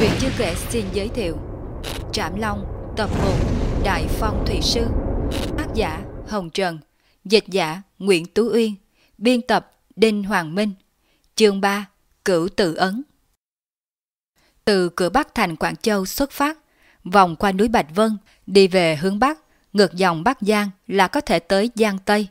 Truyện chưa kể xin giới thiệu. Trạm Long, Tập 1 Đại Phong Thủy Sư. Tác giả, Hồng Trần. Dịch giả, Nguyễn Tú Uyên. Biên tập, Đinh Hoàng Minh. Chương 3 Cửu Tự Ấn. Từ cửa Bắc thành Quảng Châu xuất phát, Vòng qua núi Bạch Vân, Đi về hướng Bắc, Ngược dòng Bắc Giang là có thể tới Giang Tây.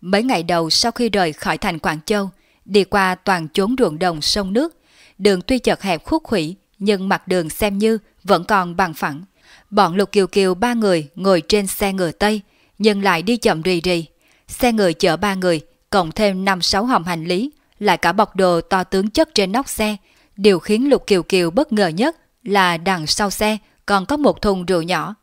Mấy ngày đầu sau khi rời khỏi thành Quảng Châu, Đi qua toàn chốn ruộng đồng sông nước, Đường tuy chật hẹp khúc khủy nhưng mặt đường xem như vẫn còn bằng phẳng. Bọn Lục Kiều Kiều ba người ngồi trên xe ngựa Tây, nhưng lại đi chậm rì rì. Xe ngựa chở ba người, cộng thêm năm sáu hòm hành lý, lại cả bọc đồ to tướng chất trên nóc xe. Điều khiến Lục Kiều Kiều bất ngờ nhất là đằng sau xe còn có một thùng rượu nhỏ.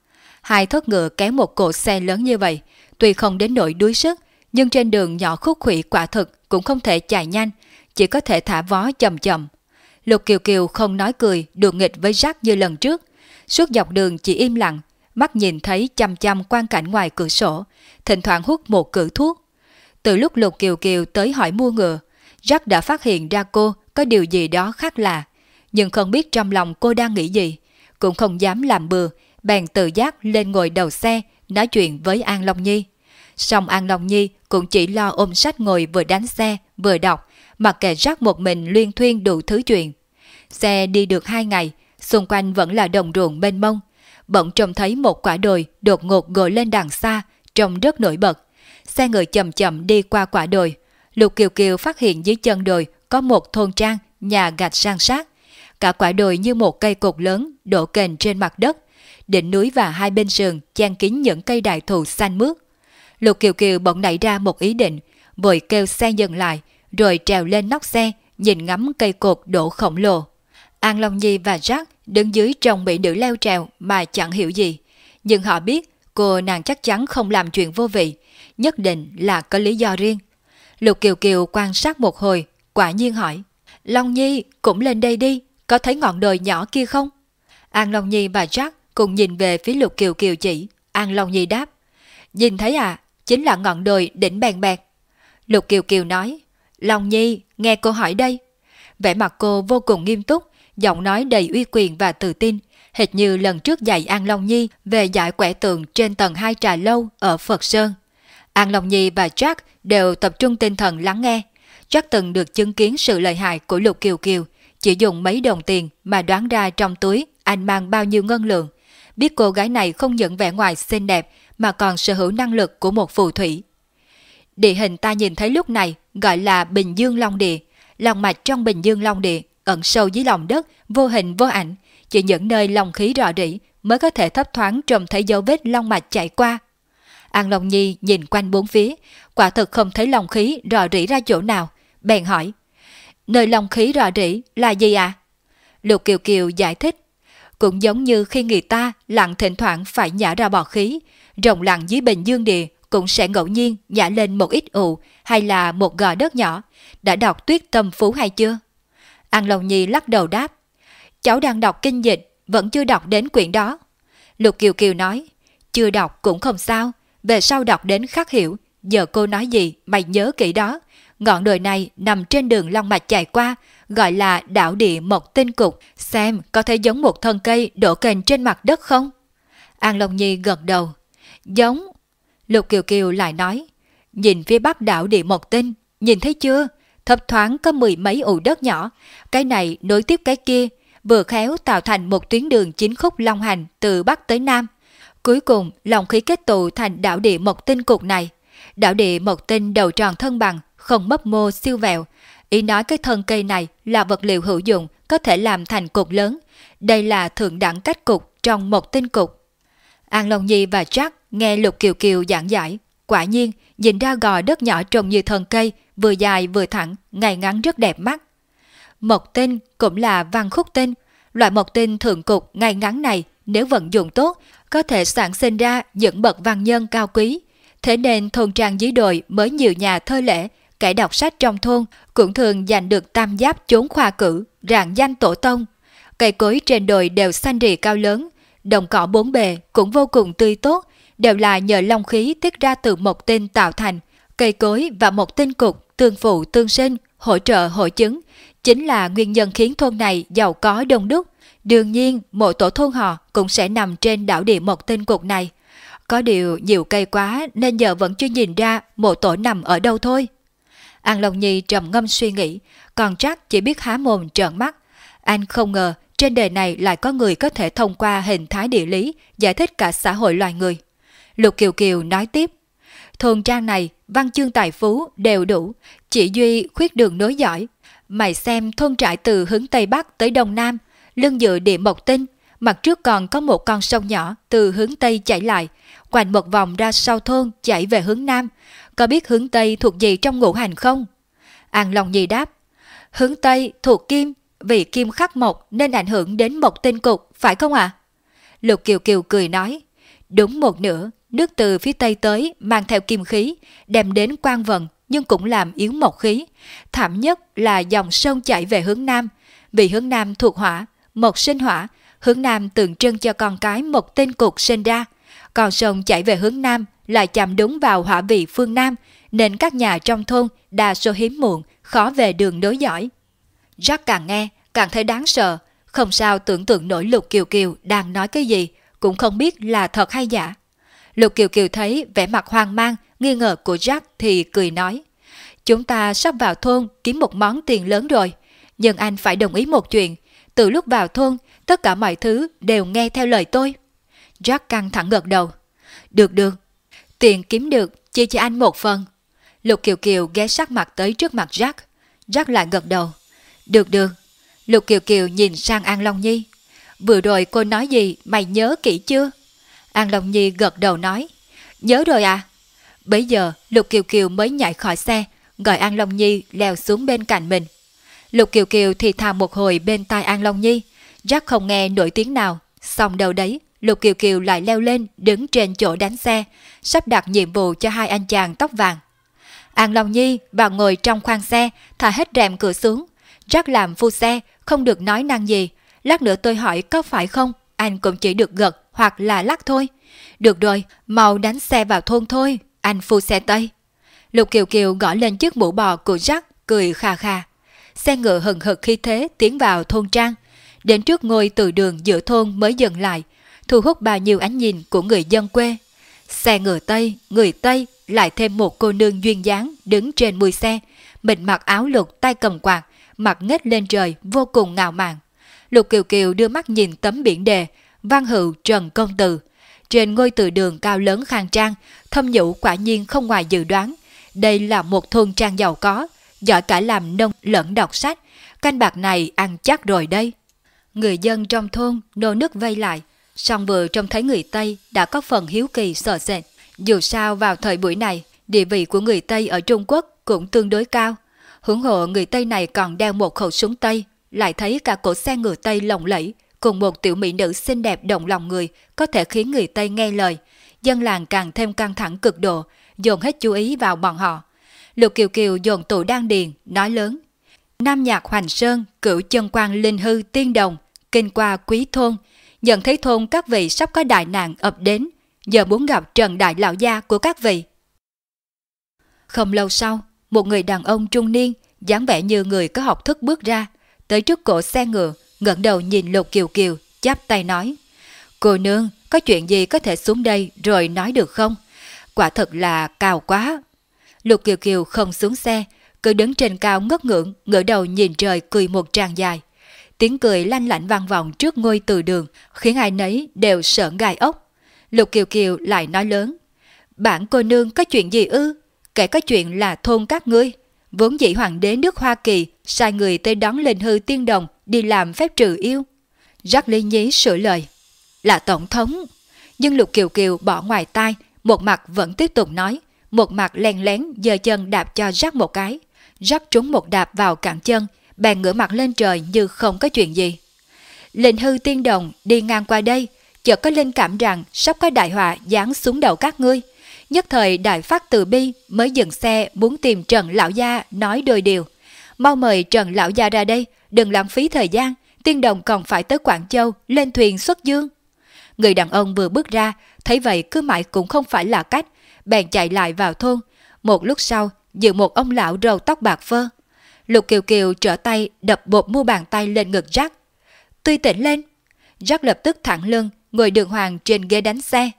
Hai thất ngựa kéo một cột xe lớn như vậy, tuy không đến nỗi đuối sức, nhưng trên đường nhỏ khúc khủy quả thực cũng không thể chạy nhanh, chỉ có thể thả vó chậm chậm. Lục Kiều Kiều không nói cười, đùa nghịch với rác như lần trước. Suốt dọc đường chỉ im lặng, mắt nhìn thấy chăm chăm quan cảnh ngoài cửa sổ, thỉnh thoảng hút một cử thuốc. Từ lúc Lục Kiều Kiều tới hỏi mua ngựa, Jack đã phát hiện ra cô có điều gì đó khác lạ, nhưng không biết trong lòng cô đang nghĩ gì, cũng không dám làm bừa, bèn tự giác lên ngồi đầu xe, nói chuyện với An Long Nhi. Song An Long Nhi cũng chỉ lo ôm sách ngồi vừa đánh xe, vừa đọc, mặc kệ Jack một mình luyên thuyên đủ thứ chuyện. Xe đi được hai ngày, xung quanh vẫn là đồng ruộng mênh mông. Bỗng trông thấy một quả đồi đột ngột gội lên đằng xa, trông rất nổi bật. Xe người chậm chậm đi qua quả đồi. Lục Kiều Kiều phát hiện dưới chân đồi có một thôn trang, nhà gạch sang sát. Cả quả đồi như một cây cột lớn đổ kềnh trên mặt đất. Đỉnh núi và hai bên sườn chen kín những cây đại thụ xanh mướt. Lục Kiều Kiều bỗng nảy ra một ý định, vội kêu xe dừng lại, rồi trèo lên nóc xe, nhìn ngắm cây cột đổ khổng lồ. An Long Nhi và Jack đứng dưới trong mỹ nữ leo trèo mà chẳng hiểu gì. Nhưng họ biết cô nàng chắc chắn không làm chuyện vô vị, nhất định là có lý do riêng. Lục Kiều Kiều quan sát một hồi, quả nhiên hỏi. Long Nhi cũng lên đây đi, có thấy ngọn đồi nhỏ kia không? An Long Nhi và Jack cùng nhìn về phía Lục Kiều Kiều chỉ. An Long Nhi đáp. Nhìn thấy à, chính là ngọn đồi đỉnh bèn bẹt. Lục Kiều Kiều nói. Long Nhi, nghe cô hỏi đây. Vẻ mặt cô vô cùng nghiêm túc, giọng nói đầy uy quyền và tự tin, hệt như lần trước dạy An Long Nhi về giải quẻ tượng trên tầng 2 trà lâu ở Phật Sơn. An Long Nhi và Jack đều tập trung tinh thần lắng nghe. Jack từng được chứng kiến sự lợi hại của Lục Kiều Kiều, chỉ dùng mấy đồng tiền mà đoán ra trong túi anh mang bao nhiêu ngân lượng. Biết cô gái này không những vẻ ngoài xinh đẹp mà còn sở hữu năng lực của một phù thủy. Địa hình ta nhìn thấy lúc này gọi là Bình Dương Long Địa, lòng mạch trong Bình Dương Long Địa ẩn sâu dưới lòng đất, vô hình vô ảnh, chỉ những nơi lòng khí rõ rỉ mới có thể thấp thoáng trông thấy dấu vết long mạch chạy qua. An Long Nhi nhìn quanh bốn phía, quả thực không thấy lòng khí rõ rỉ ra chỗ nào, bèn hỏi. Nơi lòng khí rõ rỉ là gì ạ? À? Lục Kiều Kiều giải thích. Cũng giống như khi người ta lặng thỉnh thoảng phải nhả ra bọt khí, rồng lặng dưới bình dương địa cũng sẽ ngẫu nhiên nhả lên một ít ụ hay là một gò đất nhỏ. Đã đọc tuyết tâm phú hay chưa? An Long Nhi lắc đầu đáp. Cháu đang đọc kinh dịch, vẫn chưa đọc đến quyển đó. Lục Kiều Kiều nói, chưa đọc cũng không sao, về sau đọc đến khắc hiểu, giờ cô nói gì mày nhớ kỹ đó. Ngọn đồi này nằm trên đường Long Mạch chạy qua, gọi là đảo địa mộc tinh cục, xem có thể giống một thân cây đổ kềnh trên mặt đất không? An Long Nhi gật đầu. Giống. Lục Kiều Kiều lại nói, nhìn phía bắc đảo địa mộc tinh, nhìn thấy chưa? Thấp thoáng có mười mấy ụ đất nhỏ, cái này nối tiếp cái kia, vừa khéo tạo thành một tuyến đường chính khúc long hành từ Bắc tới Nam. Cuối cùng, lòng khí kết tụ thành đảo địa mộc tinh cục này. Đảo địa mộc tinh đầu tròn thân bằng, không mấp mô siêu vẹo. Ý nói cái thân cây này là vật liệu hữu dụng, có thể làm thành cục lớn. Đây là thượng đẳng cách cục trong mộc tinh cục. An Long Nhi và Jack nghe Lục Kiều Kiều giảng giải. Quả nhiên, nhìn ra gò đất nhỏ trông như thân cây, vừa dài vừa thẳng, ngay ngắn rất đẹp mắt. Mộc tinh cũng là văn khúc tinh, loại mộc tinh thượng cục ngay ngắn này nếu vận dụng tốt có thể sản sinh ra những bậc văn nhân cao quý. Thế nên thôn trang dưới đồi mới nhiều nhà thơ lễ, kẻ đọc sách trong thôn cũng thường giành được tam giáp chốn khoa cử, rạng danh tổ tông. Cây cối trên đồi đều xanh rì cao lớn, đồng cỏ bốn bề cũng vô cùng tươi tốt, đều là nhờ long khí tiết ra từ một tinh tạo thành. Cây cối và một tinh cục tương phụ tương sinh, hỗ trợ hội chứng, chính là nguyên nhân khiến thôn này giàu có đông đúc. Đương nhiên, mộ tổ thôn họ cũng sẽ nằm trên đảo địa một tinh cục này. Có điều nhiều cây quá nên giờ vẫn chưa nhìn ra mộ tổ nằm ở đâu thôi. An Long Nhi trầm ngâm suy nghĩ, còn chắc chỉ biết há mồm trợn mắt. Anh không ngờ trên đời này lại có người có thể thông qua hình thái địa lý giải thích cả xã hội loài người. Lục Kiều Kiều nói tiếp, thôn trang này văn chương tài phú đều đủ, chỉ duy khuyết đường nối giỏi. Mày xem thôn trại từ hướng Tây Bắc tới Đông Nam, lưng dựa địa mộc tinh, mặt trước còn có một con sông nhỏ từ hướng Tây chảy lại, quanh một vòng ra sau thôn chảy về hướng Nam. Có biết hướng Tây thuộc gì trong ngũ hành không? An Long Nhi đáp, hướng Tây thuộc kim, vì kim khắc mộc nên ảnh hưởng đến mộc tinh cục, phải không ạ? À? Lục Kiều Kiều cười nói, đúng một nửa, nước từ phía Tây tới mang theo kim khí, đem đến quan vận nhưng cũng làm yếu mộc khí. Thảm nhất là dòng sông chảy về hướng Nam, vì hướng Nam thuộc hỏa, mộc sinh hỏa, hướng Nam tượng trưng cho con cái một tên cục sinh ra. Còn sông chảy về hướng Nam lại chạm đúng vào hỏa vị phương Nam, nên các nhà trong thôn đa số hiếm muộn, khó về đường đối giỏi. Jack càng nghe, càng thấy đáng sợ, không sao tưởng tượng nổi Lục Kiều Kiều đang nói cái gì, cũng không biết là thật hay giả. Lục Kiều Kiều thấy vẻ mặt hoang mang, nghi ngờ của Jack thì cười nói. Chúng ta sắp vào thôn kiếm một món tiền lớn rồi, nhưng anh phải đồng ý một chuyện. Từ lúc vào thôn, tất cả mọi thứ đều nghe theo lời tôi. Jack căng thẳng gật đầu. Được được, tiền kiếm được chia cho anh một phần. Lục Kiều Kiều ghé sát mặt tới trước mặt Jack. Jack lại gật đầu. Được được. Lục Kiều Kiều nhìn sang An Long Nhi. Vừa rồi cô nói gì mày nhớ kỹ chưa? An Long Nhi gật đầu nói. Nhớ rồi à? Bây giờ Lục Kiều Kiều mới nhảy khỏi xe, gọi An Long Nhi leo xuống bên cạnh mình. Lục Kiều Kiều thì thào một hồi bên tai An Long Nhi. Jack không nghe nổi tiếng nào. Xong đâu đấy, Lục Kiều Kiều lại leo lên đứng trên chỗ đánh xe, sắp đặt nhiệm vụ cho hai anh chàng tóc vàng. An Long Nhi vào ngồi trong khoang xe, thả hết rèm cửa xuống. Jack làm phu xe, không được nói năng gì. Lát nữa tôi hỏi có phải không, anh cũng chỉ được gật hoặc là lắc thôi. Được rồi, mau đánh xe vào thôn thôi, anh phu xe Tây. Lục Kiều Kiều gõ lên chiếc mũ bò của Jack, cười khà khà. Xe ngựa hừng hực khi thế tiến vào thôn trang. Đến trước ngôi từ đường giữa thôn mới dừng lại, thu hút bao nhiêu ánh nhìn của người dân quê. Xe ngựa Tây, người Tây, lại thêm một cô nương duyên dáng đứng trên mui xe, mình mặc áo lục tay cầm quạt, mặt ngết lên trời vô cùng ngạo mạn. Lục Kiều Kiều đưa mắt nhìn tấm biển đề, văn hữu Trần Công Từ. Trên ngôi từ đường cao lớn khang trang, thâm nhũ quả nhiên không ngoài dự đoán. Đây là một thôn trang giàu có, giỏi cả làm nông lẫn đọc sách. Canh bạc này ăn chắc rồi đây. Người dân trong thôn nô nức vây lại, song vừa trông thấy người Tây đã có phần hiếu kỳ sợ sệt. Dù sao vào thời buổi này, địa vị của người Tây ở Trung Quốc cũng tương đối cao. Hướng hộ người Tây này còn đeo một khẩu súng Tây, lại thấy cả cổ xe ngựa Tây lộng lẫy, cùng một tiểu mỹ nữ xinh đẹp động lòng người có thể khiến người Tây nghe lời. Dân làng càng thêm căng thẳng cực độ, dồn hết chú ý vào bọn họ. Lục Kiều Kiều dồn tụ đan điền, nói lớn. Nam nhạc Hoành Sơn, cửu chân quan linh hư tiên đồng, kinh qua quý thôn, nhận thấy thôn các vị sắp có đại nạn ập đến, giờ muốn gặp Trần Đại Lão Gia của các vị. Không lâu sau, một người đàn ông trung niên, dáng vẻ như người có học thức bước ra, tới trước cổ xe ngựa, ngẩng đầu nhìn Lục Kiều Kiều, chắp tay nói. Cô nương, có chuyện gì có thể xuống đây rồi nói được không? Quả thật là cao quá. Lục Kiều Kiều không xuống xe, cứ đứng trên cao ngất ngưỡng, ngửa đầu nhìn trời cười một tràng dài. Tiếng cười lanh lảnh vang vọng trước ngôi từ đường, khiến ai nấy đều sợ gai ốc. Lục Kiều Kiều lại nói lớn. Bản cô nương có chuyện gì ư? Kể có chuyện là thôn các ngươi. Vốn dĩ hoàng đế nước Hoa Kỳ sai người tới đón lên hư tiên đồng đi làm phép trừ yêu. Rắc Lý Nhí sửa lời. Là tổng thống. Nhưng Lục Kiều Kiều bỏ ngoài tai, một mặt vẫn tiếp tục nói, một mặt len lén giơ chân đạp cho rắc một cái. Rắc trúng một đạp vào cẳng chân, bèn ngửa mặt lên trời như không có chuyện gì. Lệnh hư tiên đồng đi ngang qua đây, chợt có linh cảm rằng sắp có đại họa giáng xuống đầu các ngươi. Nhất thời đại phát từ bi mới dừng xe muốn tìm Trần Lão Gia nói đôi điều. Mau mời Trần Lão Gia ra đây, đừng lãng phí thời gian, tiên đồng còn phải tới Quảng Châu lên thuyền xuất dương. Người đàn ông vừa bước ra, thấy vậy cứ mãi cũng không phải là cách, bèn chạy lại vào thôn. Một lúc sau, dự một ông lão râu tóc bạc phơ. Lục Kiều Kiều trở tay đập bột mu bàn tay lên ngực rắc. Tuy tỉnh lên, Rắc lập tức thẳng lưng, ngồi đường hoàng trên ghế đánh xe.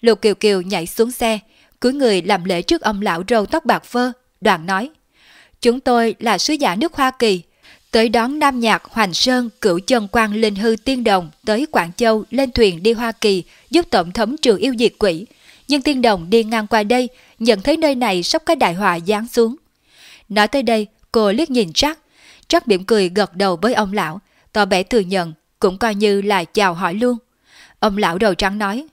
Lục Kiều Kiều nhảy xuống xe, cúi người làm lễ trước ông lão râu tóc bạc phơ, đoạn nói. Chúng tôi là sứ giả nước Hoa Kỳ, tới đón Nam Nhạc Hoành Sơn cửu chân quan linh hư tiên đồng tới Quảng Châu lên thuyền đi Hoa Kỳ giúp Tổng thống trừ yêu diệt quỷ. Nhưng tiên đồng đi ngang qua đây, nhận thấy nơi này sắp có đại họa giáng xuống. Nói tới đây, cô liếc nhìn Trắc. Trắc mỉm cười gật đầu với ông lão, tỏ vẻ thừa nhận, cũng coi như là chào hỏi luôn. Ông lão đầu trắng nói,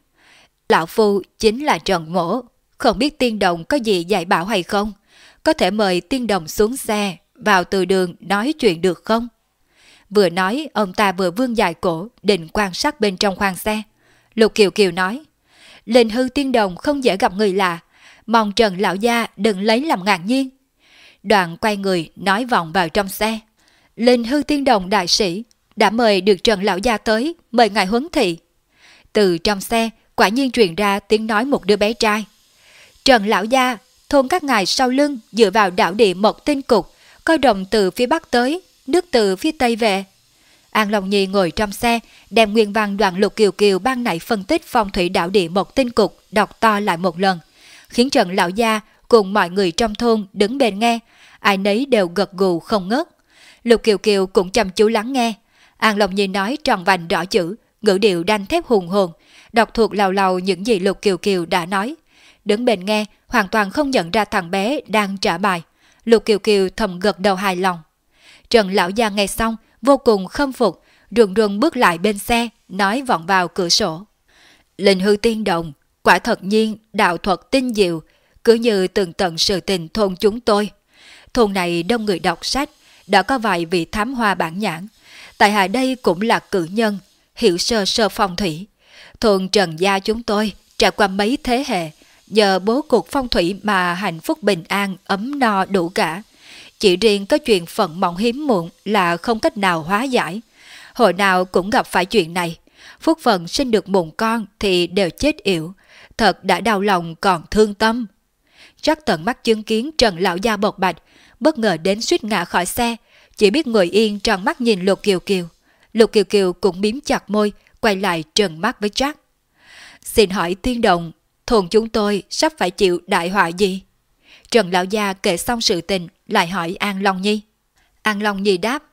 Lão Phu chính là Trần Mổ, không biết tiên đồng có gì dạy bảo hay không? Có thể mời tiên đồng xuống xe, vào từ đường nói chuyện được không? Vừa nói, ông ta vừa vươn dài cổ, định quan sát bên trong khoang xe. Lục Kiều Kiều nói, Linh hư tiên đồng không dễ gặp người lạ, mong Trần Lão Gia đừng lấy làm ngạc nhiên. Đoạn quay người nói vọng vào trong xe. Linh hư tiên đồng đại sĩ đã mời được Trần Lão Gia tới, mời ngài huấn thị. Từ trong xe, quả nhiên truyền ra tiếng nói một đứa bé trai. Trần Lão Gia, thôn các ngài sau lưng dựa vào đảo địa một tinh cục, coi đồng từ phía bắc tới, nước từ phía tây về. An Long Nhi ngồi trong xe, đem nguyên văn đoạn lục kiều kiều ban nãy phân tích phong thủy đảo địa một tinh cục đọc to lại một lần, khiến Trần Lão Gia cùng mọi người trong thôn đứng bên nghe, ai nấy đều gật gù không ngớt. Lục Kiều Kiều cũng chăm chú lắng nghe. An Long Nhi nói tròn vành rõ chữ, ngữ điệu đanh thép hùng hồn, đọc thuộc lầu lầu những gì Lục Kiều Kiều đã nói. Đứng bên nghe, hoàn toàn không nhận ra thằng bé đang trả bài. Lục Kiều Kiều thầm gật đầu hài lòng. Trần Lão Gia nghe xong, vô cùng khâm phục, run run bước lại bên xe, nói vọng vào cửa sổ. Linh hư tiên đồng, quả thật nhiên đạo thuật tinh diệu, cứ như từng tận sự tình thôn chúng tôi. Thôn này đông người đọc sách, đã có vài vị thám hoa bản nhãn. Tại hạ đây cũng là cử nhân, hiểu sơ sơ phong thủy. Thôn Trần Gia chúng tôi trải qua mấy thế hệ, nhờ bố cục phong thủy mà hạnh phúc bình an, ấm no đủ cả. Chỉ riêng có chuyện phận mộng hiếm muộn là không cách nào hóa giải. Hồi nào cũng gặp phải chuyện này. Phúc phận sinh được mụn con thì đều chết yểu. Thật đã đau lòng còn thương tâm. Chắc tận mắt chứng kiến Trần Lão Gia bộc bạch, bất ngờ đến suýt ngã khỏi xe, chỉ biết ngồi yên tròn mắt nhìn Lục Kiều Kiều. Lục Kiều Kiều cũng biếm chặt môi, quay lại trần mắt với Jack. Xin hỏi tiên đồng, thôn chúng tôi sắp phải chịu đại họa gì? Trần Lão Gia kể xong sự tình, lại hỏi An Long Nhi. An Long Nhi đáp,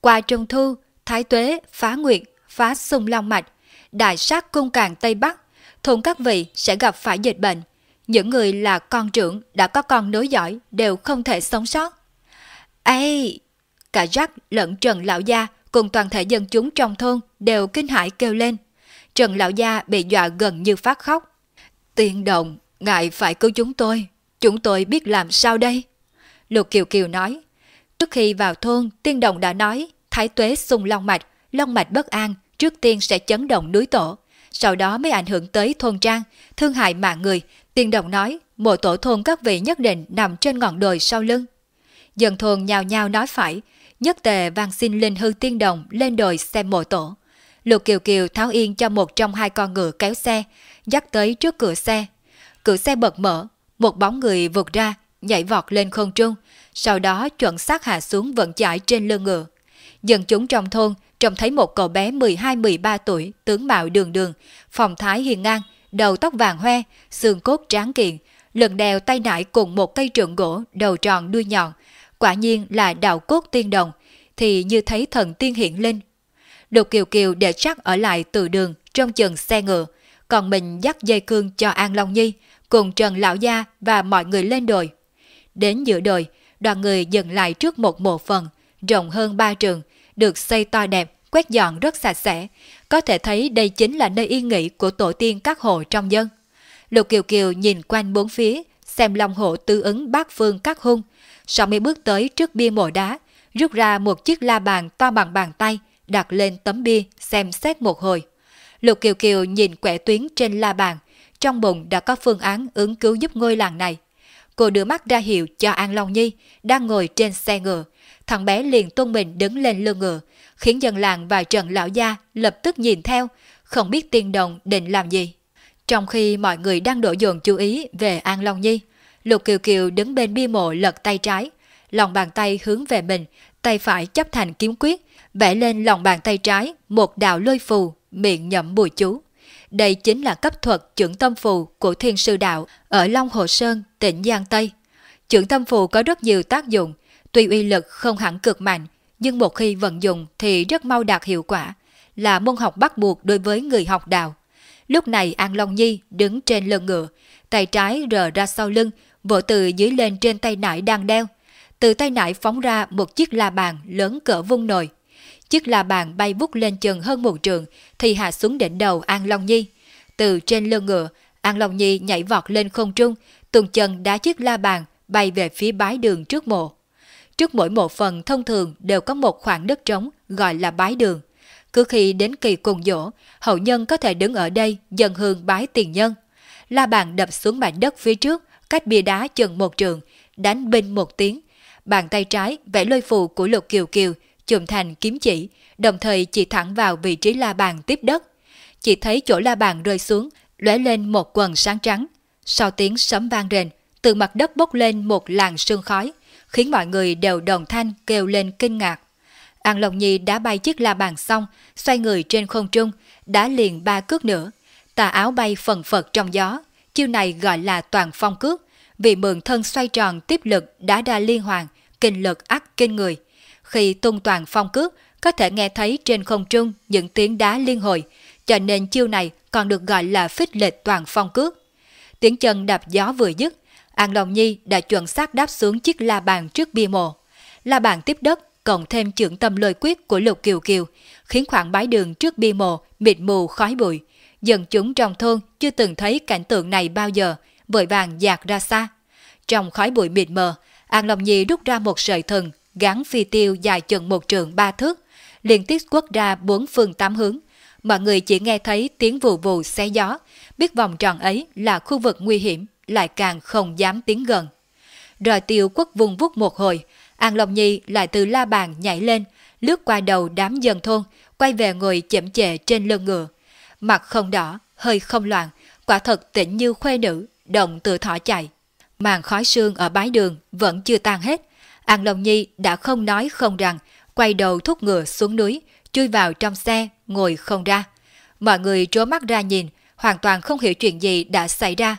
qua trung thu, thái tuế, phá nguyệt, phá sung long mạch, đại sát cung càng Tây Bắc, thôn các vị sẽ gặp phải dịch bệnh. Những người là con trưởng đã có con nối giỏi đều không thể sống sót. Ê! Cả Jack lẫn Trần Lão Gia cùng toàn thể dân chúng trong thôn đều kinh hãi kêu lên. Trần Lão Gia bị dọa gần như phát khóc. Tiên đồng, ngài phải cứu chúng tôi. Chúng tôi biết làm sao đây? Lục Kiều Kiều nói. Trước khi vào thôn, tiên đồng đã nói thái tuế xung long mạch, long mạch bất an, trước tiên sẽ chấn động núi tổ. Sau đó mới ảnh hưởng tới thôn trang, thương hại mạng người. Tiên đồng nói, mộ tổ thôn các vị nhất định nằm trên ngọn đồi sau lưng. Dân thôn nhào nhào nói phải, nhất tề vang xin linh hư tiên đồng lên đồi xem mộ tổ. Lục Kiều Kiều tháo yên cho một trong hai con ngựa kéo xe, dắt tới trước cửa xe. Cửa xe bật mở, một bóng người vượt ra, nhảy vọt lên không trung, sau đó chuẩn xác hạ xuống vận chải trên lưng ngựa. Dân chúng trong thôn trông thấy một cậu bé 12-13 tuổi, tướng mạo đường đường, phòng thái hiền ngang, đầu tóc vàng hoe, xương cốt tráng kiện, lưng đèo tay nải cùng một cây trượng gỗ đầu tròn đuôi nhọn, quả nhiên là đạo cốt tiên đồng, thì như thấy thần tiên hiện lên. Đột Kiều Kiều để chắc ở lại từ đường trong chừng xe ngựa, còn mình dắt dây cương cho An Long Nhi, cùng Trần Lão Gia và mọi người lên đồi. Đến giữa đồi, đoàn người dừng lại trước một mộ phần, rộng hơn ba trường, được xây to đẹp, quét dọn rất sạch sẽ. Có thể thấy đây chính là nơi yên nghỉ của tổ tiên các hộ trong dân. Lục Kiều Kiều nhìn quanh bốn phía, xem long hộ tư ứng bát phương các hung. Sau mới bước tới trước bia mộ đá, rút ra một chiếc la bàn to bằng bàn tay, đặt lên tấm bia xem xét một hồi. Lục Kiều Kiều nhìn quẻ tuyến trên la bàn, trong bụng đã có phương án ứng cứu giúp ngôi làng này. Cô đưa mắt ra hiệu cho An Long Nhi đang ngồi trên xe ngựa. Thằng bé liền tuân mình đứng lên lưng ngựa, khiến dân làng và Trần Lão Gia lập tức nhìn theo, không biết tiên đồng định làm gì. Trong khi mọi người đang đổ dồn chú ý về An Long Nhi, Lục Kiều Kiều đứng bên bia mộ lật tay trái, lòng bàn tay hướng về mình, tay phải chấp thành kiếm quyết, vẽ lên lòng bàn tay trái một đạo lôi phù, miệng nhậm bùi chú. Đây chính là cấp thuật trưởng tâm phù của thiên sư đạo ở Long Hồ Sơn, tỉnh Giang Tây. Trưởng tâm phù có rất nhiều tác dụng, tuy uy lực không hẳn cực mạnh, nhưng một khi vận dụng thì rất mau đạt hiệu quả, là môn học bắt buộc đối với người học đạo. Lúc này An Long Nhi đứng trên lưng ngựa, tay trái rờ ra sau lưng, vỗ từ dưới lên trên tay nải đang đeo. Từ tay nải phóng ra một chiếc la bàn lớn cỡ vung nồi. Chiếc la bàn bay vút lên chừng hơn một trường thì hạ xuống đỉnh đầu An Long Nhi. Từ trên lưng ngựa, An Long Nhi nhảy vọt lên không trung, tuần chân đá chiếc la bàn bay về phía bái đường trước mộ. Trước mỗi một phần thông thường đều có một khoảng đất trống gọi là bái đường. Cứ khi đến kỳ cùng dỗ, hậu nhân có thể đứng ở đây dần hương bái tiền nhân. La bàn đập xuống mảnh đất phía trước, cách bia đá chừng một trường, đánh binh một tiếng. Bàn tay trái vẽ lôi phù của lục kiều kiều, chùm thành kiếm chỉ, đồng thời chỉ thẳng vào vị trí la bàn tiếp đất. Chỉ thấy chỗ la bàn rơi xuống, lóe lên một quần sáng trắng. Sau tiếng sấm vang rền, từ mặt đất bốc lên một làn sương khói, khiến mọi người đều đồng thanh kêu lên kinh ngạc. An Long Nhi đã bay chiếc la bàn xong, xoay người trên không trung, đã liền ba cước nữa. Tà áo bay phần phật trong gió, chiêu này gọi là toàn phong cước, vì mượn thân xoay tròn tiếp lực đã ra liên hoàn, kinh lực ác kinh người. Khi tung toàn phong cước, có thể nghe thấy trên không trung những tiếng đá liên hồi, cho nên chiêu này còn được gọi là phích lệch toàn phong cước. Tiếng chân đạp gió vừa dứt, An Long Nhi đã chuẩn xác đáp xuống chiếc la bàn trước bia mộ. La bàn tiếp đất cộng thêm trưởng tâm lôi quyết của Lục Kiều Kiều, khiến khoảng bãi đường trước bia mộ mịt mù khói bụi. Dân chúng trong thôn chưa từng thấy cảnh tượng này bao giờ, vội vàng dạt ra xa. Trong khói bụi mịt mờ, An Long Nhi rút ra một sợi thừng, gắn phi tiêu dài chừng một trường ba thước, liên tiếp quất ra bốn phương tám hướng. Mọi người chỉ nghe thấy tiếng vù vù xé gió, biết vòng tròn ấy là khu vực nguy hiểm, lại càng không dám tiến gần. Rồi tiêu quất vùng vút một hồi, An Long Nhi lại từ la bàn nhảy lên, lướt qua đầu đám dân thôn, quay về ngồi chậm chệ trên lưng ngựa. Mặt không đỏ, hơi không loạn, quả thật tĩnh như khuê nữ, động từ thỏ chạy. Màn khói sương ở bái đường vẫn chưa tan hết. An Long Nhi đã không nói không rằng, quay đầu thúc ngựa xuống núi, chui vào trong xe, ngồi không ra. Mọi người trố mắt ra nhìn, hoàn toàn không hiểu chuyện gì đã xảy ra.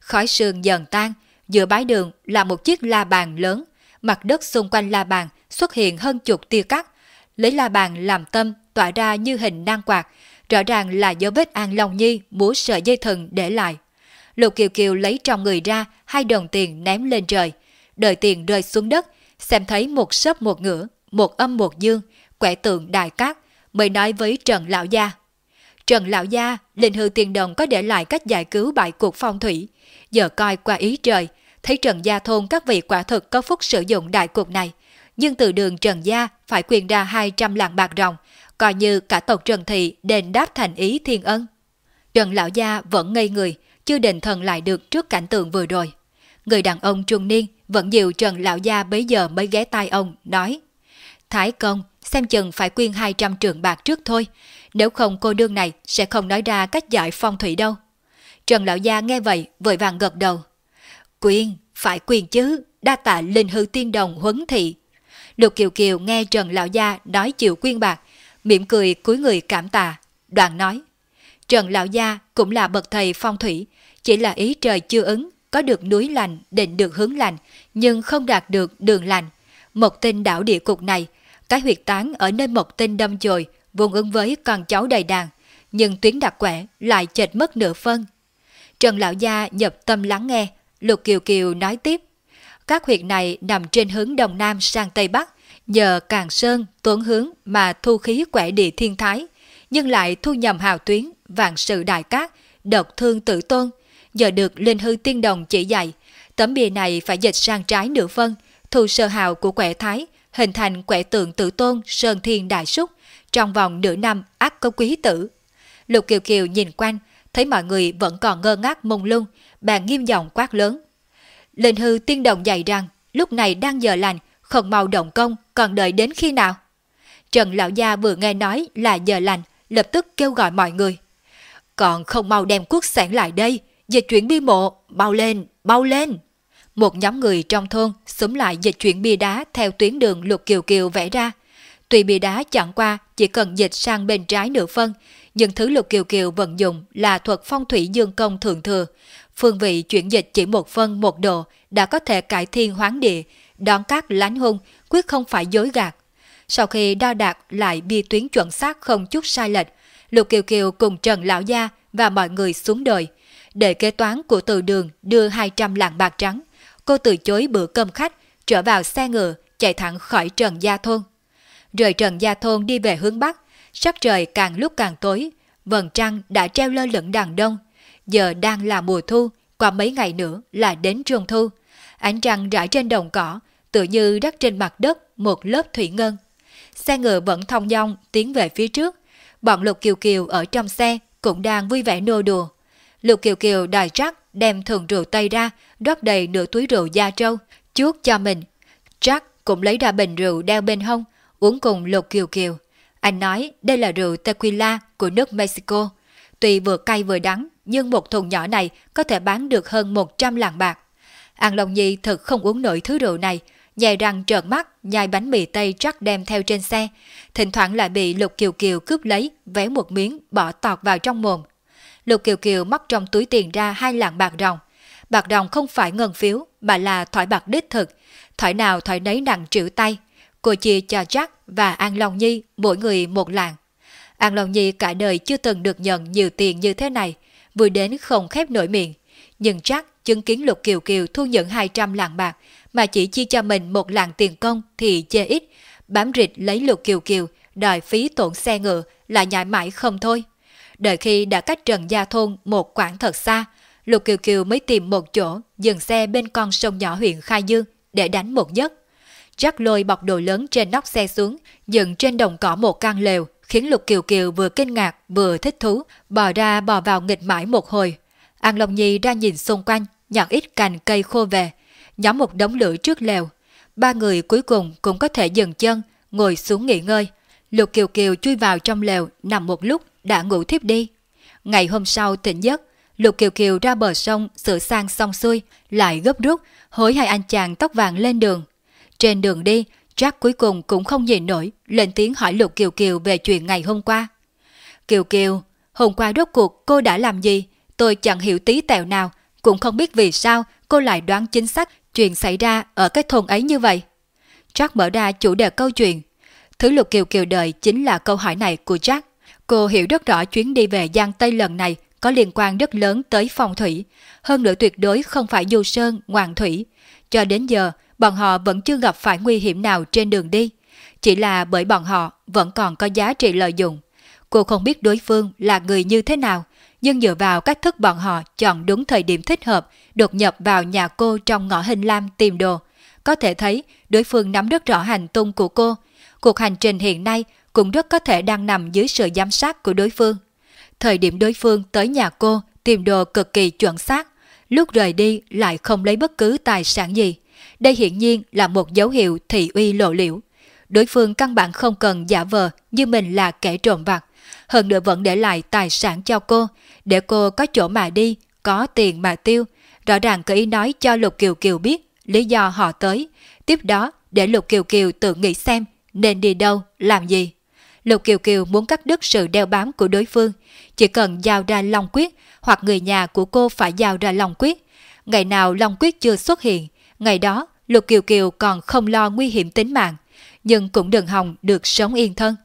Khói sương dần tan, giữa bãi đường là một chiếc la bàn lớn, mặt đất xung quanh la bàn xuất hiện hơn chục tia cắt, lấy la bàn làm tâm tỏa ra như hình nan quạt, rõ ràng là dấu vết An Long Nhi múa sợi dây thần để lại. Lục Kiều Kiều lấy trong người ra hai đồng tiền ném lên trời, đợi tiền rơi xuống đất, xem thấy một sớp một ngửa, một âm một dương, quẻ tượng đại cát, mới nói với Trần Lão Gia. Trần Lão Gia, linh hư tiền đồng có để lại cách giải cứu bại cuộc phong thủy. Giờ coi qua ý trời, thấy Trần Gia thôn các vị quả thực có phúc sử dụng đại cuộc này. Nhưng từ đường Trần Gia phải quyền ra 200 lạng bạc ròng, coi như cả tộc Trần Thị đền đáp thành ý thiên ân. Trần Lão Gia vẫn ngây người, chưa định thần lại được trước cảnh tượng vừa rồi. Người đàn ông trung niên vẫn dịu Trần Lão Gia bấy giờ mới ghé tai ông, nói Thái công, xem chừng phải quyên 200 trường bạc trước thôi, nếu không cô đương này sẽ không nói ra cách giải phong thủy đâu. Trần Lão Gia nghe vậy vội vàng gật đầu. Quyên, phải quyên chứ, đa tạ linh hư tiên đồng huấn thị. Lục Kiều Kiều nghe Trần Lão Gia nói chịu quyên bạc, mỉm cười cúi người cảm tạ, đoạn nói. Trần Lão Gia cũng là bậc thầy phong thủy, chỉ là ý trời chưa ứng, có được núi lành, định được hướng lành, nhưng không đạt được đường lành. Một tinh đảo địa cục này, cái huyệt tán ở nơi một tinh đâm chồi, vùng ứng với con cháu đầy đàn, nhưng tuyến đặc quẻ lại chệch mất nửa phân. Trần Lão Gia nhập tâm lắng nghe, Lục Kiều Kiều nói tiếp. Các huyệt này nằm trên hướng Đông Nam sang Tây Bắc, nhờ càng sơn, tuấn hướng mà thu khí quẻ địa thiên thái, nhưng lại thu nhầm hào tuyến, vạn sự đại cát, độc thương tử tôn. Giờ được Linh Hư Tiên Đồng chỉ dạy, tấm bìa này phải dịch sang trái nửa phân, thu sơ hào của quẻ thái, hình thành quẻ tượng tử tôn sơn thiên đại súc, trong vòng nửa năm ác có quý tử. Lục Kiều Kiều nhìn quanh, thấy mọi người vẫn còn ngơ ngác mông lung, bà nghiêm giọng quát lớn. Linh hư tiên đồng dạy rằng, lúc này đang giờ lành, không mau động công, còn đợi đến khi nào? Trần Lão Gia vừa nghe nói là giờ lành, lập tức kêu gọi mọi người. Còn không mau đem quốc sản lại đây, dịch chuyển bia mộ, mau lên, mau lên. Một nhóm người trong thôn xúm lại dịch chuyển bia đá theo tuyến đường Lục Kiều Kiều vẽ ra. Tuy bia đá chẳng qua chỉ cần dịch sang bên trái nửa phân, nhưng thứ Lục Kiều Kiều vận dụng là thuật phong thủy dương công thường thừa. Phương vị chuyển dịch chỉ một phân một độ đã có thể cải thiên hoán địa, đón các lánh hung, quyết không phải dối gạt. Sau khi đo đạt lại bi tuyến chuẩn xác không chút sai lệch, Lục Kiều Kiều cùng Trần Lão Gia và mọi người xuống đời. Để kế toán của từ đường đưa 200 lạng bạc trắng, cô từ chối bữa cơm khách, trở vào xe ngựa, chạy thẳng khỏi Trần Gia Thôn. Rời Trần Gia Thôn đi về hướng Bắc, sắc trời càng lúc càng tối, vầng trăng đã treo lơ lửng đằng đông. Giờ đang là mùa thu, qua mấy ngày nữa là đến trung thu. Ánh trăng rải trên đồng cỏ, tự như đắp trên mặt đất một lớp thủy ngân. Xe ngựa vẫn thong dong tiến về phía trước. Bọn Lục Kiều Kiều ở trong xe cũng đang vui vẻ nô đùa. Lục Kiều Kiều đòi Trắc đem thùng rượu Tây ra, rót đầy nửa túi rượu da trâu, chuốt cho mình. Trắc cũng lấy ra bình rượu đeo bên hông, uống cùng Lục Kiều Kiều. Anh nói đây là rượu tequila của nước Mexico. Tuy vừa cay vừa đắng, nhưng một thùng nhỏ này có thể bán được hơn 100 lạng bạc. An Long Nhi thật không uống nổi thứ rượu này, nhai răng trợn mắt, nhai bánh mì tây Trắc đem theo trên xe. Thỉnh thoảng lại bị Lục Kiều Kiều cướp lấy, vé một miếng, bỏ tọt vào trong mồm. Lục Kiều Kiều móc trong túi tiền ra hai lạng bạc ròng. Bạc ròng không phải ngân phiếu, mà là thỏi bạc đích thực. Thỏi nào thỏi nấy nặng triệu tay. Cô chia cho Jack và An Long Nhi mỗi người một lạng. An Long Nhi cả đời chưa từng được nhận nhiều tiền như thế này, vui đến không khép nổi miệng. Nhưng Jack chứng kiến Lục Kiều Kiều thu nhận 200 lạng bạc, mà chỉ chi cho mình một lạng tiền công thì chê ít, bám rịch lấy Lục Kiều Kiều, đòi phí tổn xe ngựa là nhại mãi không thôi. Đợi khi đã cách Trần Gia Thôn một quãng thật xa, Lục Kiều Kiều mới tìm một chỗ dừng xe bên con sông nhỏ huyện Khai Dương để đánh một giấc. Jack lôi bọc đồ lớn trên nóc xe xuống, dựng trên đồng cỏ một căn lều, khiến Lục Kiều Kiều vừa kinh ngạc vừa thích thú, bò ra bò vào nghịch mãi một hồi. An Long Nhi ra nhìn xung quanh, nhặt ít cành cây khô về, nhóm một đống lửa trước lều. Ba người cuối cùng cũng có thể dừng chân, ngồi xuống nghỉ ngơi. Lục Kiều Kiều chui vào trong lều, nằm một lúc, đã ngủ thiếp đi. Ngày hôm sau tỉnh giấc, Lục Kiều Kiều ra bờ sông sửa sang xong xuôi, lại gấp rút, hối hai anh chàng tóc vàng lên đường. Trên đường đi, Jack cuối cùng cũng không nhìn nổi, lên tiếng hỏi Lục Kiều Kiều về chuyện ngày hôm qua. Kiều Kiều, hôm qua rốt cuộc cô đã làm gì? Tôi chẳng hiểu tí tẹo nào, cũng không biết vì sao cô lại đoán chính xác chuyện xảy ra ở cái thôn ấy như vậy. Jack mở ra chủ đề câu chuyện. Thứ Lục Kiều Kiều đợi chính là câu hỏi này của Jack. Cô hiểu rất rõ chuyến đi về Giang Tây lần này có liên quan rất lớn tới phong thủy, hơn nữa tuyệt đối không phải du sơn, ngoạn thủy. Cho đến giờ, bọn họ vẫn chưa gặp phải nguy hiểm nào trên đường đi. Chỉ là bởi bọn họ vẫn còn có giá trị lợi dụng. Cô không biết đối phương là người như thế nào, nhưng dựa vào cách thức bọn họ chọn đúng thời điểm thích hợp, đột nhập vào nhà cô trong ngõ hình lam tìm đồ. Có thể thấy đối phương nắm rất rõ hành tung của cô. Cuộc hành trình hiện nay cũng rất có thể đang nằm dưới sự giám sát của đối phương. Thời điểm đối phương tới nhà cô tìm đồ cực kỳ chuẩn xác, lúc rời đi lại không lấy bất cứ tài sản gì. Đây hiển nhiên là một dấu hiệu thị uy lộ liễu. Đối phương căn bản không cần giả vờ như mình là kẻ trộm vặt, hơn nữa vẫn để lại tài sản cho cô, để cô có chỗ mà đi, có tiền mà tiêu. Rõ ràng có ý nói cho Lục Kiều Kiều biết lý do họ tới, tiếp đó để Lục Kiều Kiều tự nghĩ xem nên đi đâu, làm gì. Lục Kiều Kiều muốn cắt đứt sự đeo bám của đối phương, chỉ cần giao ra Long Quyết hoặc người nhà của cô phải giao ra Long Quyết. Ngày nào Long Quyết chưa xuất hiện, ngày đó Lục Kiều Kiều còn không lo nguy hiểm tính mạng, nhưng cũng đừng hòng được sống yên thân.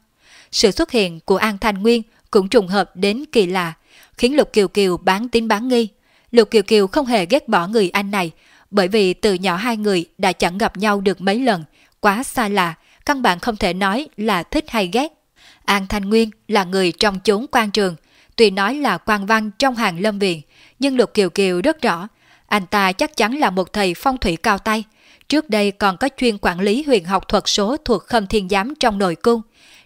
Sự xuất hiện của An Thanh Nguyên cũng trùng hợp đến kỳ lạ, khiến Lục Kiều Kiều bán tín bán nghi. Lục Kiều Kiều không hề ghét bỏ người anh này, bởi vì từ nhỏ hai người đã chẳng gặp nhau được mấy lần, quá xa lạ, căn bản không thể nói là thích hay ghét. An Thanh Nguyên là người trong chốn quan trường, tuy nói là quan văn trong hàng lâm viện, nhưng Lục Kiều Kiều rất rõ, anh ta chắc chắn là một thầy phong thủy cao tay. Trước đây còn có chuyên quản lý huyền học thuật số thuộc khâm thiên giám trong nội cung.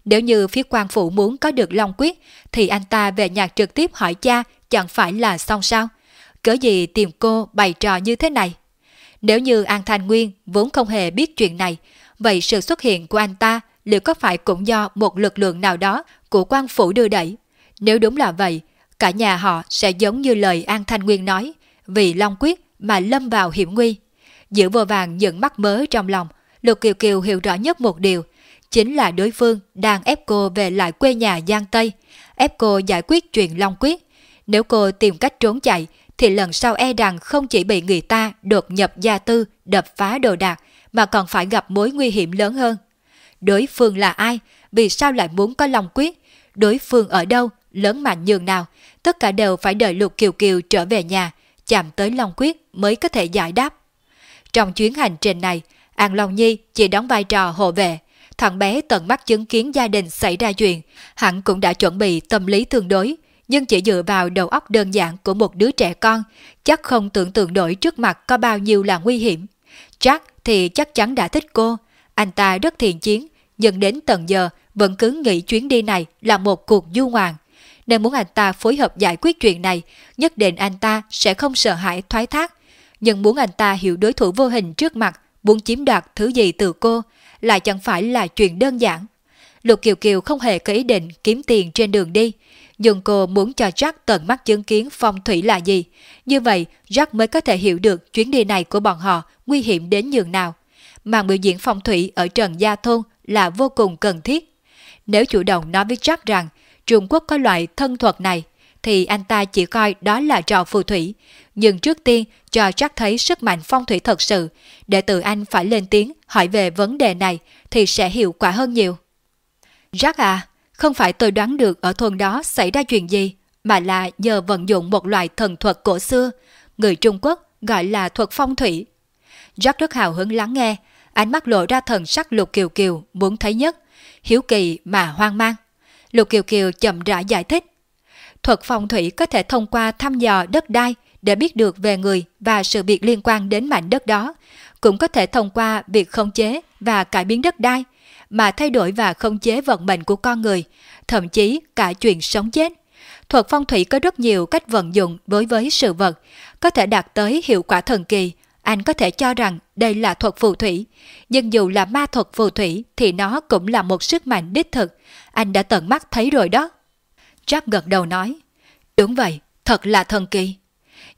Nếu như phía quan phủ muốn có được Long Quyết, thì anh ta về nhà trực tiếp hỏi cha chẳng phải là xong sao? Cớ gì tìm cô bày trò như thế này? Nếu như An Thanh Nguyên vốn không hề biết chuyện này, vậy sự xuất hiện của anh ta liệu có phải cũng do một lực lượng nào đó của quan phủ đưa đẩy? Nếu đúng là vậy, cả nhà họ sẽ giống như lời An Thanh Nguyên nói, vì Long Quyết mà lâm vào hiểm nguy. Giữ vô vàng những mắt mớ trong lòng, Lục Kiều Kiều hiểu rõ nhất một điều, chính là đối phương đang ép cô về lại quê nhà Giang Tây, ép cô giải quyết chuyện Long Quyết. Nếu cô tìm cách trốn chạy, thì lần sau e rằng không chỉ bị người ta đột nhập gia tư, đập phá đồ đạc, mà còn phải gặp mối nguy hiểm lớn hơn. Đối phương là ai? Vì sao lại muốn có Long Quyết? Đối phương ở đâu? Lớn mạnh nhường nào? Tất cả đều phải đợi Lục Kiều Kiều trở về nhà, chạm tới Long Quyết mới có thể giải đáp. Trong chuyến hành trình này, An Long Nhi chỉ đóng vai trò hộ vệ. Thằng bé tận mắt chứng kiến gia đình xảy ra chuyện, hẳn cũng đã chuẩn bị tâm lý tương đối, nhưng chỉ dựa vào đầu óc đơn giản của một đứa trẻ con, chắc không tưởng tượng nổi trước mặt có bao nhiêu là nguy hiểm. Chắc thì chắc chắn đã thích cô, anh ta rất thiện chiến, nhưng đến tận giờ vẫn cứ nghĩ chuyến đi này là một cuộc du ngoạn. Nên muốn anh ta phối hợp giải quyết chuyện này, nhất định anh ta sẽ không sợ hãi thoái thác. Nhưng muốn anh ta hiểu đối thủ vô hình trước mặt, muốn chiếm đoạt thứ gì từ cô, lại chẳng phải là chuyện đơn giản. Lục Kiều Kiều không hề có ý định kiếm tiền trên đường đi, nhưng cô muốn cho Jack tận mắt chứng kiến phong thủy là gì. Như vậy, Jack mới có thể hiểu được chuyến đi này của bọn họ nguy hiểm đến nhường nào. Màn biểu diễn phong thủy ở Trần Gia Thôn là vô cùng cần thiết. Nếu chủ động nói với Jack rằng Trung Quốc có loại thân thuật này, thì anh ta chỉ coi đó là trò phù thủy. Nhưng trước tiên cho Jack thấy sức mạnh phong thủy thật sự, để tự anh phải lên tiếng hỏi về vấn đề này thì sẽ hiệu quả hơn nhiều. Jack à, không phải tôi đoán được ở thôn đó xảy ra chuyện gì, mà là nhờ vận dụng một loại thần thuật cổ xưa, người Trung Quốc gọi là thuật phong thủy. Jack rất hào hứng lắng nghe, ánh mắt lộ ra thần sắc Lục Kiều Kiều muốn thấy nhất, hiếu kỳ mà hoang mang. Lục Kiều Kiều chậm rãi giải thích. Thuật phong thủy có thể thông qua thăm dò đất đai để biết được về người và sự việc liên quan đến mảnh đất đó, cũng có thể thông qua việc khống chế và cải biến đất đai, mà thay đổi và khống chế vận mệnh của con người, thậm chí cả chuyện sống chết. Thuật phong thủy có rất nhiều cách vận dụng đối với sự vật, có thể đạt tới hiệu quả thần kỳ. Anh có thể cho rằng đây là thuật phù thủy, nhưng dù là ma thuật phù thủy thì nó cũng là một sức mạnh đích thực. Anh đã tận mắt thấy rồi đó. Jack gật đầu nói, đúng vậy, thật là thần kỳ.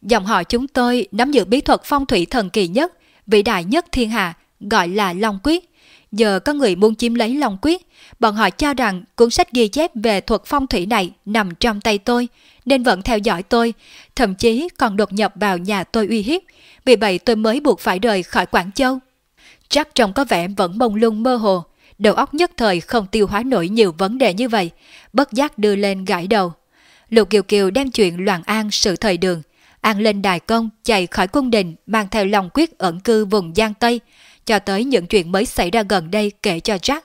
Dòng họ chúng tôi nắm giữ bí thuật phong thủy thần kỳ nhất, vĩ đại nhất thiên hạ, gọi là Long Quyết. Giờ có người muốn chiếm lấy Long Quyết, bọn họ cho rằng cuốn sách ghi chép về thuật phong thủy này nằm trong tay tôi, nên vẫn theo dõi tôi, thậm chí còn đột nhập vào nhà tôi uy hiếp, vì vậy tôi mới buộc phải rời khỏi Quảng Châu. Chắc trông có vẻ vẫn mông lung mơ hồ, đầu óc nhất thời không tiêu hóa nổi nhiều vấn đề như vậy, bất giác đưa lên gãi đầu. Lục Kiều Kiều đem chuyện loạn an sự thời đường, an lên đài công chạy khỏi cung đình mang theo lòng quyết ẩn cư vùng Giang Tây, cho tới những chuyện mới xảy ra gần đây kể cho Jack.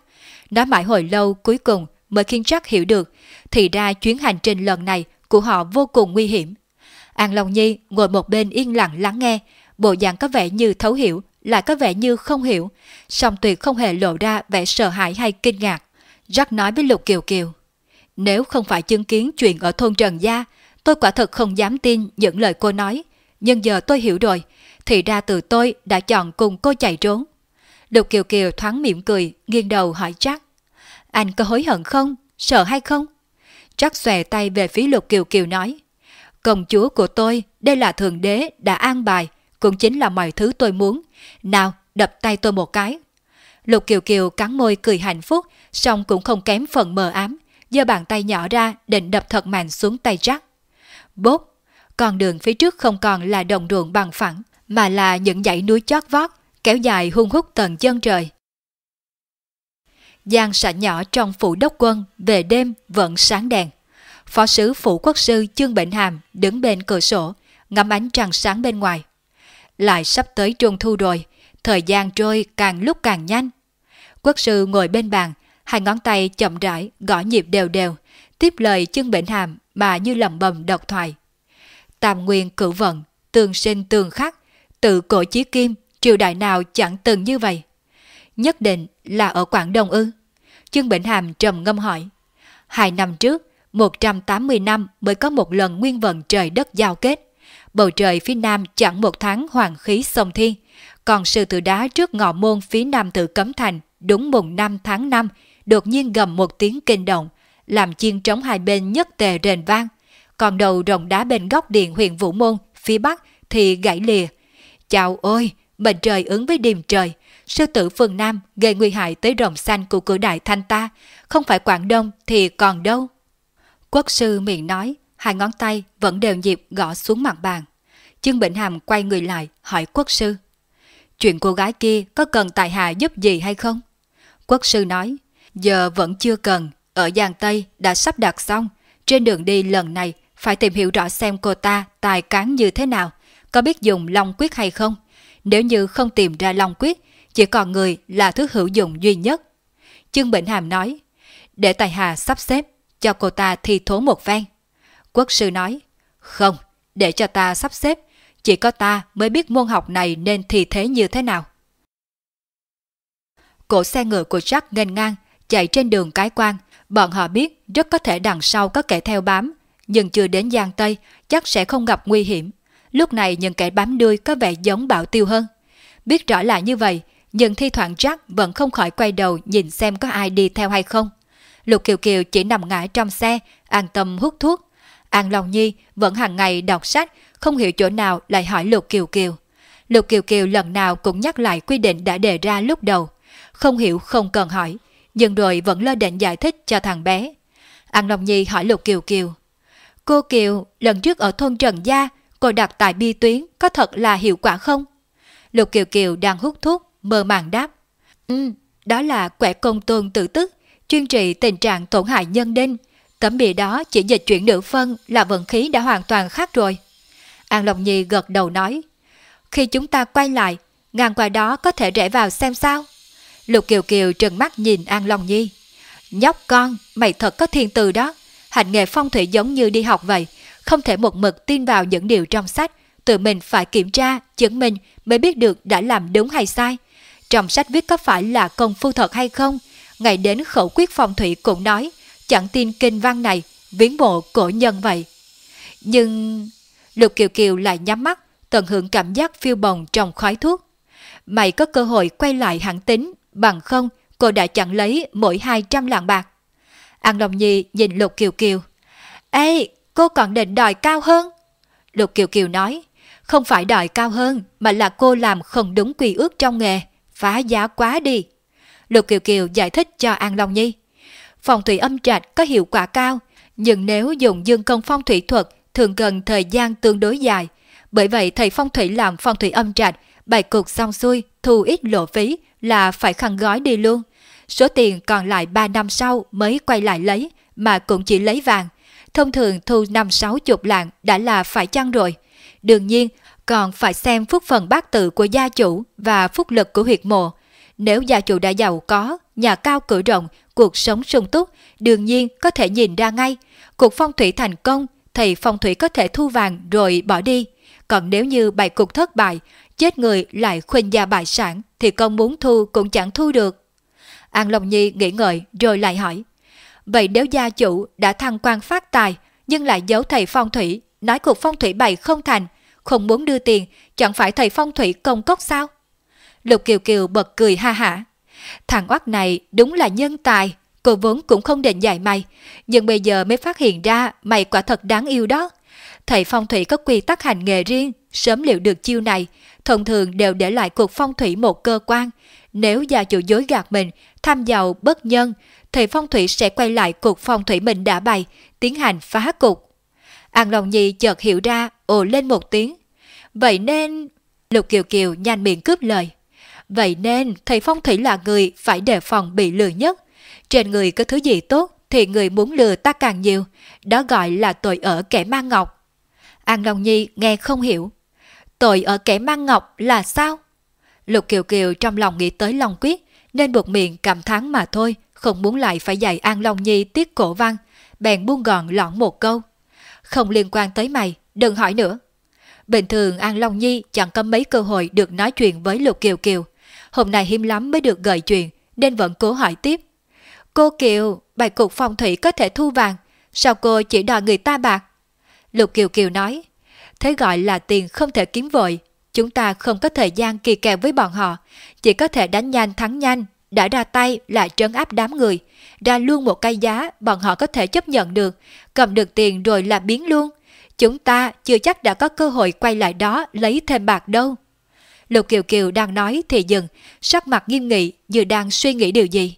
Nói mãi hồi lâu cuối cùng mới khiến Jack hiểu được, thì ra chuyến hành trình lần này của họ vô cùng nguy hiểm. An Long Nhi ngồi một bên yên lặng lắng nghe, bộ dạng có vẻ như thấu hiểu, lại có vẻ như không hiểu, song tuyệt không hề lộ ra vẻ sợ hãi hay kinh ngạc. Jack nói với Lục Kiều Kiều, nếu không phải chứng kiến chuyện ở thôn Trần Gia, tôi quả thật không dám tin những lời cô nói, nhưng giờ tôi hiểu rồi, thì ra từ tôi đã chọn cùng cô chạy trốn. Lục Kiều Kiều thoáng mỉm cười, nghiêng đầu hỏi chắc. Anh có hối hận không? Sợ hay không? Jack xòe tay về phía Lục Kiều Kiều nói. Công chúa của tôi, đây là thượng đế đã an bài, cũng chính là mọi thứ tôi muốn. Nào, đập tay tôi một cái. Lục Kiều Kiều cắn môi cười hạnh phúc, song cũng không kém phần mờ ám, giơ bàn tay nhỏ ra định đập thật mạnh xuống tay Jack. Bốp, con đường phía trước không còn là đồng ruộng bằng phẳng, mà là những dãy núi chót vót, kéo dài hung hút tầng chân trời. Giang sảnh nhỏ trong phủ đốc quân về đêm vẫn sáng đèn. Phó sứ phủ quốc sư Trương Bệnh Hàm đứng bên cửa sổ, ngắm ánh trăng sáng bên ngoài. Lại sắp tới trung thu rồi, thời gian trôi càng lúc càng nhanh. Quốc sư ngồi bên bàn, hai ngón tay chậm rãi gõ nhịp đều đều, tiếp lời Trương Bệnh Hàm mà như lầm bầm độc thoại. Tam nguyên cử vận, tường sinh tường khắc, tự cổ chí kim, triều đại nào chẳng từng như vậy. Nhất định là ở Quảng Đông ư. Trương Bệnh Hàm trầm ngâm hỏi. Hai năm trước, 180 năm mới có một lần nguyên vận trời đất giao kết. Bầu trời phía nam chẳng một tháng hoàng khí sông thiên. Còn sư tử đá trước ngọ môn phía nam tự cấm thành đúng mùng 5 tháng 5 đột nhiên gầm một tiếng kinh động, làm chiên trống hai bên nhất tề rền vang. Còn đầu rồng đá bên góc điện huyện Vũ Môn phía bắc thì gãy lìa. Chào ôi, mệnh trời ứng với điềm trời, sư tử phương Nam gây nguy hại tới rồng xanh của cửa đại thanh ta, không phải Quảng Đông thì còn đâu. Quốc sư miệng nói, hai ngón tay vẫn đều nhịp gõ xuống mặt bàn. Chương Bệnh Hàm quay người lại hỏi quốc sư. Chuyện cô gái kia có cần tài hạ giúp gì hay không? Quốc sư nói, giờ vẫn chưa cần, ở Giang Tây đã sắp đặt xong. Trên đường đi lần này phải tìm hiểu rõ xem cô ta tài cán như thế nào, có biết dùng long quyết hay không. Nếu như không tìm ra long quyết, chỉ còn người là thứ hữu dụng duy nhất. Chương Bệnh Hàm nói, để tài hà sắp xếp, cho cô ta thi thố một ven. Quốc sư nói, không, để cho ta sắp xếp, chỉ có ta mới biết môn học này nên thi thế như thế nào. Cổ xe ngựa của Jack nghênh ngang, chạy trên đường cái quan, bọn họ biết rất có thể đằng sau có kẻ theo bám, nhưng chưa đến Giang Tây chắc sẽ không gặp nguy hiểm. Lúc này những kẻ bám đuôi có vẻ giống bảo tiêu hơn. Biết rõ là như vậy, nhưng thi thoảng Jack vẫn không khỏi quay đầu nhìn xem có ai đi theo hay không. Lục Kiều Kiều chỉ nằm ngã trong xe, an tâm hút thuốc. An Long Nhi vẫn hàng ngày đọc sách, không hiểu chỗ nào lại hỏi Lục Kiều Kiều. Lục Kiều Kiều lần nào cũng nhắc lại quy định đã đề ra lúc đầu. Không hiểu không cần hỏi, nhưng rồi vẫn lơ định giải thích cho thằng bé. An Long Nhi hỏi Lục Kiều Kiều. Cô Kiều, lần trước ở thôn Trần Gia, cô đặt tại bi tuyến có thật là hiệu quả không? Lục Kiều Kiều đang hút thuốc, mơ màng đáp. Ừ, đó là quẻ công tôn tự tức, chuyên trị tình trạng tổn hại nhân đinh. Tấm bìa đó chỉ dịch chuyển nửa phân là vận khí đã hoàn toàn khác rồi. An Long Nhi gật đầu nói. Khi chúng ta quay lại, ngang qua đó có thể rẽ vào xem sao. Lục Kiều Kiều trừng mắt nhìn An Long Nhi. Nhóc con, mày thật có thiên từ đó. Hành nghề phong thủy giống như đi học vậy. Không thể một mực tin vào những điều trong sách. Tự mình phải kiểm tra, chứng minh mới biết được đã làm đúng hay sai. Trong sách viết có phải là công phu thật hay không? Ngày đến khẩu quyết phong thủy cũng nói, chẳng tin kinh văn này, viễn bộ cổ nhân vậy. Nhưng... Lục Kiều Kiều lại nhắm mắt, tận hưởng cảm giác phiêu bồng trong khói thuốc. Mày có cơ hội quay lại hẳn tính, bằng không cô đã chẳng lấy mỗi 200 lạng bạc. An Long Nhi nhìn Lục Kiều Kiều. Ê, cô còn định đòi cao hơn. Lục Kiều Kiều nói, không phải đòi cao hơn mà là cô làm không đúng quy ước trong nghề, phá giá quá đi. Lục Kiều Kiều giải thích cho An Long Nhi. Phong thủy âm trạch có hiệu quả cao, nhưng nếu dùng dương công phong thủy thuật thường cần thời gian tương đối dài. Bởi vậy thầy phong thủy làm phong thủy âm trạch, bài cục xong xuôi, thu ít lộ phí là phải khăn gói đi luôn. Số tiền còn lại 3 năm sau mới quay lại lấy, mà cũng chỉ lấy vàng. Thông thường thu 5-6 chục lạng đã là phải chăng rồi. Đương nhiên, còn phải xem phúc phần bát tự của gia chủ và phúc lực của huyệt mộ. Nếu gia chủ đã giàu có, nhà cao cửa rộng, cuộc sống sung túc, đương nhiên có thể nhìn ra ngay. Cuộc phong thủy thành công, thì phong thủy có thể thu vàng rồi bỏ đi. Còn nếu như bài cục thất bại, chết người lại khuynh gia bại sản, thì con muốn thu cũng chẳng thu được. An Long Nhi nghĩ ngợi rồi lại hỏi. Vậy nếu gia chủ đã thăng quan phát tài, nhưng lại giấu thầy phong thủy, nói cuộc phong thủy bày không thành, không muốn đưa tiền, chẳng phải thầy phong thủy công cốc sao? Lục Kiều Kiều bật cười ha hả. Thằng oát này đúng là nhân tài, cô vốn cũng không định dạy mày, nhưng bây giờ mới phát hiện ra mày quả thật đáng yêu đó. Thầy phong thủy có quy tắc hành nghề riêng, sớm liệu được chiêu này, thông thường đều để lại cuộc phong thủy một cơ quan. Nếu gia chủ dối gạt mình, tham giàu bất nhân, thầy phong thủy sẽ quay lại cuộc phong thủy mình đã bày, tiến hành phá cục. An Long Nhi chợt hiểu ra, ồ lên một tiếng. Vậy nên... Lục Kiều Kiều nhanh miệng cướp lời. Vậy nên thầy phong thủy là người phải đề phòng bị lừa nhất. Trên người có thứ gì tốt thì người muốn lừa ta càng nhiều. Đó gọi là tội ở kẻ mang ngọc. An Long Nhi nghe không hiểu. Tội ở kẻ mang ngọc là sao? Lục Kiều Kiều trong lòng nghĩ tới Long Quyết nên buộc miệng cảm thán mà thôi, không muốn lại phải dạy An Long Nhi tiết cổ văn, bèn buông gọn lõn một câu. Không liên quan tới mày, đừng hỏi nữa. Bình thường An Long Nhi chẳng có mấy cơ hội được nói chuyện với Lục Kiều Kiều. Hôm nay hiếm lắm mới được gợi chuyện, nên vẫn cố hỏi tiếp. Cô Kiều, bài cục phong thủy có thể thu vàng, sao cô chỉ đòi người ta bạc? Lục Kiều Kiều nói, thế gọi là tiền không thể kiếm vội. Chúng ta không có thời gian kỳ kèo với bọn họ, chỉ có thể đánh nhanh thắng nhanh, đã ra tay là trấn áp đám người, ra luôn một cái giá bọn họ có thể chấp nhận được, cầm được tiền rồi là biến luôn. Chúng ta chưa chắc đã có cơ hội quay lại đó lấy thêm bạc đâu. Lục Kiều Kiều đang nói thì dừng, sắc mặt nghiêm nghị như đang suy nghĩ điều gì.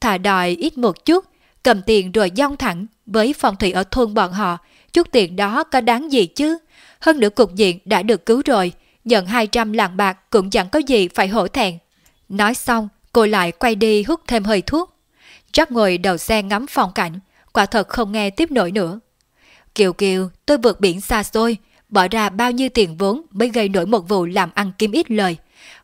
Thà đòi ít một chút, cầm tiền rồi dông thẳng với phong thủy ở thôn bọn họ, chút tiền đó có đáng gì chứ? Hơn nữa cục diện đã được cứu rồi, nhận 200 lạng bạc cũng chẳng có gì phải hổ thẹn. Nói xong, cô lại quay đi hút thêm hơi thuốc. Jack ngồi đầu xe ngắm phong cảnh, quả thật không nghe tiếp nổi nữa. Kiều Kiều, tôi vượt biển xa xôi, bỏ ra bao nhiêu tiền vốn mới gây nổi một vụ làm ăn kiếm ít lời.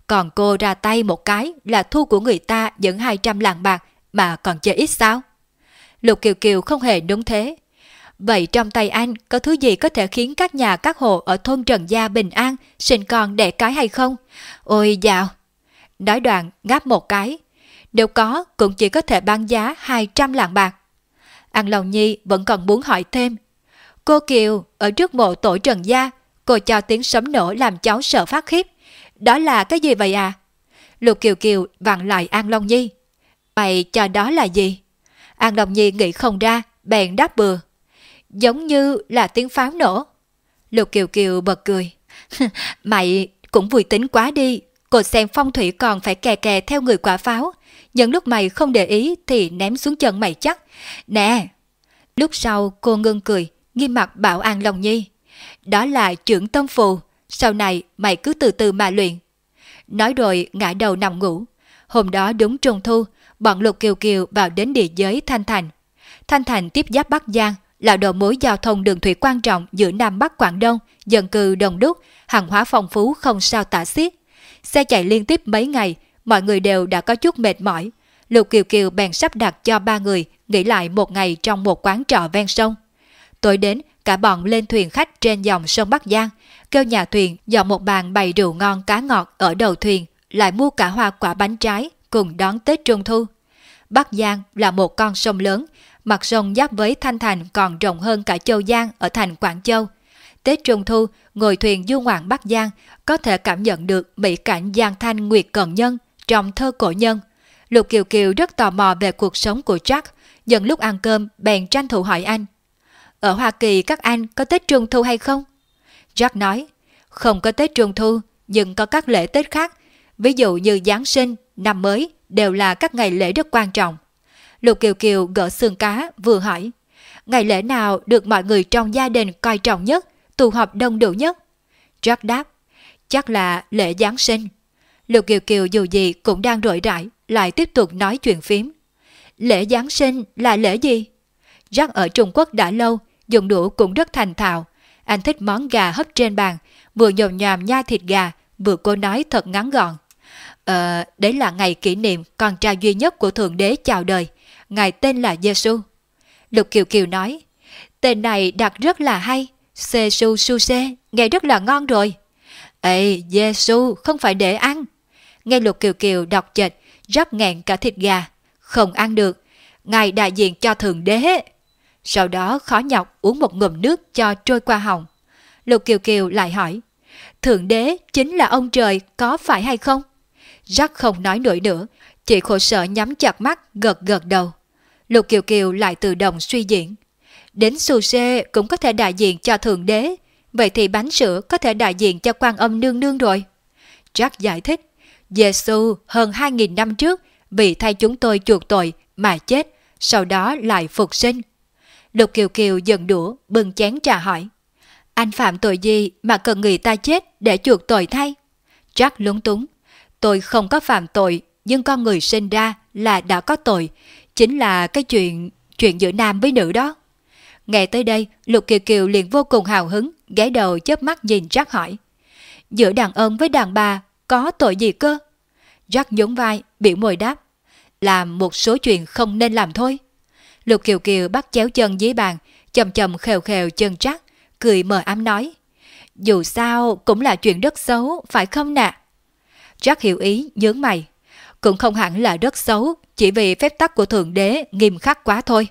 Còn cô ra tay một cái là thu của người ta dẫn 200 lạng bạc mà còn chơi ít sao? Lục Kiều Kiều không hề đúng thế. Vậy trong tay anh có thứ gì có thể khiến các nhà các hộ ở thôn Trần Gia bình an, sinh con đẻ cái hay không? Ôi dạo! Nói đoạn ngáp một cái. Nếu có cũng chỉ có thể bán giá 200 lạng bạc. An Long Nhi vẫn còn muốn hỏi thêm. Cô Kiều, ở trước mộ tổ Trần Gia, cô cho tiếng sấm nổ làm cháu sợ phát khiếp. Đó là cái gì vậy à? Lục Kiều Kiều vặn lại An Long Nhi. Mày cho đó là gì? An Long Nhi nghĩ không ra, bèn đáp bừa. Giống như là tiếng pháo nổ. Lục Kiều Kiều bật cười. Mày cũng vui tính quá đi cột xem phong thủy còn phải kè kè theo người quả pháo. Những lúc mày không để ý thì ném xuống chân mày chắc. Nè! Lúc sau cô ngưng cười, nghiêm mặt bảo An Long Nhi. Đó là trưởng tâm phù. Sau này mày cứ từ từ mà luyện. Nói rồi ngã đầu nằm ngủ. Hôm đó đúng trung thu, bọn Lục Kiều Kiều vào đến địa giới Thanh Thành. Thanh Thành tiếp giáp Bắc Giang là đầu mối giao thông đường thủy quan trọng giữa Nam Bắc Quảng Đông, dân cư đông đúc, hàng hóa phong phú không sao tả xiết. Xe chạy liên tiếp mấy ngày, mọi người đều đã có chút mệt mỏi. Lục Kiều Kiều bèn sắp đặt cho ba người nghỉ lại một ngày trong một quán trọ ven sông. Tối đến, cả bọn lên thuyền khách trên dòng sông Bắc Giang, kêu nhà thuyền dọn một bàn bày rượu ngon cá ngọt ở đầu thuyền, lại mua cả hoa quả bánh trái cùng đón Tết Trung Thu. Bắc Giang là một con sông lớn, mặt sông giáp với Thanh Thành còn rộng hơn cả Châu Giang ở thành Quảng Châu. Tết Trung Thu, ngồi thuyền du ngoạn Bắc Giang có thể cảm nhận được mỹ cảnh Giang Thanh Nguyệt Cần Nhân trong thơ cổ nhân. Lục Kiều Kiều rất tò mò về cuộc sống của Jack, dần lúc ăn cơm bèn tranh thủ hỏi anh. Ở Hoa Kỳ các anh có Tết Trung Thu hay không? Jack nói, không có Tết Trung Thu, nhưng có các lễ Tết khác, ví dụ như Giáng sinh, năm mới, đều là các ngày lễ rất quan trọng. Lục Kiều Kiều gỡ xương cá vừa hỏi, ngày lễ nào được mọi người trong gia đình coi trọng nhất, tụ họp đông đủ nhất? Jack đáp, chắc là lễ Giáng sinh. Lục Kiều Kiều dù gì cũng đang rỗi rãi, lại tiếp tục nói chuyện phím. Lễ Giáng sinh là lễ gì? Jack ở Trung Quốc đã lâu, dùng đũa cũng rất thành thạo. Anh thích món gà hấp trên bàn, vừa nhồm nhòm nhai thịt gà, vừa cô nói thật ngắn gọn. Ờ, đấy là ngày kỷ niệm con trai duy nhất của Thượng Đế chào đời. Ngài tên là Giêsu. Lục Kiều Kiều nói, tên này đặt rất là hay. Xê su su xê, nghe rất là ngon rồi. Ê, Giêsu không phải để ăn. Nghe Lục Kiều Kiều đọc chệch, rất nghẹn cả thịt gà. Không ăn được. Ngài đại diện cho Thượng Đế. Sau đó khó nhọc uống một ngụm nước cho trôi qua họng. Lục Kiều Kiều lại hỏi, Thượng Đế chính là ông trời có phải hay không? Jack không nói nổi nữa, chỉ khổ sở nhắm chặt mắt gật gật đầu. Lục Kiều Kiều lại tự động suy diễn. Đến su xê cũng có thể đại diện cho Thượng Đế, vậy thì bánh sữa có thể đại diện cho quan âm nương nương rồi. Jack giải thích, Giêsu hơn 2.000 năm trước vì thay chúng tôi chuộc tội mà chết, sau đó lại phục sinh. Lục Kiều Kiều dần đũa, bưng chén trà hỏi. Anh phạm tội gì mà cần người ta chết để chuộc tội thay? Jack lúng túng. Tôi không có phạm tội, nhưng con người sinh ra là đã có tội. Chính là cái chuyện chuyện giữa nam với nữ đó. Nghe tới đây, Lục Kiều Kiều liền vô cùng hào hứng, ghé đầu chớp mắt nhìn Jack hỏi. Giữa đàn ông với đàn bà có tội gì cơ? Jack nhún vai, biểu môi đáp. Làm một số chuyện không nên làm thôi. Lục Kiều Kiều bắt chéo chân dưới bàn, chầm chầm khều khều chân Jack, cười mờ ám nói. Dù sao cũng là chuyện rất xấu, phải không nè? Jack hiểu ý, nhướng mày. Cũng không hẳn là rất xấu, chỉ vì phép tắc của Thượng Đế nghiêm khắc quá thôi.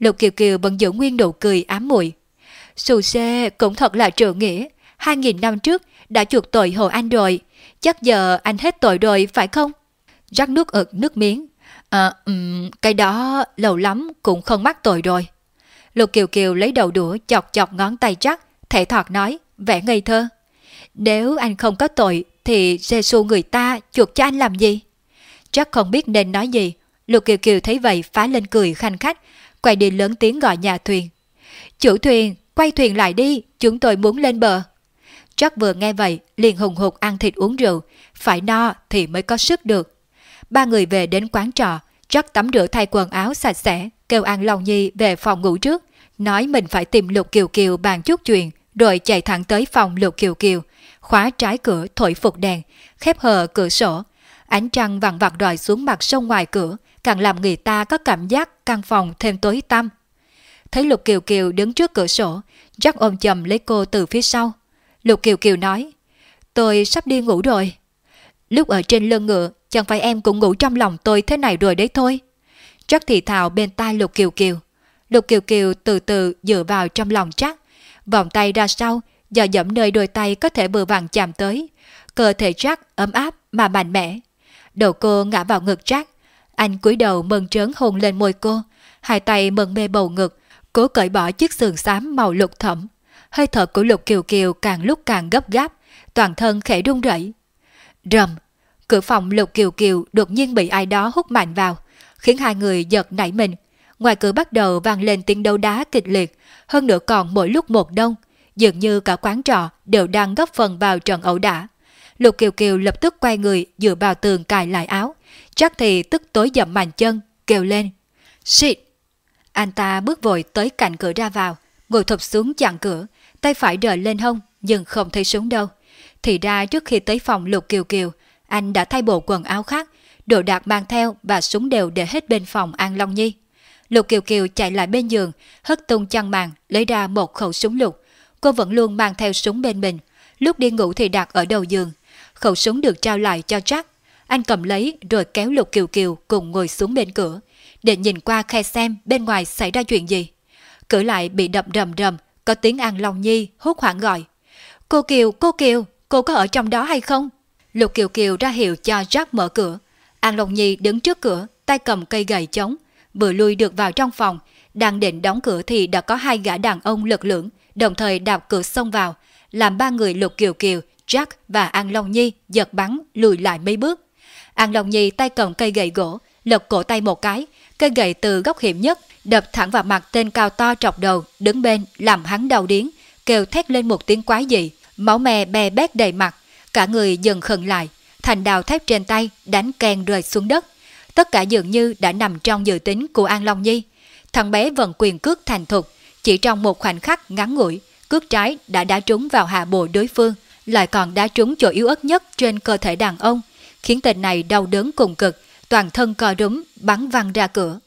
Lục Kiều Kiều vẫn giữ nguyên nụ cười ám muội. Sù xê cũng thật là trượng nghĩa. Hai nghìn năm trước đã chuộc tội Hồ Anh rồi. Chắc giờ anh hết tội rồi phải không? Rắc nước ực nước miếng. À, um, cái đó lâu lắm cũng không mắc tội rồi. Lục Kiều Kiều lấy đầu đũa chọc chọc ngón tay chắc, thể thoạt nói, vẻ ngây thơ. Nếu anh không có tội thì giê xu người ta chuột cho anh làm gì? Chắc không biết nên nói gì. Lục Kiều Kiều thấy vậy phá lên cười khanh khách, quay đi lớn tiếng gọi nhà thuyền. Chủ thuyền, quay thuyền lại đi, chúng tôi muốn lên bờ. Jack vừa nghe vậy, liền hùng hục ăn thịt uống rượu, phải no thì mới có sức được. Ba người về đến quán trọ, Jack tắm rửa thay quần áo sạch sẽ, kêu An Long Nhi về phòng ngủ trước, nói mình phải tìm Lục Kiều Kiều bàn chút chuyện, rồi chạy thẳng tới phòng Lục Kiều Kiều, khóa trái cửa thổi phục đèn, khép hờ cửa sổ. Ánh trăng vằn vặt rọi xuống mặt sông ngoài cửa, càng làm người ta có cảm giác căn phòng thêm tối tăm. Thấy Lục Kiều Kiều đứng trước cửa sổ, Jack ôm chầm lấy cô từ phía sau. Lục Kiều Kiều nói, tôi sắp đi ngủ rồi. Lúc ở trên lưng ngựa, chẳng phải em cũng ngủ trong lòng tôi thế này rồi đấy thôi. Jack thì thào bên tai Lục Kiều Kiều. Lục Kiều Kiều từ từ dựa vào trong lòng Jack, vòng tay ra sau, dò dẫm nơi đôi tay có thể vừa vặn chạm tới. Cơ thể Jack ấm áp mà mạnh mẽ. Đầu cô ngã vào ngực Jack. Anh cúi đầu mừng trớn hôn lên môi cô, hai tay mừng mê bầu ngực, cố cởi bỏ chiếc sườn xám màu lục thẫm. Hơi thở của Lục Kiều Kiều càng lúc càng gấp gáp, toàn thân khẽ run rẩy. Rầm, cửa phòng Lục Kiều Kiều đột nhiên bị ai đó hút mạnh vào, khiến hai người giật nảy mình. Ngoài cửa bắt đầu vang lên tiếng đấu đá kịch liệt, hơn nữa còn mỗi lúc một đông, dường như cả quán trọ đều đang góp phần vào trận ẩu đả. Lục Kiều Kiều lập tức quay người dựa vào tường cài lại áo, chắc thì tức tối dậm mạnh chân, kêu lên. Shit! Anh ta bước vội tới cạnh cửa ra vào, ngồi thụp xuống chặn cửa, tay phải đờ lên hông nhưng không thấy súng đâu. Thì ra trước khi tới phòng Lục Kiều Kiều, anh đã thay bộ quần áo khác, đồ đạc mang theo và súng đều để hết bên phòng An Long Nhi. Lục Kiều Kiều chạy lại bên giường, hất tung chăn màn, lấy ra một khẩu súng lục. Cô vẫn luôn mang theo súng bên mình, lúc đi ngủ thì đặt ở đầu giường. Khẩu súng được trao lại cho Jack. Anh cầm lấy rồi kéo Lục Kiều Kiều cùng ngồi xuống bên cửa, để nhìn qua khe xem bên ngoài xảy ra chuyện gì. Cửa lại bị đập rầm rầm, có tiếng An Long Nhi hốt hoảng gọi. Cô Kiều, cô Kiều, cô có ở trong đó hay không? Lục Kiều Kiều ra hiệu cho Jack mở cửa. An Long Nhi đứng trước cửa, tay cầm cây gậy chống, vừa lui được vào trong phòng. Đang định đóng cửa thì đã có hai gã đàn ông lực lưỡng, đồng thời đạp cửa xông vào, làm ba người Lục Kiều Kiều, Jack và An Long Nhi giật bắn lùi lại mấy bước. An Long Nhi tay cầm cây gậy gỗ, lật cổ tay một cái, cây gậy từ góc hiểm nhất đập thẳng vào mặt tên cao to trọc đầu đứng bên làm hắn đau điến, kêu thét lên một tiếng quái dị, máu me bè bét đầy mặt, cả người dần khẩn lại, thành đào thép trên tay đánh kèn rơi xuống đất. Tất cả dường như đã nằm trong dự tính của An Long Nhi. Thằng bé vận quyền cước thành thục, chỉ trong một khoảnh khắc ngắn ngủi, cước trái đã đá trúng vào hạ bộ đối phương, lại còn đá trúng chỗ yếu ớt nhất trên cơ thể đàn ông, khiến tên này đau đớn cùng cực, toàn thân co rúm, bắn văng ra cửa.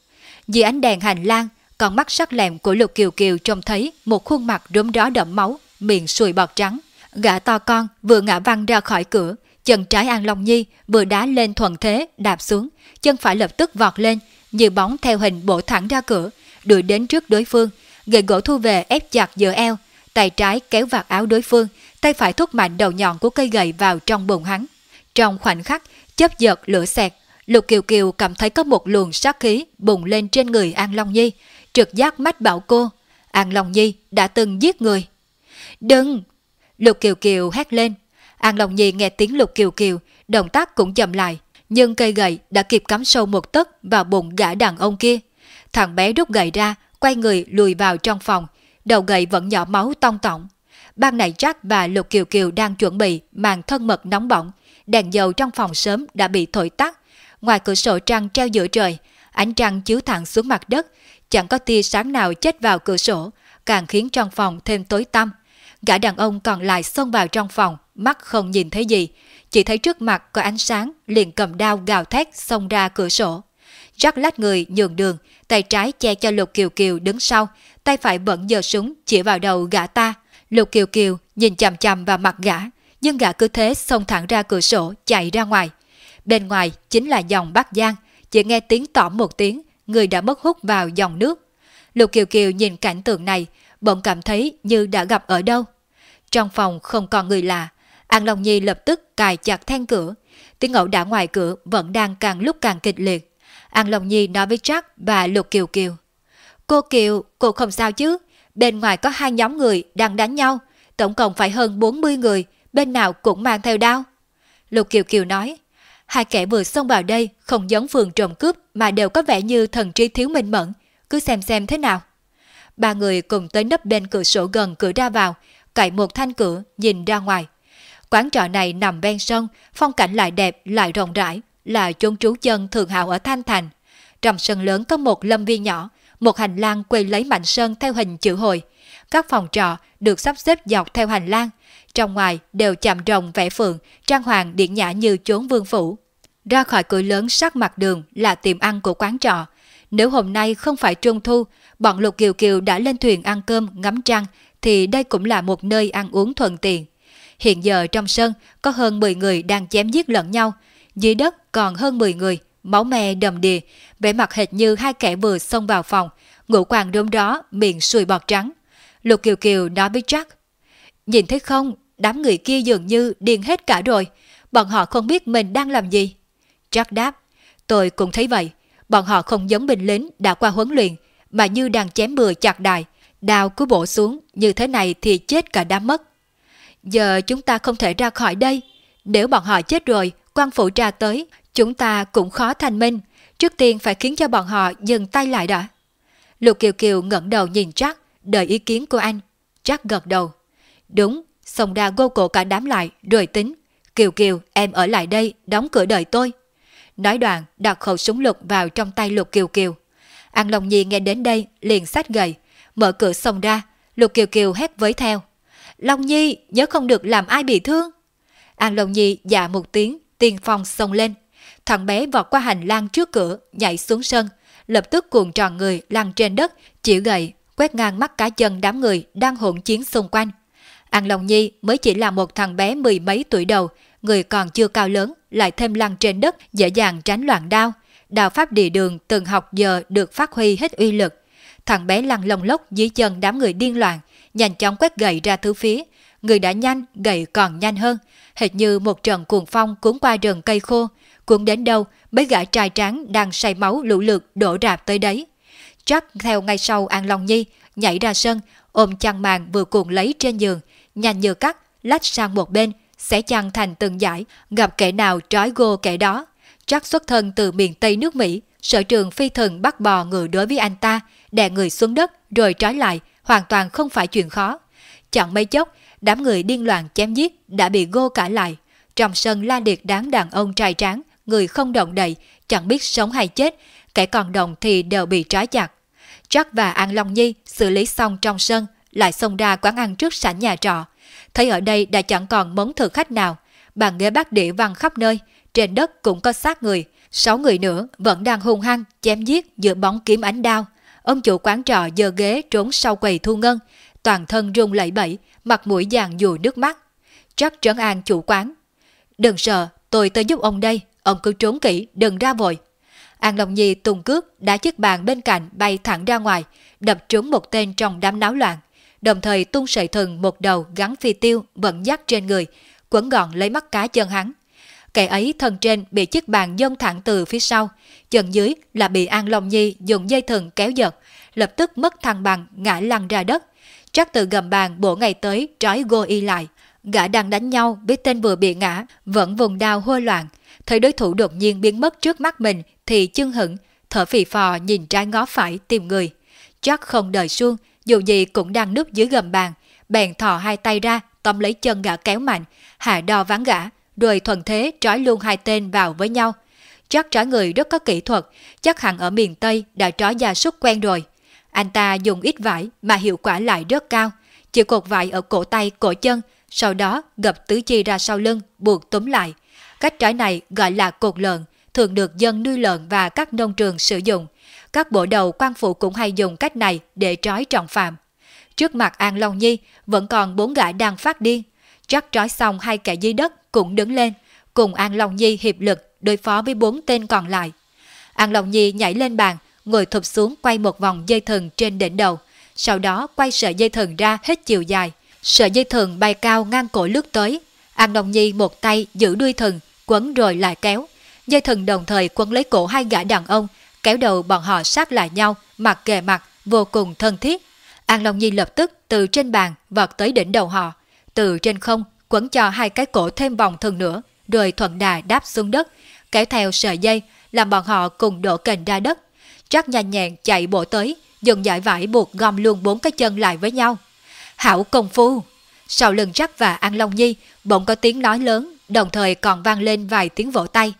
Dưới ánh đèn hành lang, con mắt sắc lẹm của Lục Kiều Kiều trông thấy một khuôn mặt rúm đó đẫm máu, miệng sùi bọt trắng. Gã to con vừa ngã văng ra khỏi cửa, chân trái An Long Nhi vừa đá lên thuận thế đạp xuống, chân phải lập tức vọt lên, như bóng theo hình bổ thẳng ra cửa, đuổi đến trước đối phương, gậy gỗ thu về ép chặt giữa eo, tay trái kéo vạt áo đối phương, tay phải thúc mạnh đầu nhọn của cây gậy vào trong bụng hắn. Trong khoảnh khắc, chớp giật lửa xẹt, Lục Kiều Kiều cảm thấy có một luồng sát khí bùng lên trên người An Long Nhi, trực giác mách bảo cô, An Long Nhi đã từng giết người. Đừng! Lục Kiều Kiều hét lên. An Long Nhi nghe tiếng Lục Kiều Kiều, động tác cũng chậm lại, nhưng cây gậy đã kịp cắm sâu một tấc vào bụng gã đàn ông kia. Thằng bé rút gậy ra, quay người lùi vào trong phòng, đầu gậy vẫn nhỏ máu tong tỏng. Ban này Jack và Lục Kiều Kiều đang chuẩn bị màn thân mật nóng bỏng, đèn dầu trong phòng sớm đã bị thổi tắt. Ngoài cửa sổ trăng treo giữa trời, ánh trăng chiếu thẳng xuống mặt đất, chẳng có tia sáng nào chết vào cửa sổ, càng khiến trong phòng thêm tối tăm. Gã đàn ông còn lại xông vào trong phòng, mắt không nhìn thấy gì, chỉ thấy trước mặt có ánh sáng, liền cầm đao gào thét xông ra cửa sổ. Jack lách người nhường đường, tay trái che cho Lục Kiều Kiều đứng sau, tay phải vẫn giơ súng chỉ vào đầu gã ta. Lục Kiều Kiều nhìn chằm chằm vào mặt gã, nhưng gã cứ thế xông thẳng ra cửa sổ chạy ra ngoài. Bên ngoài chính là dòng Bắc Giang, chỉ nghe tiếng tỏm một tiếng, người đã mất hút vào dòng nước. Lục Kiều Kiều nhìn cảnh tượng này, bỗng cảm thấy như đã gặp ở đâu. Trong phòng không còn người lạ, An Long Nhi lập tức cài chặt then cửa. Tiếng ẩu đả ngoài cửa vẫn đang càng lúc càng kịch liệt. An Long Nhi nói với Jack và Lục Kiều Kiều. Cô Kiều, cô không sao chứ? Bên ngoài có hai nhóm người đang đánh nhau. Tổng cộng phải hơn 40 người, bên nào cũng mang theo đao. Lục Kiều Kiều nói, hai kẻ vừa xông vào đây không giống phường trộm cướp mà đều có vẻ như thần trí thiếu minh mẫn, cứ xem xem thế nào. Ba người cùng tới nấp bên cửa sổ gần cửa ra vào, cậy một thanh cửa nhìn ra ngoài. Quán trọ này nằm ven sông, phong cảnh lại đẹp lại rộng rãi, là chốn trú chân thường hào ở Thanh Thành. Trong sân lớn có một lâm viên nhỏ, một hành lang quay lấy mảnh sơn theo hình chữ hồi. Các phòng trọ được sắp xếp dọc theo hành lang, trong ngoài đều chạm rồng vẽ phượng, trang hoàng điện nhã như chốn vương phủ. Ra khỏi cửa lớn sát mặt đường là tiệm ăn của quán trọ. Nếu hôm nay không phải trung thu, bọn Lục Kiều Kiều đã lên thuyền ăn cơm, ngắm trăng, thì đây cũng là một nơi ăn uống thuận tiện. Hiện giờ trong sân có hơn 10 người đang chém giết lẫn nhau, dưới đất còn hơn 10 người, máu me đầm đìa, vẻ mặt hệt như hai kẻ vừa xông vào phòng, ngũ quàng đốm đó, miệng sùi bọt trắng. Lục Kiều Kiều nói với Jack, nhìn thấy không, đám người kia dường như điên hết cả rồi, bọn họ không biết mình đang làm gì. Jack đáp, tôi cũng thấy vậy, bọn họ không giống binh lính đã qua huấn luyện, mà như đang chém bừa chặt đài, đào cứ bổ xuống, như thế này thì chết cả đám mất. Giờ chúng ta không thể ra khỏi đây, nếu bọn họ chết rồi, quan phủ ra tới, chúng ta cũng khó thành minh, trước tiên phải khiến cho bọn họ dừng tay lại đã. Lục Kiều Kiều ngẩng đầu nhìn Jack, đợi ý kiến của anh. Jack gật đầu. Đúng, sông ra gô cổ cả đám lại, rồi tính. Kiều Kiều, em ở lại đây, đóng cửa đợi tôi. Nói đoạn, đặt khẩu súng lục vào trong tay Lục Kiều Kiều. An Long Nhi nghe đến đây, liền sát gầy, mở cửa xông ra, Lục Kiều Kiều hét với theo. Long Nhi, nhớ không được làm ai bị thương. An Long Nhi dạ một tiếng, tiên phong xông lên. Thằng bé vọt qua hành lang trước cửa, nhảy xuống sân, lập tức cuồng tròn người lăn trên đất, chỉ gậy, quét ngang mắt cá chân đám người đang hỗn chiến xung quanh. An Long Nhi mới chỉ là một thằng bé mười mấy tuổi đầu, người còn chưa cao lớn, lại thêm lăn trên đất, dễ dàng tránh loạn đao. Đào pháp địa đường từng học giờ được phát huy hết uy lực. Thằng bé lăn lồng lốc dưới chân đám người điên loạn, nhanh chóng quét gậy ra thứ phía. Người đã nhanh, gậy còn nhanh hơn, hệt như một trận cuồng phong cuốn qua rừng cây khô, cuốn đến đâu mấy gã trai tráng đang say máu lũ lượt đổ rạp tới đấy. Chắc theo ngay sau An Long Nhi, nhảy ra sân, ôm chăn màn vừa cuộn lấy trên giường, nhanh như cắt, lách sang một bên, sẽ chăn thành từng giải, gặp kẻ nào trói gô kẻ đó. Chắc xuất thân từ miền Tây nước Mỹ, sở trường phi thần bắt bò người đối với anh ta, đè người xuống đất rồi trói lại, hoàn toàn không phải chuyện khó. Chẳng mấy chốc, đám người điên loạn chém giết đã bị gô cả lại. Trong sân la liệt đáng đàn ông trai tráng, người không động đậy, chẳng biết sống hay chết, kẻ còn động thì đều bị trói chặt. Jack và An Long Nhi xử lý xong trong sân, lại xông ra quán ăn trước sảnh nhà trọ. Thấy ở đây đã chẳng còn món thực khách nào, bàn ghế bát đĩa văng khắp nơi, trên đất cũng có xác người, sáu người nữa vẫn đang hung hăng chém giết giữa bóng kiếm ánh đao. Ông chủ quán trọ giơ ghế trốn sau quầy thu ngân, toàn thân rung lẩy bẩy, mặt mũi vàng dù nước mắt. Chắc trấn an chủ quán. Đừng sợ, tôi tới giúp ông đây, ông cứ trốn kỹ, đừng ra vội. An Long Nhi tung cước đá chiếc bàn bên cạnh bay thẳng ra ngoài, đập trúng một tên trong đám náo loạn, đồng thời tung sợi thừng một đầu gắn phi tiêu vẫn dắt trên người, quấn gọn lấy mắt cá chân hắn. Kẻ ấy thân trên bị chiếc bàn dông thẳng từ phía sau, chân dưới là bị An Long Nhi dùng dây thừng kéo giật, lập tức mất thăng bằng ngã lăn ra đất. Chắc từ gầm bàn bộ ngày tới trói gô y lại. Gã đang đánh nhau biết tên vừa bị ngã, vẫn vùng đao hôi loạn. Thấy đối thủ đột nhiên biến mất trước mắt mình thì chưng hững, thở phì phò nhìn trái ngó phải tìm người. Chắc không đợi xuông, dù gì cũng đang núp dưới gầm bàn, bèn thò hai tay ra, tóm lấy chân gã kéo mạnh, hạ đo ván gã, rồi thuận thế trói luôn hai tên vào với nhau. Chắc trói người rất có kỹ thuật, chắc hẳn ở miền Tây đã trói gia súc quen rồi. Anh ta dùng ít vải mà hiệu quả lại rất cao, chỉ cột vải ở cổ tay, cổ chân, sau đó gập tứ chi ra sau lưng, buộc túm lại. Cách trói này gọi là cột lợn, thường được dân nuôi lợn và các nông trường sử dụng. Các bộ đầu quan phụ cũng hay dùng cách này để trói trọng phạm. Trước mặt An Long Nhi vẫn còn bốn gã đang phát điên. Chắc trói xong hai kẻ dưới đất cũng đứng lên, cùng An Long Nhi hiệp lực đối phó với bốn tên còn lại. An Long Nhi nhảy lên bàn, ngồi thụp xuống quay một vòng dây thừng trên đỉnh đầu, sau đó quay sợi dây thừng ra hết chiều dài. Sợi dây thừng bay cao ngang cổ lướt tới. An Long Nhi một tay giữ đuôi thừng, quấn rồi lại kéo. Dây thừng đồng thời quấn lấy cổ hai gã đàn ông, kéo đầu bọn họ sát lại nhau, mặt kề mặt, vô cùng thân thiết. An Long Nhi lập tức từ trên bàn vọt tới đỉnh đầu họ, từ trên không quấn cho hai cái cổ thêm vòng thân nữa, rồi thuận đà đáp xuống đất, kéo theo sợi dây, làm bọn họ cùng đổ kềnh ra đất. Chắc nhanh nhẹn chạy bộ tới, dùng giải vải buộc gom luôn bốn cái chân lại với nhau. Hảo công phu! Sau lưng chắc và An Long Nhi bỗng có tiếng nói lớn, đồng thời còn vang lên vài tiếng vỗ tay.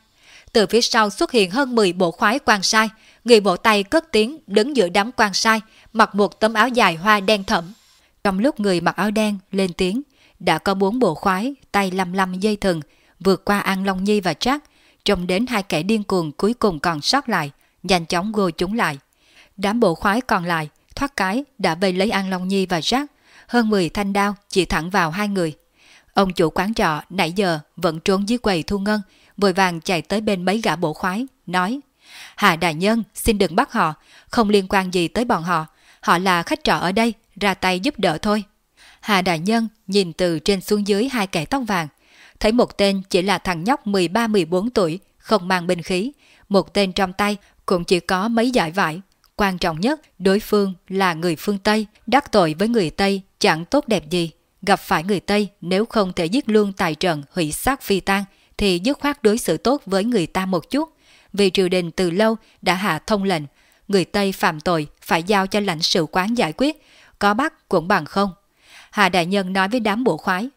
Từ phía sau xuất hiện hơn 10 bộ khoái quan sai, người bộ tay cất tiếng đứng giữa đám quan sai, mặc một tấm áo dài hoa đen thẫm. Trong lúc người mặc áo đen lên tiếng, đã có bốn bộ khoái tay lăm lăm dây thừng vượt qua An Long Nhi và Trác, trông đến hai kẻ điên cuồng cuối cùng còn sót lại, nhanh chóng gô chúng lại. Đám bộ khoái còn lại thoát cái đã vây lấy An Long Nhi và Trác, hơn 10 thanh đao chỉ thẳng vào hai người. Ông chủ quán trọ nãy giờ vẫn trốn dưới quầy thu ngân, vội vàng chạy tới bên mấy gã bộ khoái, nói Hà đại nhân xin đừng bắt họ, không liên quan gì tới bọn họ, họ là khách trọ ở đây, ra tay giúp đỡ thôi. Hà đại nhân nhìn từ trên xuống dưới hai kẻ tóc vàng, thấy một tên chỉ là thằng nhóc 13-14 tuổi, không mang binh khí, một tên trong tay cũng chỉ có mấy giải vải. Quan trọng nhất, đối phương là người phương Tây, đắc tội với người Tây chẳng tốt đẹp gì. Gặp phải người Tây nếu không thể giết luôn tài trận hủy xác phi tan, thì dứt khoát đối xử tốt với người ta một chút. Vì triều đình từ lâu đã hạ thông lệnh, người Tây phạm tội phải giao cho lãnh sự quán giải quyết, có bắt cũng bằng không. Hà Đại Nhân nói với đám bộ khoái.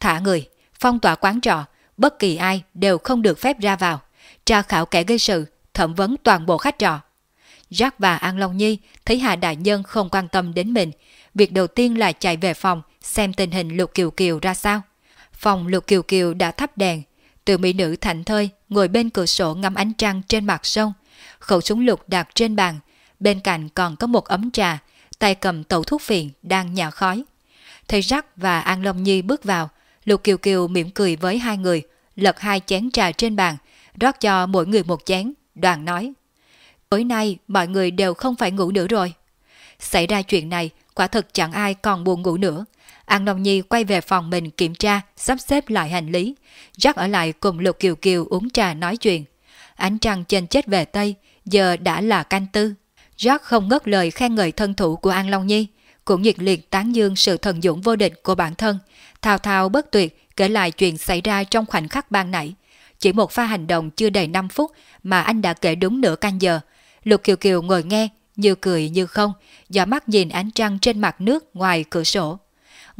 Thả người, phong tỏa quán trọ, bất kỳ ai đều không được phép ra vào. Tra khảo kẻ gây sự, thẩm vấn toàn bộ khách trọ. Jack và An Long Nhi thấy Hà Đại Nhân không quan tâm đến mình. Việc đầu tiên là chạy về phòng xem tình hình Lục Kiều Kiều ra sao. Phòng Lục Kiều Kiều đã thắp đèn. Từ mỹ nữ thảnh thơi ngồi bên cửa sổ ngắm ánh trăng trên mặt sông. Khẩu súng lục đặt trên bàn. Bên cạnh còn có một ấm trà, tay cầm tẩu thuốc phiện đang nhả khói. Thấy rắc và An Long Nhi bước vào, Lục Kiều Kiều mỉm cười với hai người, lật hai chén trà trên bàn, rót cho mỗi người một chén, đoàn nói. Tối nay mọi người đều không phải ngủ nữa rồi. Xảy ra chuyện này, quả thật chẳng ai còn buồn ngủ nữa. An Long Nhi quay về phòng mình kiểm tra, sắp xếp lại hành lý. Jack ở lại cùng Lục Kiều Kiều uống trà nói chuyện. Ánh trăng trên chết về Tây, giờ đã là canh tư. Jack không ngớt lời khen ngợi thân thủ của An Long Nhi, cũng nhiệt liệt tán dương sự thần dũng vô địch của bản thân, thao thao bất tuyệt kể lại chuyện xảy ra trong khoảnh khắc ban nãy. Chỉ một pha hành động chưa đầy 5 phút mà anh đã kể đúng nửa canh giờ. Lục Kiều Kiều ngồi nghe, như cười như không, dò mắt nhìn ánh trăng trên mặt nước ngoài cửa sổ.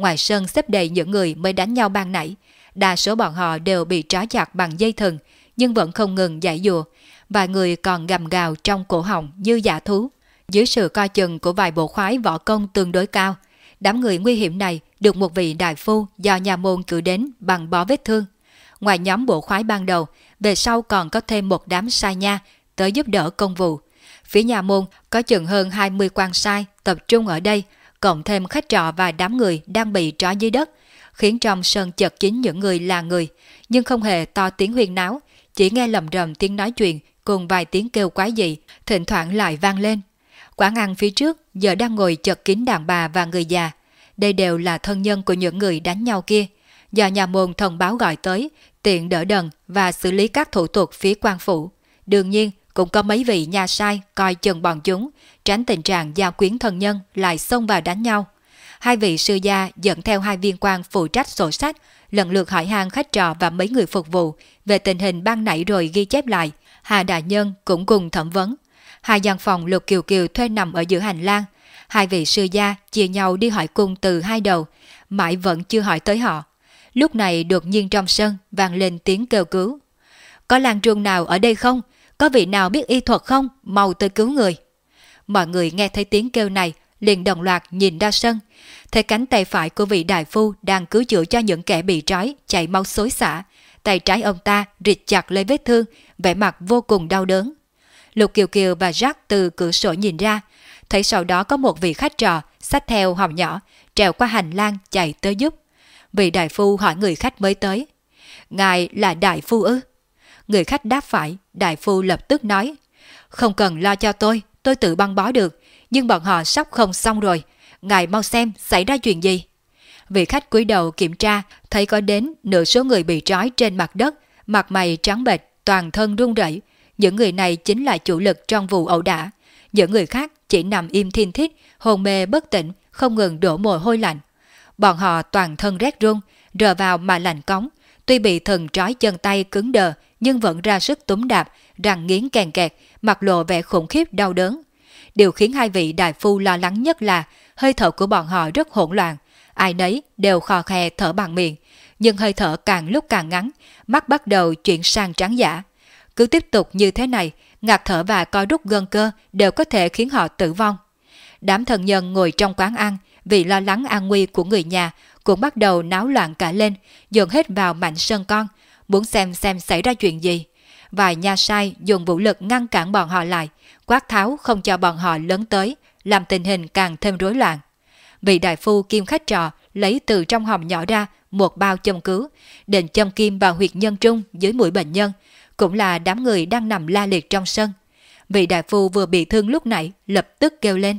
Ngoài sân xếp đầy những người mới đánh nhau ban nãy. Đa số bọn họ đều bị trói chặt bằng dây thừng, nhưng vẫn không ngừng giải dùa. Vài người còn gầm gào trong cổ họng như giả thú. Dưới sự coi chừng của vài bộ khoái võ công tương đối cao, đám người nguy hiểm này được một vị đại phu do nhà môn cử đến bằng bó vết thương. Ngoài nhóm bộ khoái ban đầu, về sau còn có thêm một đám sai nha tới giúp đỡ công vụ. Phía nhà môn có chừng hơn 20 quan sai tập trung ở đây, cộng thêm khách trọ và đám người đang bị trói dưới đất, khiến trong sân chật kín những người là người, nhưng không hề to tiếng huyên náo, chỉ nghe lầm rầm tiếng nói chuyện cùng vài tiếng kêu quái dị, thỉnh thoảng lại vang lên. Quán ăn phía trước giờ đang ngồi chật kín đàn bà và người già. Đây đều là thân nhân của những người đánh nhau kia. Do nhà môn thông báo gọi tới, tiện đỡ đần và xử lý các thủ tục phía quan phủ. Đương nhiên, cũng có mấy vị nhà sai coi chừng bọn chúng, tránh tình trạng gia quyến thân nhân lại xông vào đánh nhau. Hai vị sư gia dẫn theo hai viên quan phụ trách sổ sách, lần lượt hỏi han khách trò và mấy người phục vụ về tình hình ban nãy rồi ghi chép lại. Hà Đại Nhân cũng cùng thẩm vấn. Hai gian phòng Lục Kiều Kiều thuê nằm ở giữa hành lang. Hai vị sư gia chia nhau đi hỏi cung từ hai đầu, mãi vẫn chưa hỏi tới họ. Lúc này đột nhiên trong sân vang lên tiếng kêu cứu. Có làng trung nào ở đây không? Có vị nào biết y thuật không? Mau tới cứu người. Mọi người nghe thấy tiếng kêu này, liền đồng loạt nhìn ra sân. Thấy cánh tay phải của vị đại phu đang cứu chữa cho những kẻ bị trói, chạy mau xối xả. Tay trái ông ta rịt chặt lấy vết thương, vẻ mặt vô cùng đau đớn. Lục Kiều Kiều và Jack từ cửa sổ nhìn ra, thấy sau đó có một vị khách trò xách theo hòm nhỏ, trèo qua hành lang chạy tới giúp. Vị đại phu hỏi người khách mới tới. Ngài là đại phu ư? Người khách đáp phải, đại phu lập tức nói. Không cần lo cho tôi, tôi tự băng bó được, nhưng bọn họ sắp không xong rồi. Ngài mau xem xảy ra chuyện gì. Vị khách cúi đầu kiểm tra, thấy có đến nửa số người bị trói trên mặt đất, mặt mày trắng bệch, toàn thân run rẩy. Những người này chính là chủ lực trong vụ ẩu đả. Những người khác chỉ nằm im thiên thiết, hồn mê bất tỉnh, không ngừng đổ mồ hôi lạnh. Bọn họ toàn thân rét run, rờ vào mà lạnh cống, tuy bị thần trói chân tay cứng đờ nhưng vẫn ra sức túm đạp, răng nghiến kèn kẹt, mặt lộ vẻ khủng khiếp đau đớn. Điều khiến hai vị đại phu lo lắng nhất là hơi thở của bọn họ rất hỗn loạn, ai nấy đều khò khè thở bằng miệng, nhưng hơi thở càng lúc càng ngắn, mắt bắt đầu chuyển sang trắng giả. Cứ tiếp tục như thế này, ngạt thở và co rút gân cơ đều có thể khiến họ tử vong. Đám thần nhân ngồi trong quán ăn vì lo lắng an nguy của người nhà cũng bắt đầu náo loạn cả lên, dồn hết vào mạnh sơn con, muốn xem xem xảy ra chuyện gì. Vài nha sai dùng vũ lực ngăn cản bọn họ lại, quát tháo không cho bọn họ lớn tới, làm tình hình càng thêm rối loạn. Vị đại phu kim khách trò lấy từ trong hòm nhỏ ra một bao châm cứu, định châm kim vào huyệt nhân trung dưới mũi bệnh nhân, cũng là đám người đang nằm la liệt trong sân. Vị đại phu vừa bị thương lúc nãy lập tức kêu lên.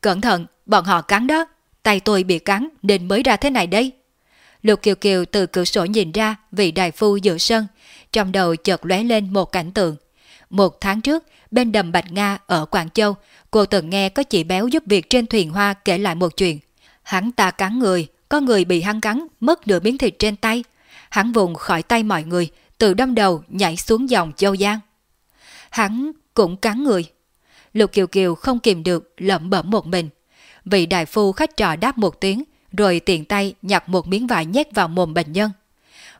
Cẩn thận, bọn họ cắn đó, tay tôi bị cắn nên mới ra thế này đây. Lục Kiều Kiều từ cửa sổ nhìn ra vị đại phu giữa sân, trong đầu chợt lóe lên một cảnh tượng. Một tháng trước, bên đầm Bạch Nga ở Quảng Châu, cô từng nghe có chị béo giúp việc trên thuyền hoa kể lại một chuyện. Hắn ta cắn người, có người bị hắn cắn, mất nửa miếng thịt trên tay. Hắn vùng khỏi tay mọi người, từ đâm đầu nhảy xuống dòng châu Giang. Hắn cũng cắn người. Lục Kiều Kiều không kìm được lẩm bẩm một mình. Vị đại phu khách trò đáp một tiếng, rồi tiện tay nhặt một miếng vải nhét vào mồm bệnh nhân.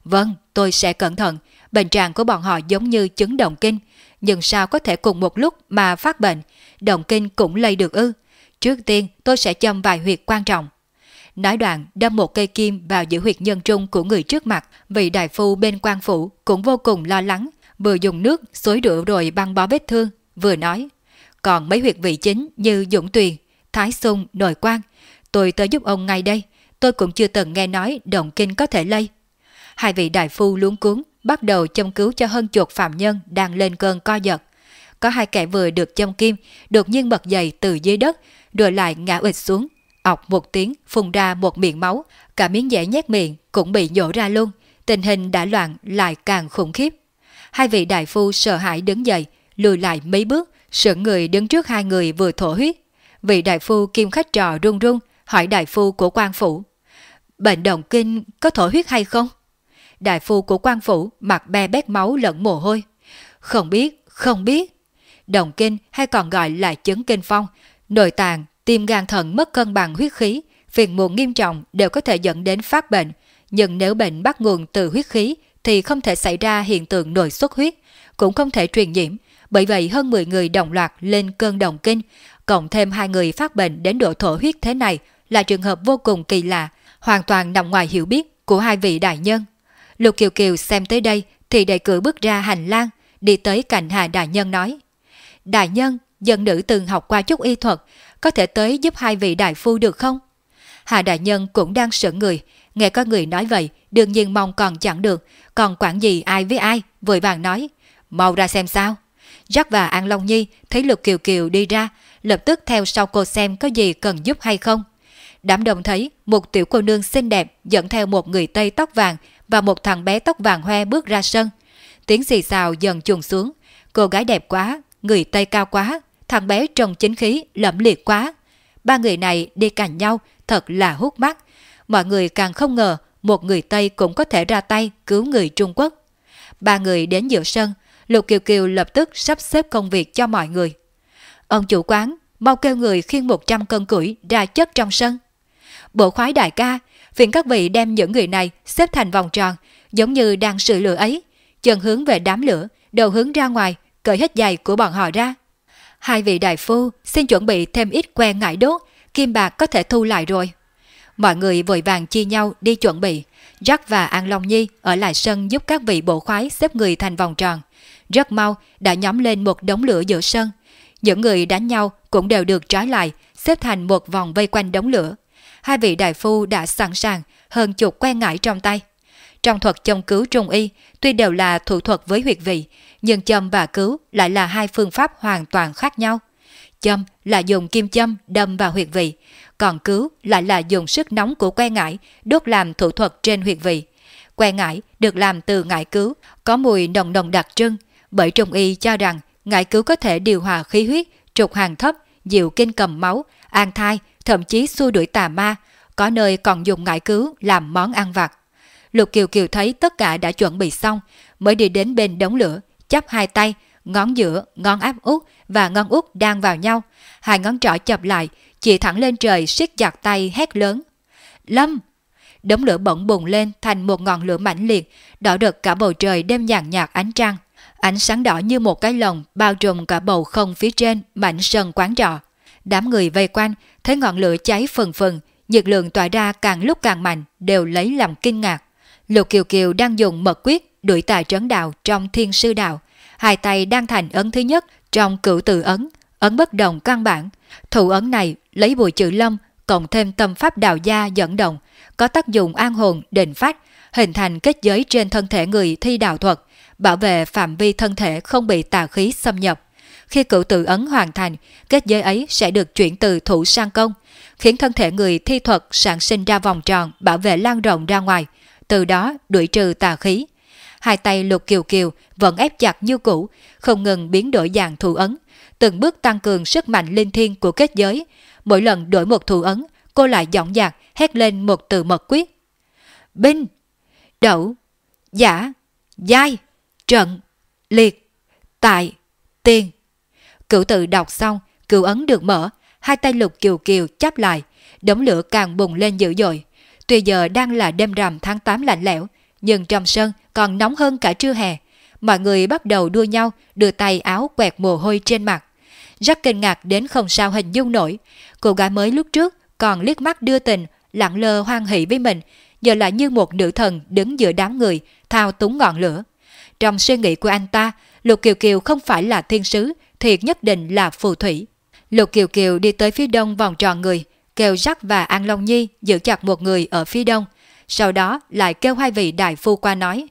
Vâng, tôi sẽ cẩn thận. Bệnh trạng của bọn họ giống như chứng động kinh, nhưng sao có thể cùng một lúc mà phát bệnh, động kinh cũng lây được ư. Trước tiên tôi sẽ châm vài huyệt quan trọng. Nói đoạn đâm một cây kim vào giữa huyệt nhân trung của người trước mặt, vị đại phu bên quan phủ cũng vô cùng lo lắng, vừa dùng nước xối rửa rồi băng bó vết thương, vừa nói. Còn mấy huyệt vị chính như Dũng Tuyền, Thái Sung, Nội Quan, tôi tới giúp ông ngay đây, tôi cũng chưa từng nghe nói động kinh có thể lây. Hai vị đại phu luống cuốn bắt đầu châm cứu cho hơn chuột phạm nhân đang lên cơn co giật. Có hai kẻ vừa được châm kim, đột nhiên bật dậy từ dưới đất, rồi lại ngã ụt xuống, ọc một tiếng phun ra một miệng máu, cả miếng dẻ nhét miệng cũng bị nhổ ra luôn, tình hình đã loạn lại càng khủng khiếp. Hai vị đại phu sợ hãi đứng dậy, lùi lại mấy bước, sợ người đứng trước hai người vừa thổ huyết. Vị đại phu kim khách trò run run, hỏi đại phu của quan phủ. Bệnh động kinh có thổ huyết hay không? Đại phu của quan phủ mặt be bét máu lẫn mồ hôi. Không biết, không biết. Động kinh hay còn gọi là chấn kinh phong, nội tạng, tim gan thận mất cân bằng huyết khí, phiền muộn nghiêm trọng đều có thể dẫn đến phát bệnh. Nhưng nếu bệnh bắt nguồn từ huyết khí thì không thể xảy ra hiện tượng nội xuất huyết, cũng không thể truyền nhiễm. Bởi vậy hơn 10 người đồng loạt lên cơn động kinh, cộng thêm hai người phát bệnh đến độ thổ huyết thế này là trường hợp vô cùng kỳ lạ, hoàn toàn nằm ngoài hiểu biết của hai vị đại nhân. Lục Kiều Kiều xem tới đây thì đại cử bước ra hành lang, đi tới cạnh Hà Đại Nhân nói. Đại Nhân, dân nữ từng học qua chút y thuật, có thể tới giúp hai vị đại phu được không? Hà Đại Nhân cũng đang sững người, nghe có người nói vậy, đương nhiên mong còn chẳng được, còn quản gì ai với ai, vội vàng nói, mau ra xem sao. Jack và An Long Nhi thấy Lục Kiều Kiều đi ra, lập tức theo sau cô xem có gì cần giúp hay không. Đám đông thấy một tiểu cô nương xinh đẹp dẫn theo một người Tây tóc vàng và một thằng bé tóc vàng hoe bước ra sân. Tiếng xì xào dần chuồn xuống. Cô gái đẹp quá, người Tây cao quá, thằng bé trông chính khí, lẫm liệt quá. Ba người này đi cạnh nhau thật là hút mắt. Mọi người càng không ngờ một người Tây cũng có thể ra tay cứu người Trung Quốc. Ba người đến giữa sân, Lục Kiều Kiều lập tức sắp xếp công việc cho mọi người. Ông chủ quán mau kêu người khiêng 100 cân củi ra chất trong sân. Bộ khoái đại ca, phiền các vị đem những người này xếp thành vòng tròn, giống như đang sự lửa ấy, chân hướng về đám lửa, đầu hướng ra ngoài, cởi hết giày của bọn họ ra. Hai vị đại phu xin chuẩn bị thêm ít que ngải đốt, kim bạc có thể thu lại rồi. Mọi người vội vàng chia nhau đi chuẩn bị. Jack và An Long Nhi ở lại sân giúp các vị bộ khoái xếp người thành vòng tròn. Rất mau đã nhóm lên một đống lửa giữa sân. Những người đánh nhau cũng đều được trói lại, xếp thành một vòng vây quanh đống lửa. Hai vị đại phu đã sẵn sàng, hơn chục que ngải trong tay. Trong thuật châm cứu trung y, tuy đều là thủ thuật với huyệt vị, nhưng châm và cứu lại là hai phương pháp hoàn toàn khác nhau. Châm là dùng kim châm đâm vào huyệt vị, còn cứu lại là dùng sức nóng của que ngải đốt làm thủ thuật trên huyệt vị. Que ngải được làm từ ngải cứu, có mùi nồng nồng đặc trưng, bởi trung y cho rằng ngải cứu có thể điều hòa khí huyết, trục hàng thấp, dịu kinh cầm máu, an thai, thậm chí xua đuổi tà ma, có nơi còn dùng ngải cứu làm món ăn vặt. Lục Kiều Kiều thấy tất cả đã chuẩn bị xong, mới đi đến bên đống lửa, chắp hai tay, ngón giữa, ngón áp út và ngón út đang vào nhau. Hai ngón trỏ chập lại, chỉ thẳng lên trời siết chặt tay hét lớn. Lâm! Đống lửa bỗng bùng lên thành một ngọn lửa mãnh liệt, đỏ đực cả bầu trời đêm nhàn nhạt ánh trăng. Ánh sáng đỏ như một cái lồng bao trùm cả bầu không phía trên mảnh sân quán trọ. Đám người vây quanh thấy ngọn lửa cháy phần phần, nhiệt lượng tỏa ra càng lúc càng mạnh đều lấy làm kinh ngạc. Lục Kiều Kiều đang dùng mật quyết đuổi tài trấn đạo trong thiên sư đạo. Hai tay đang thành ấn thứ nhất trong cửu tự ấn, ấn bất đồng căn bản. Thủ ấn này lấy bùi chữ lâm cộng thêm tâm pháp đạo gia dẫn động, có tác dụng an hồn, định phát, hình thành kết giới trên thân thể người thi đạo thuật, bảo vệ phạm vi thân thể không bị tà khí xâm nhập. Khi cửu tự ấn hoàn thành, kết giới ấy sẽ được chuyển từ thủ sang công, khiến thân thể người thi thuật sản sinh ra vòng tròn bảo vệ lan rộng ra ngoài, từ đó đuổi trừ tà khí. Hai tay lục kiều kiều vẫn ép chặt như cũ, không ngừng biến đổi dạng thủ ấn, từng bước tăng cường sức mạnh linh thiên của kết giới. Mỗi lần đổi một thủ ấn, cô lại giọng dạc hét lên một từ mật quyết. Binh, đậu, giả, giai, trận, liệt, tại, tiền. Cửu tự đọc xong, cửu ấn được mở, hai tay lục kiều kiều chắp lại, đống lửa càng bùng lên dữ dội. Tuy giờ đang là đêm rằm tháng 8 lạnh lẽo, nhưng trong sân còn nóng hơn cả trưa hè. Mọi người bắt đầu đua nhau đưa tay áo quẹt mồ hôi trên mặt. Rất kinh ngạc đến không sao hình dung nổi. Cô gái mới lúc trước còn liếc mắt đưa tình, lặng lơ hoan hỷ với mình, giờ lại như một nữ thần đứng giữa đám người, thao túng ngọn lửa. Trong suy nghĩ của anh ta, Lục Kiều Kiều không phải là thiên sứ, thì nhất định là phù thủy. Lục Kiều Kiều đi tới phía đông vòng tròn người, kêu Jack và An Long Nhi giữ chặt một người ở phía đông. Sau đó lại kêu hai vị đại phu qua nói.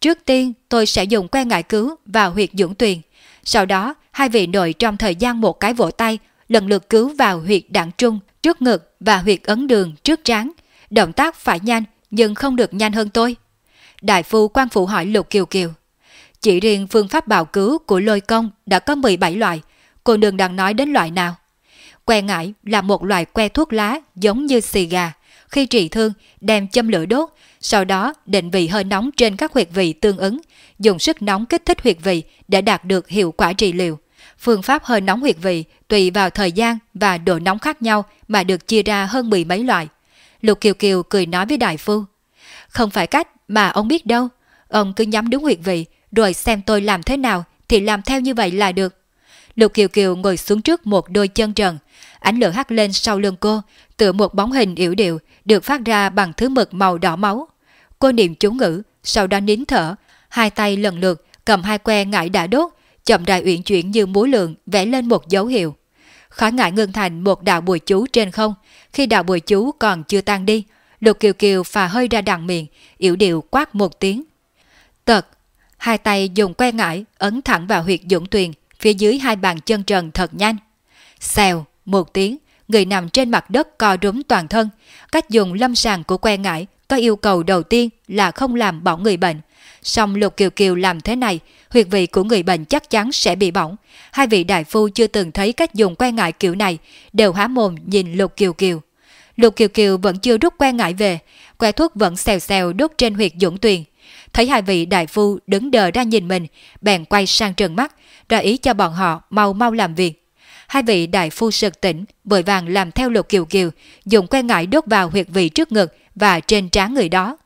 Trước tiên tôi sẽ dùng que ngại cứu vào huyệt dưỡng tuyền. Sau đó hai vị nội trong thời gian một cái vỗ tay lần lượt cứu vào huyệt đạn trung trước ngực và huyệt ấn đường trước trán. Động tác phải nhanh nhưng không được nhanh hơn tôi. Đại phu quan phụ hỏi Lục Kiều Kiều. Chỉ riêng phương pháp bào cứu của lôi công đã có 17 loại, cô đừng đang nói đến loại nào? Que ngải là một loại que thuốc lá giống như xì gà. Khi trị thương, đem châm lửa đốt, sau đó định vị hơi nóng trên các huyệt vị tương ứng, dùng sức nóng kích thích huyệt vị để đạt được hiệu quả trị liệu. Phương pháp hơi nóng huyệt vị tùy vào thời gian và độ nóng khác nhau mà được chia ra hơn mười mấy loại. Lục Kiều Kiều cười nói với đại phu. Không phải cách mà ông biết đâu. Ông cứ nhắm đúng huyệt vị rồi xem tôi làm thế nào thì làm theo như vậy là được. Lục Kiều Kiều ngồi xuống trước một đôi chân trần, ánh lửa hắt lên sau lưng cô, tựa một bóng hình yểu điệu được phát ra bằng thứ mực màu đỏ máu. Cô niệm chú ngữ, sau đó nín thở, hai tay lần lượt cầm hai que ngải đã đốt, chậm rãi uyển chuyển như múa lượng vẽ lên một dấu hiệu. Khói ngải ngưng thành một đạo bùi chú trên không, khi đạo bùi chú còn chưa tan đi, Lục Kiều Kiều phà hơi ra đằng miệng, yểu điệu quát một tiếng. Tật, hai tay dùng que ngải ấn thẳng vào huyệt dũng tuyền, phía dưới hai bàn chân trần thật nhanh. Xèo, một tiếng, người nằm trên mặt đất co rúm toàn thân. Cách dùng lâm sàng của que ngải có yêu cầu đầu tiên là không làm bỏng người bệnh. Song Lục Kiều Kiều làm thế này, huyệt vị của người bệnh chắc chắn sẽ bị bỏng. Hai vị đại phu chưa từng thấy cách dùng que ngải kiểu này, đều há mồm nhìn Lục Kiều Kiều. Lục Kiều Kiều vẫn chưa rút que ngải về, que thuốc vẫn xèo xèo đốt trên huyệt dũng tuyền. Thấy hai vị đại phu đứng đờ ra nhìn mình, bèn quay sang trừng mắt, ra ý cho bọn họ mau mau làm việc. Hai vị đại phu sực tỉnh, vội vàng làm theo lục kiều kiều, dùng que ngải đốt vào huyệt vị trước ngực và trên trán người đó.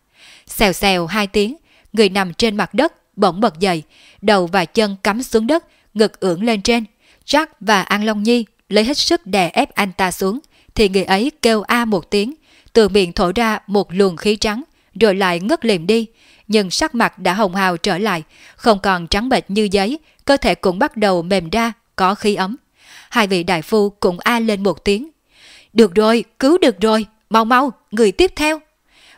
Xèo xèo hai tiếng, người nằm trên mặt đất, bỗng bật dậy, đầu và chân cắm xuống đất, ngực ưỡn lên trên. Jack và An Long Nhi lấy hết sức đè ép anh ta xuống, thì người ấy kêu a một tiếng, từ miệng thổi ra một luồng khí trắng, rồi lại ngất liềm đi, nhưng sắc mặt đã hồng hào trở lại, không còn trắng bệch như giấy, cơ thể cũng bắt đầu mềm ra, có khí ấm. Hai vị đại phu cũng a lên một tiếng. Được rồi, cứu được rồi, mau mau, người tiếp theo.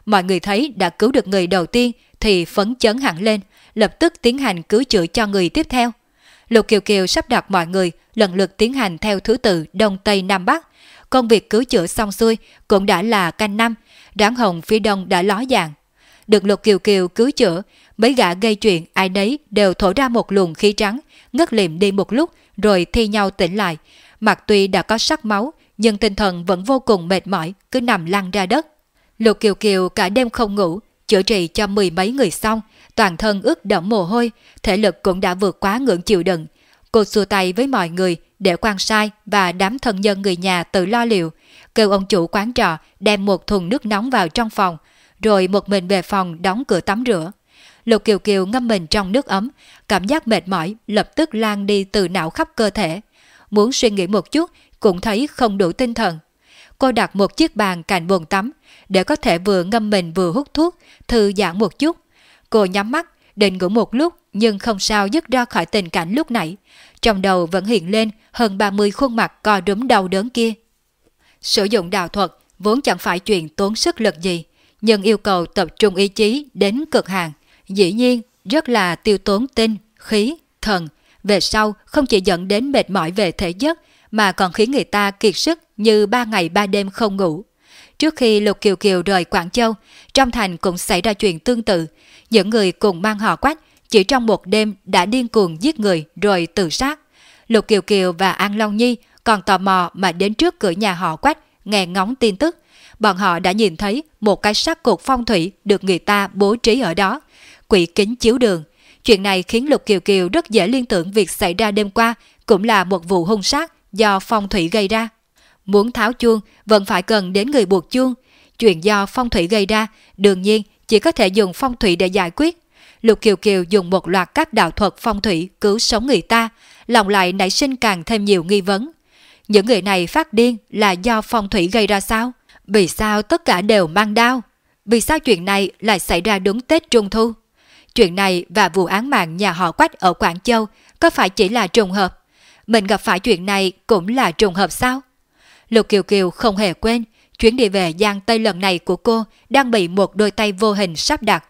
Mọi người thấy đã cứu được người đầu tiên thì phấn chấn hẳn lên, lập tức tiến hành cứu chữa cho người tiếp theo. Lục Kiều Kiều sắp đặt mọi người lần lượt tiến hành theo thứ tự Đông Tây Nam Bắc. Công việc cứu chữa xong xuôi cũng đã là canh năm, ráng hồng phía đông đã ló dạng. Được Lục Kiều Kiều cứu chữa, mấy gã gây chuyện ai nấy đều thổi ra một luồng khí trắng, ngất liệm đi một lúc rồi thi nhau tỉnh lại. Mặt tuy đã có sắc máu, nhưng tinh thần vẫn vô cùng mệt mỏi, cứ nằm lăn ra đất. Lục Kiều Kiều cả đêm không ngủ, chữa trị cho mười mấy người xong, toàn thân ướt đẫm mồ hôi, thể lực cũng đã vượt quá ngưỡng chịu đựng. Cô xua tay với mọi người để quan sai và đám thân nhân người nhà tự lo liệu, kêu ông chủ quán trọ đem một thùng nước nóng vào trong phòng, rồi một mình về phòng đóng cửa tắm rửa. Lục Kiều Kiều ngâm mình trong nước ấm, cảm giác mệt mỏi lập tức lan đi từ não khắp cơ thể. Muốn suy nghĩ một chút cũng thấy không đủ tinh thần. Cô đặt một chiếc bàn cạnh bồn tắm để có thể vừa ngâm mình vừa hút thuốc, thư giãn một chút. Cô nhắm mắt, định ngủ một lúc nhưng không sao dứt ra khỏi tình cảnh lúc nãy. Trong đầu vẫn hiện lên hơn 30 khuôn mặt co rúm đau đớn kia. Sử dụng đạo thuật vốn chẳng phải chuyện tốn sức lực gì, nhưng yêu cầu tập trung ý chí đến cực hạn. Dĩ nhiên, rất là tiêu tốn tinh, khí, thần. Về sau không chỉ dẫn đến mệt mỏi về thể chất mà còn khiến người ta kiệt sức như ba ngày ba đêm không ngủ. Trước khi Lục Kiều Kiều rời Quảng Châu, trong thành cũng xảy ra chuyện tương tự. Những người cùng mang họ quách chỉ trong một đêm đã điên cuồng giết người rồi tự sát. Lục Kiều Kiều và An Long Nhi còn tò mò mà đến trước cửa nhà họ quách nghe ngóng tin tức. Bọn họ đã nhìn thấy một cái sắc cột phong thủy được người ta bố trí ở đó. Quỷ kính chiếu đường. Chuyện này khiến Lục Kiều Kiều rất dễ liên tưởng việc xảy ra đêm qua cũng là một vụ hung sát do phong thủy gây ra. Muốn tháo chuông vẫn phải cần đến người buộc chuông. Chuyện do phong thủy gây ra, đương nhiên chỉ có thể dùng phong thủy để giải quyết. Lục Kiều Kiều dùng một loạt các đạo thuật phong thủy cứu sống người ta, lòng lại nảy sinh càng thêm nhiều nghi vấn. Những người này phát điên là do phong thủy gây ra sao? Vì sao tất cả đều mang đau? Vì sao chuyện này lại xảy ra đúng Tết Trung Thu? Chuyện này và vụ án mạng nhà họ Quách ở Quảng Châu có phải chỉ là trùng hợp? Mình gặp phải chuyện này cũng là trùng hợp sao? Lục Kiều Kiều không hề quên, chuyến đi về Giang Tây lần này của cô đang bị một đôi tay vô hình sắp đặt.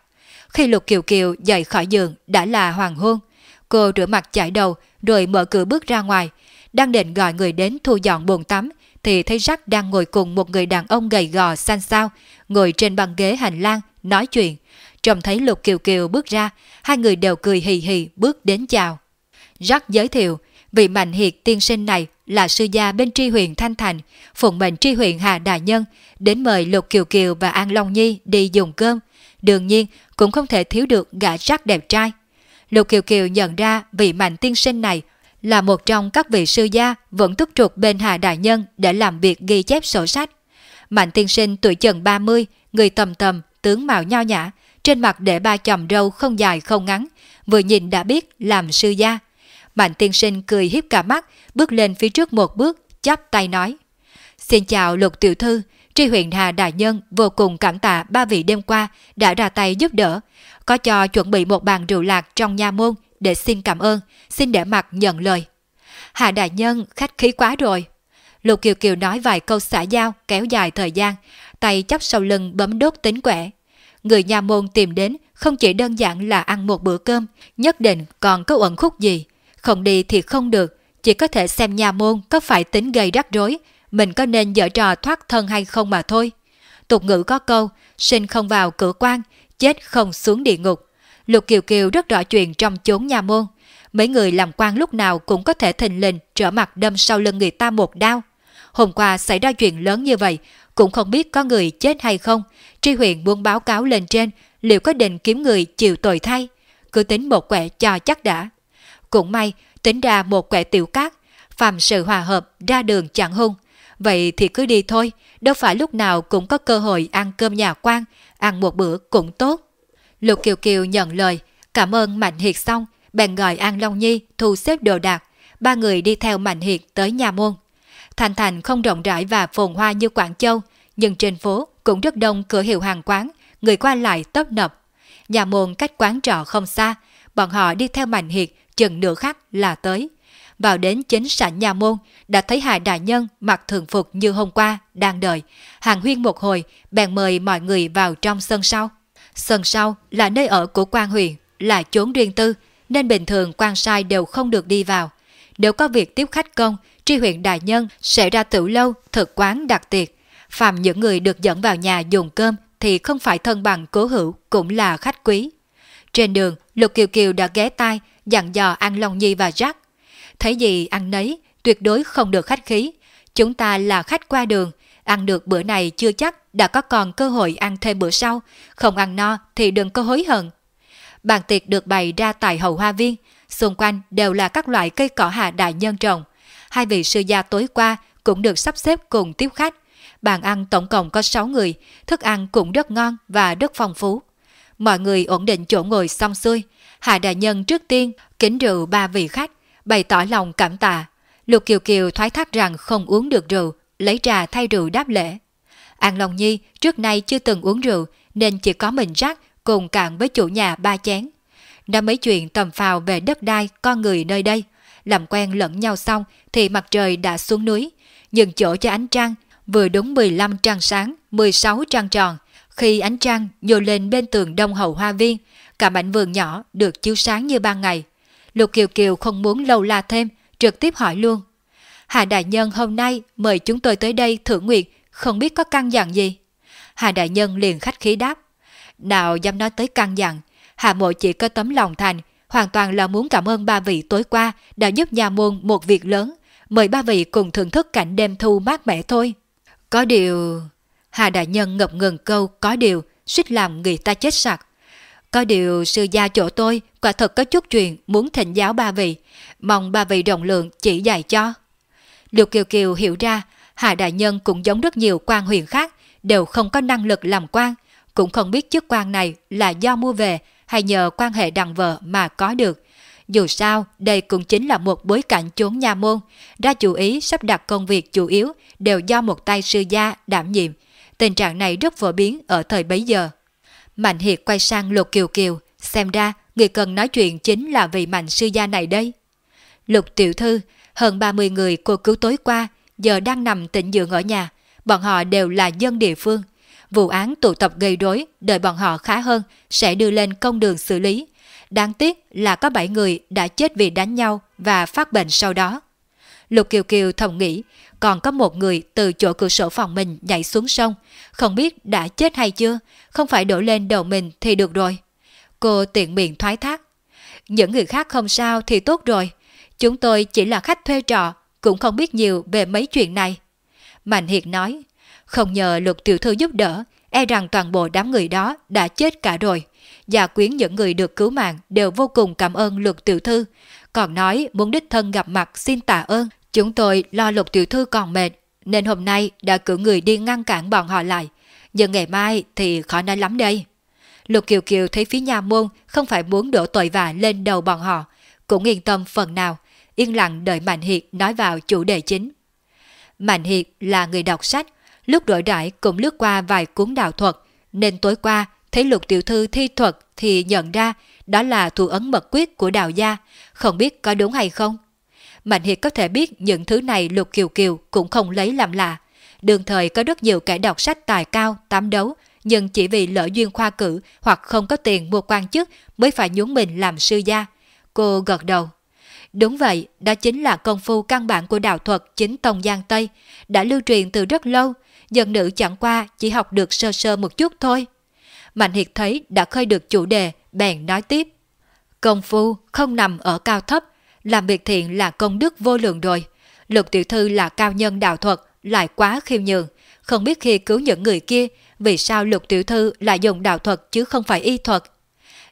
Khi Lục Kiều Kiều dậy khỏi giường đã là hoàng hôn. Cô rửa mặt chải đầu rồi mở cửa bước ra ngoài. Đang định gọi người đến thu dọn bồn tắm thì thấy Jack đang ngồi cùng một người đàn ông gầy gò xanh xao, ngồi trên băng ghế hành lang, nói chuyện. Trông thấy Lục Kiều Kiều bước ra, hai người đều cười hì hì bước đến chào. Jack giới thiệu, vị mạnh hiệt tiên sinh này là sư gia bên tri huyện Thanh Thành, phụng mệnh tri huyện Hà Đại Nhân, đến mời Lục Kiều Kiều và An Long Nhi đi dùng cơm. Đương nhiên, cũng không thể thiếu được gã Jack đẹp trai. Lục Kiều Kiều nhận ra vị mạnh tiên sinh này là một trong các vị sư gia vẫn túc trục bên Hà Đại Nhân để làm việc ghi chép sổ sách. Mạnh tiên sinh tuổi chừng 30, người tầm tầm, tướng mạo nho nhã, trên mặt để ba chòm râu không dài không ngắn, vừa nhìn đã biết làm sư gia. Mạnh tiên sinh cười hiếp cả mắt, bước lên phía trước một bước, chắp tay nói. Xin chào lục tiểu thư, tri huyện Hà Đại Nhân vô cùng cảm tạ ba vị đêm qua đã ra tay giúp đỡ, có cho chuẩn bị một bàn rượu lạc trong nha môn để xin cảm ơn, xin để mặt nhận lời. Hà Đại Nhân khách khí quá rồi. Lục Kiều Kiều nói vài câu xã giao kéo dài thời gian, tay chắp sau lưng bấm đốt tính quẻ. Người nhà môn tìm đến không chỉ đơn giản là ăn một bữa cơm, nhất định còn có ẩn khúc gì. Không đi thì không được, chỉ có thể xem nhà môn có phải tính gây rắc rối, mình có nên dở trò thoát thân hay không mà thôi. Tục ngữ có câu, sinh không vào cửa quan, chết không xuống địa ngục. Lục Kiều Kiều rất rõ chuyện trong chốn nhà môn. Mấy người làm quan lúc nào cũng có thể thình lình trở mặt đâm sau lưng người ta một đao. Hôm qua xảy ra chuyện lớn như vậy, cũng không biết có người chết hay không. Tri huyện muốn báo cáo lên trên liệu có định kiếm người chịu tội thay. Cứ tính một quẻ cho chắc đã. Cũng may, tính ra một quẻ tiểu cát, phàm sự hòa hợp ra đường chẳng hung. Vậy thì cứ đi thôi, đâu phải lúc nào cũng có cơ hội ăn cơm nhà quan, ăn một bữa cũng tốt. Lục Kiều Kiều nhận lời, cảm ơn Mạnh Hiệt xong, bèn gọi An Long Nhi thu xếp đồ đạc, ba người đi theo Mạnh Hiệt tới nhà môn. Thành thành không rộng rãi và phồn hoa như Quảng Châu, nhưng trên phố cũng rất đông cửa hiệu hàng quán, người qua lại tấp nập. Nhà môn cách quán trọ không xa, bọn họ đi theo Mạnh Hiệt chừng nửa khắc là tới. Vào đến chính sảnh nhà môn, đã thấy Hà Đại Nhân mặc thường phục như hôm qua, đang đợi. Hàng huyên một hồi, bèn mời mọi người vào trong sân sau. Sân sau là nơi ở của quan huyện, là chốn riêng tư, nên bình thường quan sai đều không được đi vào. Nếu có việc tiếp khách công, tri huyện đại nhân sẽ ra tử lâu, thực quán đặc tiệc. Phạm những người được dẫn vào nhà dùng cơm thì không phải thân bằng cố hữu, cũng là khách quý. Trên đường, Lục Kiều Kiều đã ghé tai, dặn dò An Long Nhi và Jack. Thấy gì ăn nấy, tuyệt đối không được khách khí. Chúng ta là khách qua đường, ăn được bữa này chưa chắc đã có còn cơ hội ăn thêm bữa sau, không ăn no thì đừng có hối hận. Bàn tiệc được bày ra tại hậu hoa viên, xung quanh đều là các loại cây cỏ hạ đại nhân trồng. Hai vị sư gia tối qua cũng được sắp xếp cùng tiếp khách. Bàn ăn tổng cộng có 6 người, thức ăn cũng rất ngon và rất phong phú. Mọi người ổn định chỗ ngồi xong xuôi. Hạ đại nhân trước tiên kính rượu ba vị khách, bày tỏ lòng cảm tạ. Lục Kiều Kiều thoái thác rằng không uống được rượu, lấy trà thay rượu đáp lễ. An Long Nhi trước nay chưa từng uống rượu nên chỉ có mình rắc cùng cạn với chủ nhà ba chén. Nói mấy chuyện tầm phào về đất đai con người nơi đây. Làm quen lẫn nhau xong thì mặt trời đã xuống núi, nhường chỗ cho ánh trăng, vừa đúng 15 trăng sáng, 16 trăng tròn. Khi ánh trăng nhô lên bên tường đông hậu hoa viên, cả mảnh vườn nhỏ được chiếu sáng như ban ngày. Lục Kiều Kiều không muốn lâu la thêm, trực tiếp hỏi luôn. Hà Đại Nhân hôm nay mời chúng tôi tới đây thưởng nguyện, không biết có căn dặn gì. Hà Đại Nhân liền khách khí đáp. Nào dám nói tới căn dặn, Hà Mộ chỉ có tấm lòng thành, hoàn toàn là muốn cảm ơn ba vị tối qua đã giúp nhà môn một việc lớn, mời ba vị cùng thưởng thức cảnh đêm thu mát mẻ thôi. Có điều... Hà Đại Nhân ngập ngừng câu có điều, suýt làm người ta chết sặc. Có điều sư gia chỗ tôi quả thật có chút chuyện muốn thỉnh giáo ba vị, mong ba vị rộng lượng chỉ dạy cho. Lục Kiều Kiều hiểu ra, Hạ Đại Nhân cũng giống rất nhiều quan huyền khác, đều không có năng lực làm quan, cũng không biết chức quan này là do mua về hay nhờ quan hệ đằng vợ mà có được. Dù sao, đây cũng chính là một bối cảnh chốn nhà môn, ra chủ ý sắp đặt công việc chủ yếu đều do một tay sư gia đảm nhiệm. Tình trạng này rất phổ biến ở thời bấy giờ. Mạnh Hiệt quay sang Lục Kiều Kiều, xem ra người cần nói chuyện chính là vị mạnh sư gia này đây. Lục tiểu thư, hơn 30 người cô cứu tối qua, giờ đang nằm tịnh dưỡng ở nhà, bọn họ đều là dân địa phương. Vụ án tụ tập gây rối, đợi bọn họ khá hơn, sẽ đưa lên công đường xử lý. Đáng tiếc là có 7 người đã chết vì đánh nhau và phát bệnh sau đó. Lục Kiều Kiều thầm nghĩ, còn có một người từ chỗ cửa sổ phòng mình nhảy xuống sông, không biết đã chết hay chưa, không phải đổ lên đầu mình thì được rồi. Cô tiện miệng thoái thác. Những người khác không sao thì tốt rồi, chúng tôi chỉ là khách thuê trọ, cũng không biết nhiều về mấy chuyện này. Mạnh Hiệt nói, không nhờ lục tiểu thư giúp đỡ, e rằng toàn bộ đám người đó đã chết cả rồi. và quyến những người được cứu mạng đều vô cùng cảm ơn lục tiểu thư, còn nói muốn đích thân gặp mặt xin tạ ơn. Chúng tôi lo lục tiểu thư còn mệt, nên hôm nay đã cử người đi ngăn cản bọn họ lại. Nhưng ngày mai thì khó nói lắm đây. Lục Kiều Kiều thấy phía nhà môn không phải muốn đổ tội vạ lên đầu bọn họ, cũng yên tâm phần nào, yên lặng đợi Mạnh Hiệt nói vào chủ đề chính. Mạnh Hiệt là người đọc sách, lúc đổi đại cũng lướt qua vài cuốn đạo thuật, nên tối qua thấy lục tiểu thư thi thuật thì nhận ra đó là thủ ấn mật quyết của đạo gia, không biết có đúng hay không. Mạnh Hiệt có thể biết những thứ này Lục Kiều Kiều cũng không lấy làm lạ. Đường thời có rất nhiều kẻ đọc sách tài cao, tám đấu, nhưng chỉ vì lỡ duyên khoa cử hoặc không có tiền mua quan chức mới phải nhún mình làm sư gia. Cô gật đầu. Đúng vậy, đó chính là công phu căn bản của đạo thuật chính Tông Giang Tây, đã lưu truyền từ rất lâu, dân nữ chẳng qua chỉ học được sơ sơ một chút thôi. Mạnh Hiệt thấy đã khơi được chủ đề, bèn nói tiếp. Công phu không nằm ở cao thấp, làm việc thiện là công đức vô lượng rồi. Lục tiểu thư là cao nhân đạo thuật, lại quá khiêm nhường. Không biết khi cứu những người kia, vì sao lục tiểu thư lại dùng đạo thuật chứ không phải y thuật?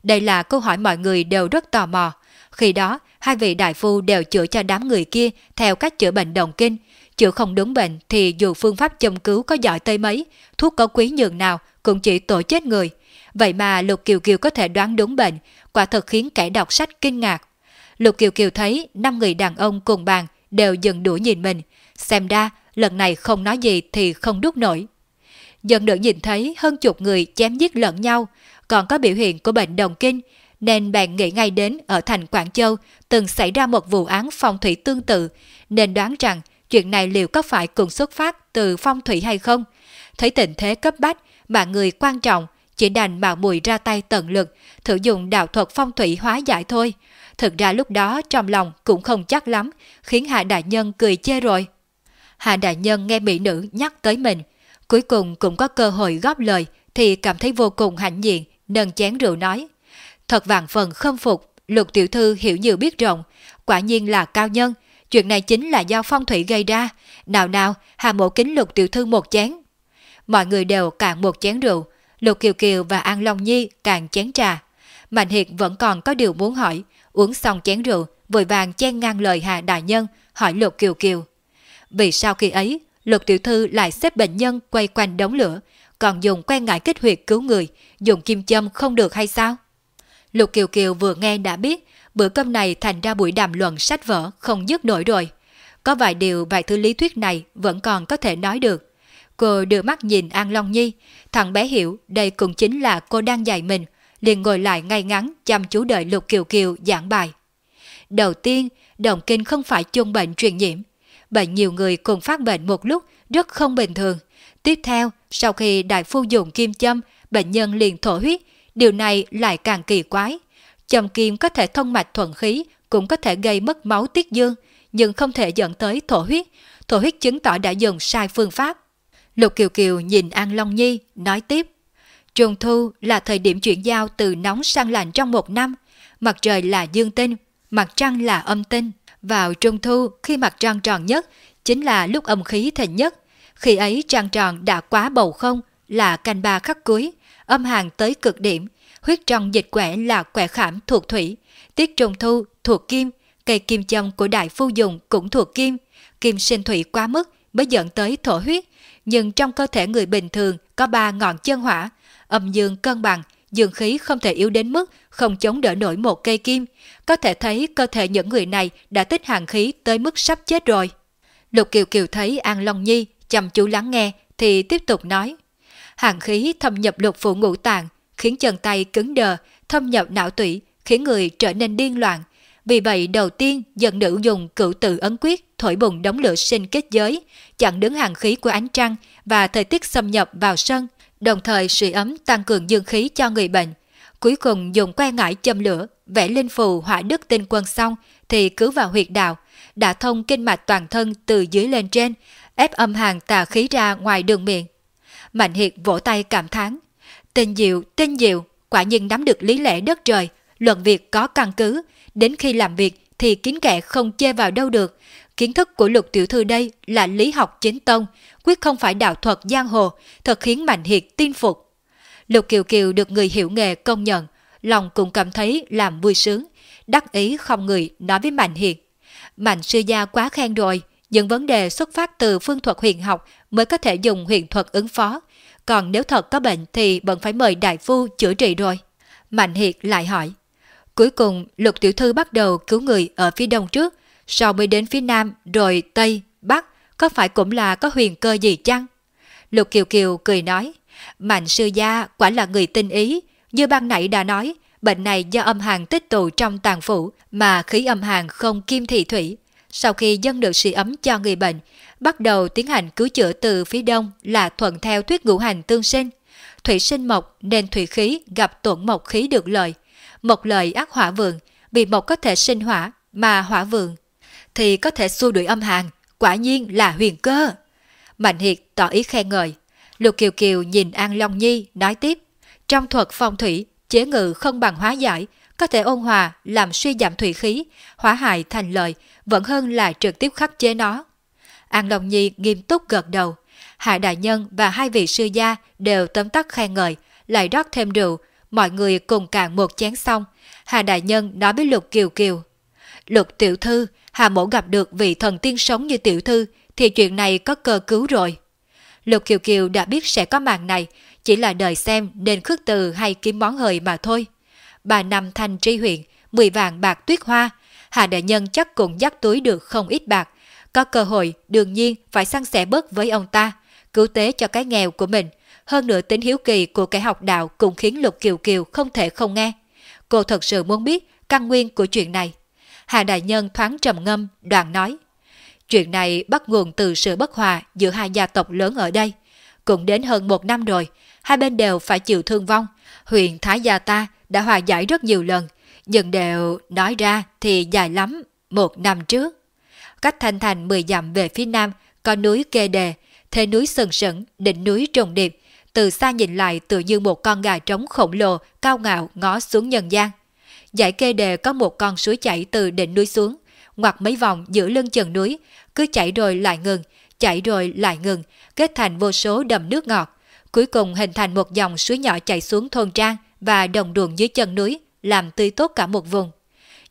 Đây là câu hỏi mọi người đều rất tò mò. Khi đó, hai vị đại phu đều chữa cho đám người kia theo cách chữa bệnh đồng kinh. Chữa không đúng bệnh thì dù phương pháp châm cứu có giỏi tới mấy, thuốc có quý nhường nào cũng chỉ tổ chết người. Vậy mà Lục Kiều Kiều có thể đoán đúng bệnh, quả thật khiến kẻ đọc sách kinh ngạc. Lục Kiều Kiều thấy năm người đàn ông cùng bàn đều dần đuổi nhìn mình. Xem ra, lần này không nói gì thì không đút nổi. Dần được nhìn thấy hơn chục người chém giết lẫn nhau, còn có biểu hiện của bệnh đồng kinh, nên bạn nghĩ ngay đến ở thành Quảng Châu từng xảy ra một vụ án phong thủy tương tự, nên đoán rằng chuyện này liệu có phải cùng xuất phát từ phong thủy hay không. Thấy tình thế cấp bách, mà người quan trọng chỉ đành mạo mùi ra tay tận lực, thử dùng đạo thuật phong thủy hóa giải thôi. Thực ra lúc đó trong lòng cũng không chắc lắm, khiến Hạ Đại Nhân cười chê rồi. Hạ Đại Nhân nghe mỹ nữ nhắc tới mình, cuối cùng cũng có cơ hội góp lời thì cảm thấy vô cùng hạnh diện, nâng chén rượu nói. Thật vạn phần khâm phục, lục tiểu thư hiểu nhiều biết rộng, quả nhiên là cao nhân, Chuyện này chính là do phong thủy gây ra. Nào nào, hà mộ kính lục tiểu thư một chén. Mọi người đều cạn một chén rượu. Lục Kiều Kiều và An Long Nhi càng chén trà. Mạnh Hiệt vẫn còn có điều muốn hỏi. Uống xong chén rượu, vội vàng chen ngang lời Hà Đại Nhân, hỏi Lục Kiều Kiều. Vì sao khi ấy, Lục Tiểu Thư lại xếp bệnh nhân quay quanh đống lửa, còn dùng quen ngại kích huyệt cứu người, dùng kim châm không được hay sao? Lục Kiều Kiều vừa nghe đã biết, bữa cơm này thành ra buổi đàm luận sách vở không dứt nổi rồi. Có vài điều vài thứ lý thuyết này vẫn còn có thể nói được. Cô đưa mắt nhìn An Long Nhi, thằng bé hiểu đây cũng chính là cô đang dạy mình, liền ngồi lại ngay ngắn chăm chú đợi Lục Kiều Kiều giảng bài. Đầu tiên, động kinh không phải chung bệnh truyền nhiễm. Bệnh nhiều người cùng phát bệnh một lúc rất không bình thường. Tiếp theo, sau khi đại phu dùng kim châm, bệnh nhân liền thổ huyết, điều này lại càng kỳ quái. chầm kim có thể thông mạch thuận khí, cũng có thể gây mất máu tiết dương, nhưng không thể dẫn tới thổ huyết. Thổ huyết chứng tỏ đã dùng sai phương pháp. Lục Kiều Kiều nhìn An Long Nhi, nói tiếp. Trung thu là thời điểm chuyển giao từ nóng sang lạnh trong một năm. Mặt trời là dương tinh, mặt trăng là âm tinh. Vào trung thu, khi mặt trăng tròn nhất, chính là lúc âm khí thịnh nhất. Khi ấy trăng tròn đã quá bầu không, là canh ba khắc cuối, âm hàng tới cực điểm. Huyết trong dịch quẻ là quẻ khảm thuộc thủy, tiết trùng thu thuộc kim, cây kim châm của đại phu dùng cũng thuộc kim. Kim sinh thủy quá mức mới dẫn tới thổ huyết, nhưng trong cơ thể người bình thường có ba ngọn chân hỏa, âm dương cân bằng, dương khí không thể yếu đến mức không chống đỡ nổi một cây kim. Có thể thấy cơ thể những người này đã tích hàng khí tới mức sắp chết rồi. Lục Kiều Kiều thấy An Long Nhi chăm chú lắng nghe thì tiếp tục nói. Hàng khí thâm nhập lục phủ ngũ tạng, khiến chân tay cứng đờ, thâm nhập não tủy, khiến người trở nên điên loạn. Vì vậy đầu tiên dân nữ dùng cựu tự ấn quyết thổi bùng đống lửa sinh kết giới, chặn đứng hàng khí của ánh trăng và thời tiết xâm nhập vào sân, đồng thời sưởi ấm tăng cường dương khí cho người bệnh. Cuối cùng dùng que ngải châm lửa, vẽ linh phù hỏa đức tinh quân xong thì cứ vào huyệt đạo, đã thông kinh mạch toàn thân từ dưới lên trên, ép âm hàng tà khí ra ngoài đường miệng. Mạnh Hiệt vỗ tay cảm thán. Tên diệu, tên diệu, quả nhiên nắm được lý lẽ đất trời, luận việc có căn cứ, đến khi làm việc thì kiến kẻ không chê vào đâu được. Kiến thức của lục tiểu thư đây là lý học chính tông, quyết không phải đạo thuật giang hồ, thật khiến Mạnh Hiệt tin phục. Lục Kiều Kiều được người hiểu nghề công nhận, lòng cũng cảm thấy làm vui sướng, đắc ý không người nói với Mạnh Hiệt. Mạnh sư gia quá khen rồi, những vấn đề xuất phát từ phương thuật huyền học mới có thể dùng huyền thuật ứng phó. Còn nếu thật có bệnh thì vẫn phải mời đại phu chữa trị rồi. Mạnh Hiệt lại hỏi. Cuối cùng, Lục Tiểu Thư bắt đầu cứu người ở phía đông trước, sau mới đến phía nam, rồi tây, bắc, có phải cũng là có huyền cơ gì chăng? Lục Kiều Kiều cười nói, Mạnh sư gia quả là người tinh ý, như ban nãy đã nói, bệnh này do âm hàn tích tụ trong tàn phủ mà khí âm hàn không kim thị thủy. Sau khi dân được sưởi ấm cho người bệnh, bắt đầu tiến hành cứu chữa từ phía đông là thuận theo thuyết ngũ hành tương sinh. Thủy sinh mộc nên thủy khí gặp tổn mộc khí được lợi. Mộc lợi ác hỏa vượng, vì mộc có thể sinh hỏa mà hỏa vượng thì có thể xua đuổi âm hàn, quả nhiên là huyền cơ. Mạnh Hiệt tỏ ý khen ngợi. Lục Kiều Kiều nhìn An Long Nhi nói tiếp. Trong thuật phong thủy, chế ngự không bằng hóa giải, có thể ôn hòa làm suy giảm thủy khí, hóa hại thành lợi, vẫn hơn là trực tiếp khắc chế nó. An Long Nhi nghiêm túc gật đầu. Hạ Đại Nhân và hai vị sư gia đều tấm tắc khen ngợi, lại rót thêm rượu, mọi người cùng cạn một chén xong. Hà Đại Nhân nói với Lục Kiều Kiều. Lục tiểu thư, Hà Mổ gặp được vị thần tiên sống như tiểu thư, thì chuyện này có cơ cứu rồi. Lục Kiều Kiều đã biết sẽ có màn này, chỉ là đợi xem nên khước từ hay kiếm món hời mà thôi. Bà năm thành tri huyện, 10 vàng bạc tuyết hoa, Hà Đại Nhân chắc cũng dắt túi được không ít bạc. Có cơ hội đương nhiên phải săn sẻ bớt với ông ta, cứu tế cho cái nghèo của mình. Hơn nữa tính hiếu kỳ của kẻ học đạo cũng khiến Lục Kiều Kiều không thể không nghe. Cô thật sự muốn biết căn nguyên của chuyện này. Hà Đại Nhân thoáng trầm ngâm, đoạn nói. Chuyện này bắt nguồn từ sự bất hòa giữa hai gia tộc lớn ở đây. Cũng đến hơn một năm rồi, hai bên đều phải chịu thương vong. huyện Thái Gia ta đã hòa giải rất nhiều lần, nhưng đều nói ra thì dài lắm, một năm trước. Cách Thanh Thành 10 dặm về phía nam, có núi Kê Đề, thế núi sừng sững, đỉnh núi trùng điệp. Từ xa nhìn lại tự như một con gà trống khổng lồ, cao ngạo ngó xuống nhân gian. Dãy Kê Đề có một con suối chảy từ đỉnh núi xuống, ngoặt mấy vòng giữa lưng chừng núi, cứ chảy rồi lại ngừng, chảy rồi lại ngừng, kết thành vô số đầm nước ngọt. Cuối cùng hình thành một dòng suối nhỏ chảy xuống thôn trang và đồng ruộng dưới chân núi, làm tươi tốt cả một vùng.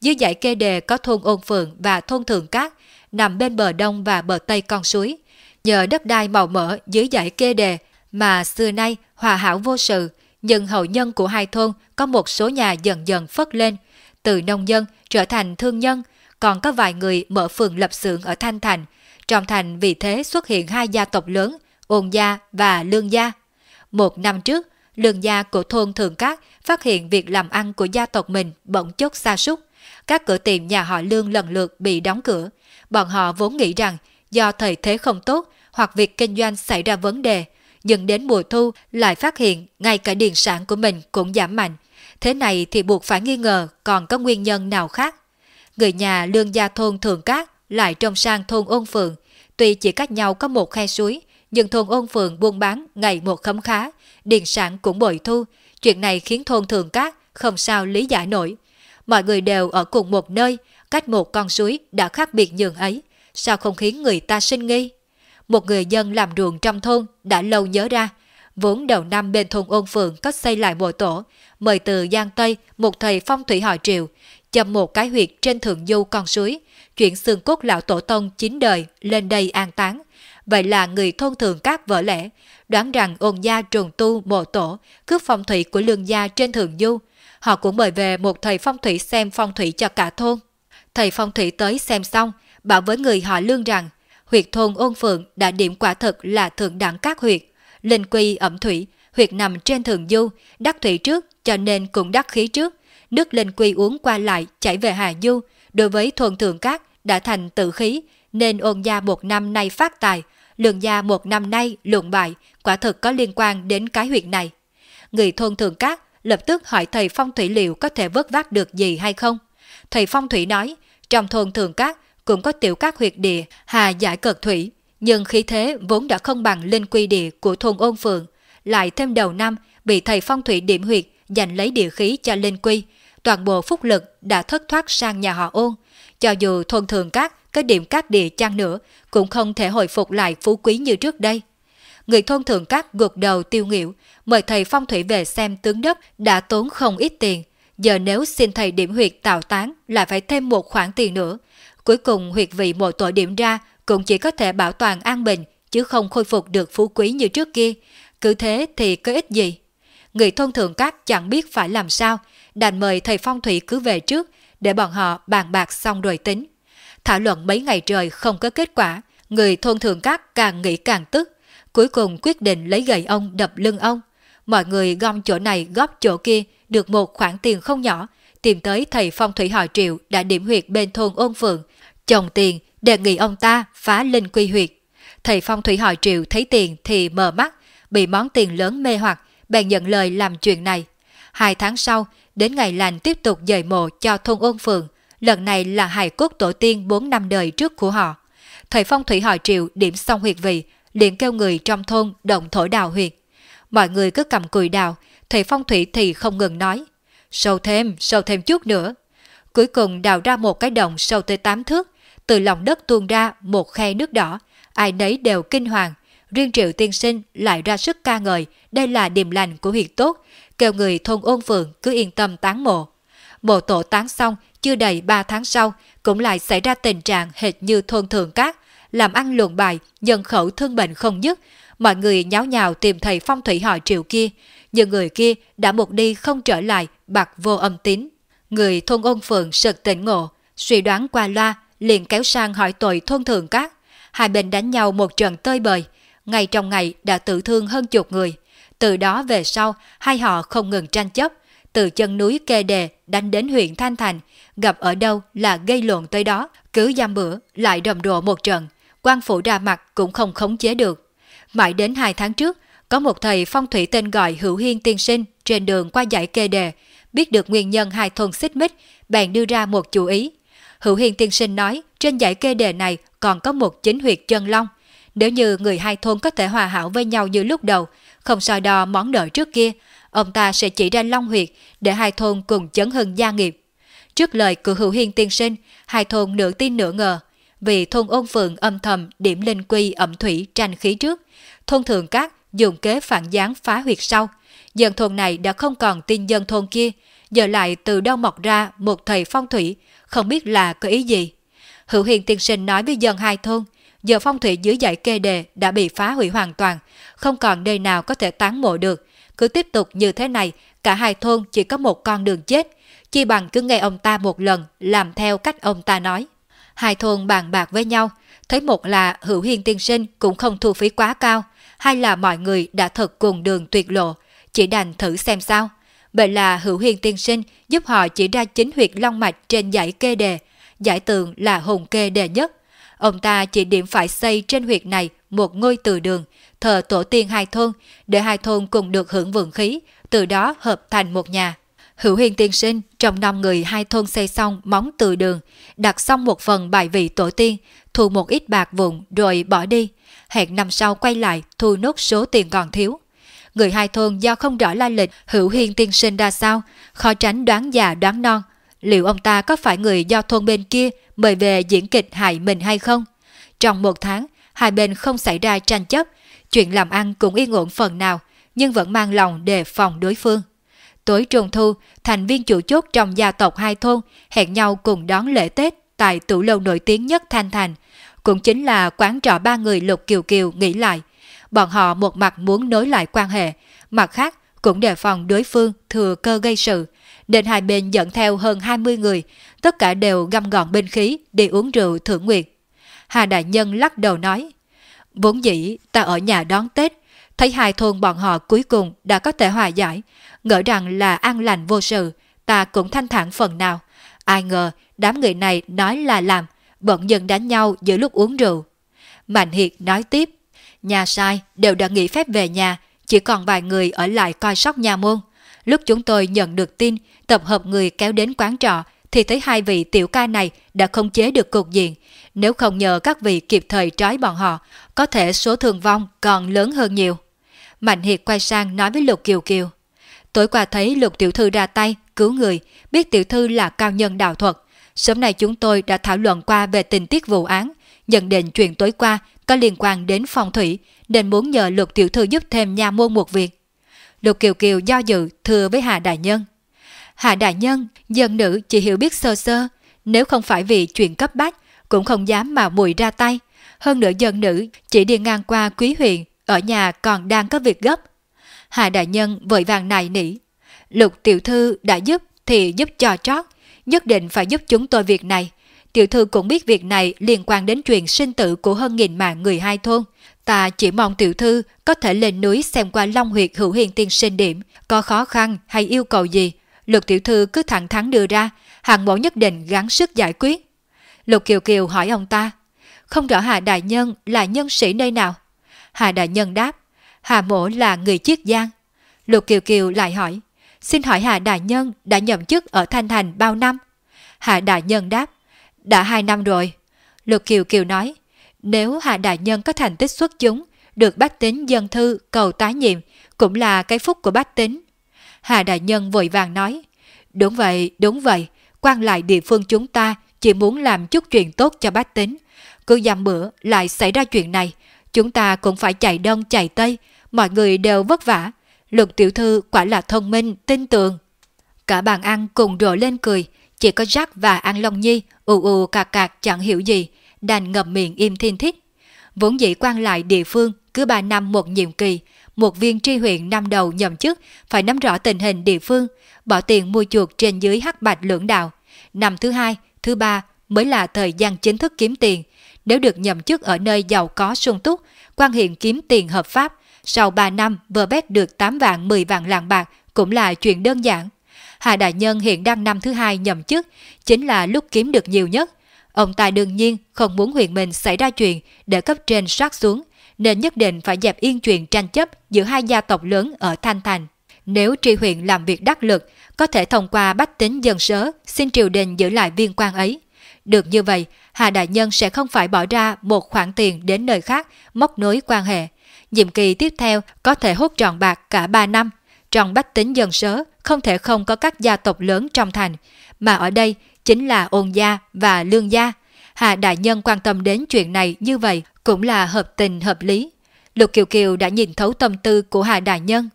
Dưới dãy kê đề có thôn Ôn Phượng và thôn Thường Cát, nằm bên bờ đông và bờ tây con suối. Nhờ đất đai màu mỡ dưới dãy kê đề mà xưa nay hòa hảo vô sự, nhưng hậu nhân của hai thôn có một số nhà dần dần phất lên, từ nông dân trở thành thương nhân, còn có vài người mở phường lập xưởng ở Thanh Thành. Trong thành vì thế xuất hiện hai gia tộc lớn, Ôn Gia và Lương Gia. Một năm trước, Lương Gia của thôn Thường Cát phát hiện việc làm ăn của gia tộc mình bỗng chốc xa sút Các cửa tiệm nhà họ Lương lần lượt bị đóng cửa. Bọn họ vốn nghĩ rằng do thời thế không tốt hoặc việc kinh doanh xảy ra vấn đề, nhưng đến mùa thu lại phát hiện ngay cả điền sản của mình cũng giảm mạnh. Thế này thì buộc phải nghi ngờ còn có nguyên nhân nào khác. Người nhà lương gia thôn Thường Cát lại trong sang thôn Ôn Phượng. Tuy chỉ cách nhau có một khe suối, nhưng thôn Ôn Phượng buôn bán ngày một khấm khá, điền sản cũng bội thu. Chuyện này khiến thôn Thường Cát không sao lý giải nổi. Mọi người đều ở cùng một nơi, cách một con suối đã khác biệt nhường ấy. Sao không khiến người ta sinh nghi? Một người dân làm ruộng trong thôn đã lâu nhớ ra, vốn đầu năm bên thôn ôn phượng có xây lại mộ tổ, mời từ Giang Tây một thầy phong thủy họ triệu, châm một cái huyệt trên thượng du con suối, chuyển xương cốt lão tổ tông chín đời lên đây an táng. Vậy là người thôn thường các vỡ lẽ, đoán rằng ôn gia trùng tu mộ tổ, cướp phong thủy của lương gia trên thượng du. Họ cũng mời về một thầy phong thủy xem phong thủy cho cả thôn. Thầy phong thủy tới xem xong, bảo với người họ lương rằng, huyệt thôn ôn phượng đã điểm quả thực là thượng đẳng các huyệt, linh quy ẩm thủy, huyệt nằm trên thường du, đắc thủy trước cho nên cũng đắc khí trước. Nước linh quy uống qua lại chảy về Hà Du, đối với thôn thường các đã thành tự khí, nên ôn gia một năm nay phát tài, lường gia một năm nay luận bại, quả thực có liên quan đến cái huyệt này. Người thôn thường cát lập tức hỏi thầy phong thủy liệu có thể vớt vát được gì hay không. Thầy phong thủy nói, trong thôn thường cát cũng có tiểu các huyệt địa hà giải cực thủy, nhưng khí thế vốn đã không bằng linh quy địa của thôn ôn phượng, lại thêm đầu năm bị thầy phong thủy điểm huyệt giành lấy địa khí cho linh quy, toàn bộ phúc lực đã thất thoát sang nhà họ ôn. Cho dù thôn thường các có điểm các địa chăng nữa, cũng không thể hồi phục lại phú quý như trước đây. Người thôn thượng các gục đầu tiêu nghỉu, mời thầy phong thủy về xem tướng đất đã tốn không ít tiền. Giờ nếu xin thầy điểm huyệt tạo tán lại phải thêm một khoản tiền nữa. Cuối cùng huyệt vị một tội điểm ra cũng chỉ có thể bảo toàn an bình, chứ không khôi phục được phú quý như trước kia. Cứ thế thì có ích gì? Người thôn thượng các chẳng biết phải làm sao, đành mời thầy phong thủy cứ về trước, để bọn họ bàn bạc xong rồi tính. Thảo luận mấy ngày trời không có kết quả, người thôn thường các càng nghĩ càng tức, cuối cùng quyết định lấy gậy ông đập lưng ông. Mọi người gom chỗ này góp chỗ kia, được một khoản tiền không nhỏ, tìm tới thầy phong thủy họ triệu đã điểm huyệt bên thôn ôn phượng, chồng tiền đề nghị ông ta phá linh quy huyệt. Thầy phong thủy họ triệu thấy tiền thì mờ mắt, bị món tiền lớn mê hoặc, bèn nhận lời làm chuyện này. Hai tháng sau, đến ngày lành tiếp tục dời mộ cho thôn ôn phượng, lần này là hài cốt tổ tiên 4 năm đời trước của họ. Thầy phong thủy họ triệu điểm xong huyệt vị, liền kêu người trong thôn động thổi đào huyệt. Mọi người cứ cầm cùi đào, thầy phong thủy thì không ngừng nói. Sâu thêm, sâu thêm chút nữa. Cuối cùng đào ra một cái đồng sâu tới 8 thước, từ lòng đất tuôn ra một khe nước đỏ, ai nấy đều kinh hoàng. Riêng Triệu Tiên Sinh lại ra sức ca ngợi đây là điềm lành của huyệt tốt, kêu người thôn ôn phường cứ yên tâm tán mộ. Mộ tổ tán xong, chưa đầy 3 tháng sau, cũng lại xảy ra tình trạng hệt như thôn thường cát, làm ăn luồn bài, nhân khẩu thương bệnh không dứt, mọi người nháo nhào tìm thầy phong thủy hỏi triệu kia, nhưng người kia đã một đi không trở lại bạc vô âm tín. Người thôn ôn phượng sực tỉnh ngộ, suy đoán qua loa, liền kéo sang hỏi tội thôn thường cát. Hai bên đánh nhau một trận tơi bời, ngay trong ngày đã tự thương hơn chục người. Từ đó về sau, hai họ không ngừng tranh chấp, từ chân núi kê đề đánh đến huyện Thanh Thành, gặp ở đâu là gây lộn tới đó, cứ giam bữa lại rầm rộ một trận, quan phủ ra mặt cũng không khống chế được. Mãi đến hai tháng trước, có một thầy phong thủy tên gọi Hữu Hiên Tiên Sinh trên đường qua dãy kê đề, biết được nguyên nhân hai thôn xích mích, bèn đưa ra một chủ ý. Hữu Hiên Tiên Sinh nói trên dãy kê đề này còn có một chính huyệt chân long. Nếu như người hai thôn có thể hòa hảo với nhau như lúc đầu, không so đo món nợ trước kia, ông ta sẽ chỉ ra long huyệt để hai thôn cùng chấn hưng gia nghiệp. Trước lời cử hữu hiên tiên sinh, hai thôn nửa tin nửa ngờ. Vì thôn ôn phượng âm thầm điểm linh quy ẩm thủy tranh khí trước. Thôn thường cát dùng kế phản gián phá huyệt sau. Dân thôn này đã không còn tin dân thôn kia, giờ lại từ đâu mọc ra một thầy phong thủy, không biết là có ý gì. Hữu hiền tiên sinh nói với dân hai thôn, giờ phong thủy dưới dãy kê đề đã bị phá hủy hoàn toàn, không còn nơi nào có thể tán mộ được. Cứ tiếp tục như thế này, cả hai thôn chỉ có một con đường chết, chi bằng cứ nghe ông ta một lần, làm theo cách ông ta nói. Hai thôn bàn bạc với nhau, thấy một là hữu hiền tiên sinh cũng không thu phí quá cao, hay là mọi người đã thật cùng đường tuyệt lộ, chỉ đành thử xem sao. Vậy là hữu hiền tiên sinh giúp họ chỉ ra chính huyệt long mạch trên dãy kê đề, giải tường là hùng kê đề nhất. Ông ta chỉ điểm phải xây trên huyệt này một ngôi từ đường, thờ tổ tiên hai thôn, để hai thôn cùng được hưởng vượng khí, từ đó hợp thành một nhà. Hữu Hiền tiên sinh trong năm người hai thôn xây xong móng từ đường, đặt xong một phần bài vị tổ tiên, thu một ít bạc vụn rồi bỏ đi. Hẹn năm sau quay lại thu nốt số tiền còn thiếu. Người hai thôn do không rõ lai lịch Hữu Hiền tiên sinh ra sao, khó tránh đoán già đoán non. Liệu ông ta có phải người do thôn bên kia mời về diễn kịch hại mình hay không? Trong một tháng, hai bên không xảy ra tranh chấp, chuyện làm ăn cũng yên ổn phần nào, nhưng vẫn mang lòng đề phòng đối phương. Tối trung thu, thành viên chủ chốt trong gia tộc hai thôn hẹn nhau cùng đón lễ Tết tại tủ lâu nổi tiếng nhất Thanh Thành. Cũng chính là quán trọ ba người Lục Kiều Kiều nghĩ lại. Bọn họ một mặt muốn nối lại quan hệ, mặt khác cũng đề phòng đối phương thừa cơ gây sự. Đến hai bên dẫn theo hơn 20 người, tất cả đều găm gọn binh khí đi uống rượu thưởng nguyệt. Hà Đại Nhân lắc đầu nói, Vốn dĩ ta ở nhà đón Tết, thấy hai thôn bọn họ cuối cùng đã có thể hòa giải, ngỡ rằng là an lành vô sự, ta cũng thanh thản phần nào. Ai ngờ đám người này nói là làm, bận dần đánh nhau giữa lúc uống rượu. Mạnh Hiệt nói tiếp, nhà sai đều đã nghỉ phép về nhà, chỉ còn vài người ở lại coi sóc nhà môn. Lúc chúng tôi nhận được tin, tập hợp người kéo đến quán trọ, thì thấy hai vị tiểu ca này đã không chế được cục diện. Nếu không nhờ các vị kịp thời trói bọn họ, có thể số thương vong còn lớn hơn nhiều. Mạnh Hiệt quay sang nói với Lục Kiều Kiều. Tối qua thấy Lục Tiểu Thư ra tay, cứu người, biết Tiểu Thư là cao nhân đạo thuật. Sớm nay chúng tôi đã thảo luận qua về tình tiết vụ án, nhận định chuyện tối qua có liên quan đến phong thủy, nên muốn nhờ Lục Tiểu Thư giúp thêm nha môn một việc. Lục Kiều Kiều do dự thưa với Hà Đại Nhân. Hà Đại Nhân, dân nữ chỉ hiểu biết sơ sơ, nếu không phải vì chuyện cấp bách, cũng không dám mà mùi ra tay. Hơn nữa dân nữ chỉ đi ngang qua quý huyện, ở nhà còn đang có việc gấp. Hà Đại Nhân vội vàng nài nỉ. Lục tiểu thư đã giúp thì giúp cho trót, nhất định phải giúp chúng tôi việc này. Tiểu thư cũng biết việc này liên quan đến chuyện sinh tử của hơn nghìn mạng người hai thôn. Ta chỉ mong tiểu thư có thể lên núi xem qua Long huyệt hữu hiền tiên sinh điểm, có khó khăn hay yêu cầu gì. Lục tiểu thư cứ thẳng thắn đưa ra, hàng mẫu nhất định gắng sức giải quyết. Lục Kiều Kiều hỏi ông ta, không rõ Hà Đại Nhân là nhân sĩ nơi nào? Hà Đại Nhân đáp, Hà Mổ là người chiết giang. Lục Kiều Kiều lại hỏi, xin hỏi Hà Đại Nhân đã nhậm chức ở Thanh Thành bao năm? Hà Đại Nhân đáp, đã hai năm rồi. Lục Kiều Kiều nói, nếu Hà Đại Nhân có thành tích xuất chúng, được bách tính dân thư cầu tái nhiệm, cũng là cái phúc của bách tính. Hà Đại Nhân vội vàng nói, đúng vậy, đúng vậy, quan lại địa phương chúng ta chỉ muốn làm chút chuyện tốt cho bách tính. Cứ dằm bữa lại xảy ra chuyện này, chúng ta cũng phải chạy đông chạy tây, mọi người đều vất vả. Lục tiểu thư quả là thông minh, tin tưởng. Cả bàn ăn cùng rộ lên cười, chỉ có Jack và An Long Nhi ù ù cạc cạc chẳng hiểu gì, đành ngậm miệng im thiên thích. Vốn dĩ quan lại địa phương cứ 3 năm một nhiệm kỳ, một viên tri huyện năm đầu nhậm chức phải nắm rõ tình hình địa phương, bỏ tiền mua chuột trên dưới hắc bạch lưỡng đạo. Năm thứ hai, thứ ba mới là thời gian chính thức kiếm tiền. Nếu được nhậm chức ở nơi giàu có sung túc, quan hiện kiếm tiền hợp pháp, sau 3 năm vơ bét được 8 vạn 10 vạn lạng bạc cũng là chuyện đơn giản. Hà Đại Nhân hiện đang năm thứ hai nhậm chức, chính là lúc kiếm được nhiều nhất. Ông ta đương nhiên không muốn huyện mình xảy ra chuyện để cấp trên soát xuống, nên nhất định phải dẹp yên chuyện tranh chấp giữa hai gia tộc lớn ở Thanh Thành. Nếu tri huyện làm việc đắc lực, có thể thông qua bách tính dân sớ xin triều đình giữ lại viên quan ấy. Được như vậy, Hà Đại Nhân sẽ không phải bỏ ra một khoản tiền đến nơi khác móc nối quan hệ. Nhiệm kỳ tiếp theo có thể hút tròn bạc cả 3 năm. Trong bách tính dân sớ không thể không có các gia tộc lớn trong thành, mà ở đây chính là ôn gia và lương gia. Hà Đại Nhân quan tâm đến chuyện này như vậy cũng là hợp tình hợp lý. Lục Kiều Kiều đã nhìn thấu tâm tư của Hà Đại Nhân.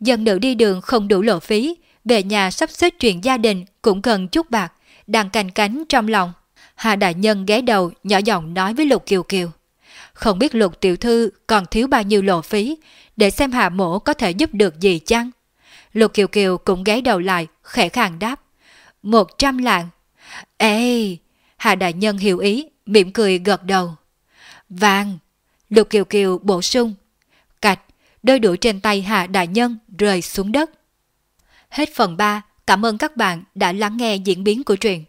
Dân nữ đi đường không đủ lộ phí, về nhà sắp xếp chuyện gia đình cũng cần chút bạc, đang cành cánh trong lòng. Hà Đại Nhân ghé đầu nhỏ giọng nói với Lục Kiều Kiều. Không biết Lục Tiểu Thư còn thiếu bao nhiêu lộ phí, để xem Hà Mổ có thể giúp được gì chăng? Lục Kiều Kiều cũng ghé đầu lại, khẽ khàng đáp. Một trăm lạng. Ê! Hà Đại Nhân hiểu ý, mỉm cười gật đầu. Vàng! Lục Kiều Kiều bổ sung. Cạch! Đôi đũa trên tay Hà Đại Nhân rơi xuống đất. Hết phần 3. Cảm ơn các bạn đã lắng nghe diễn biến của truyện.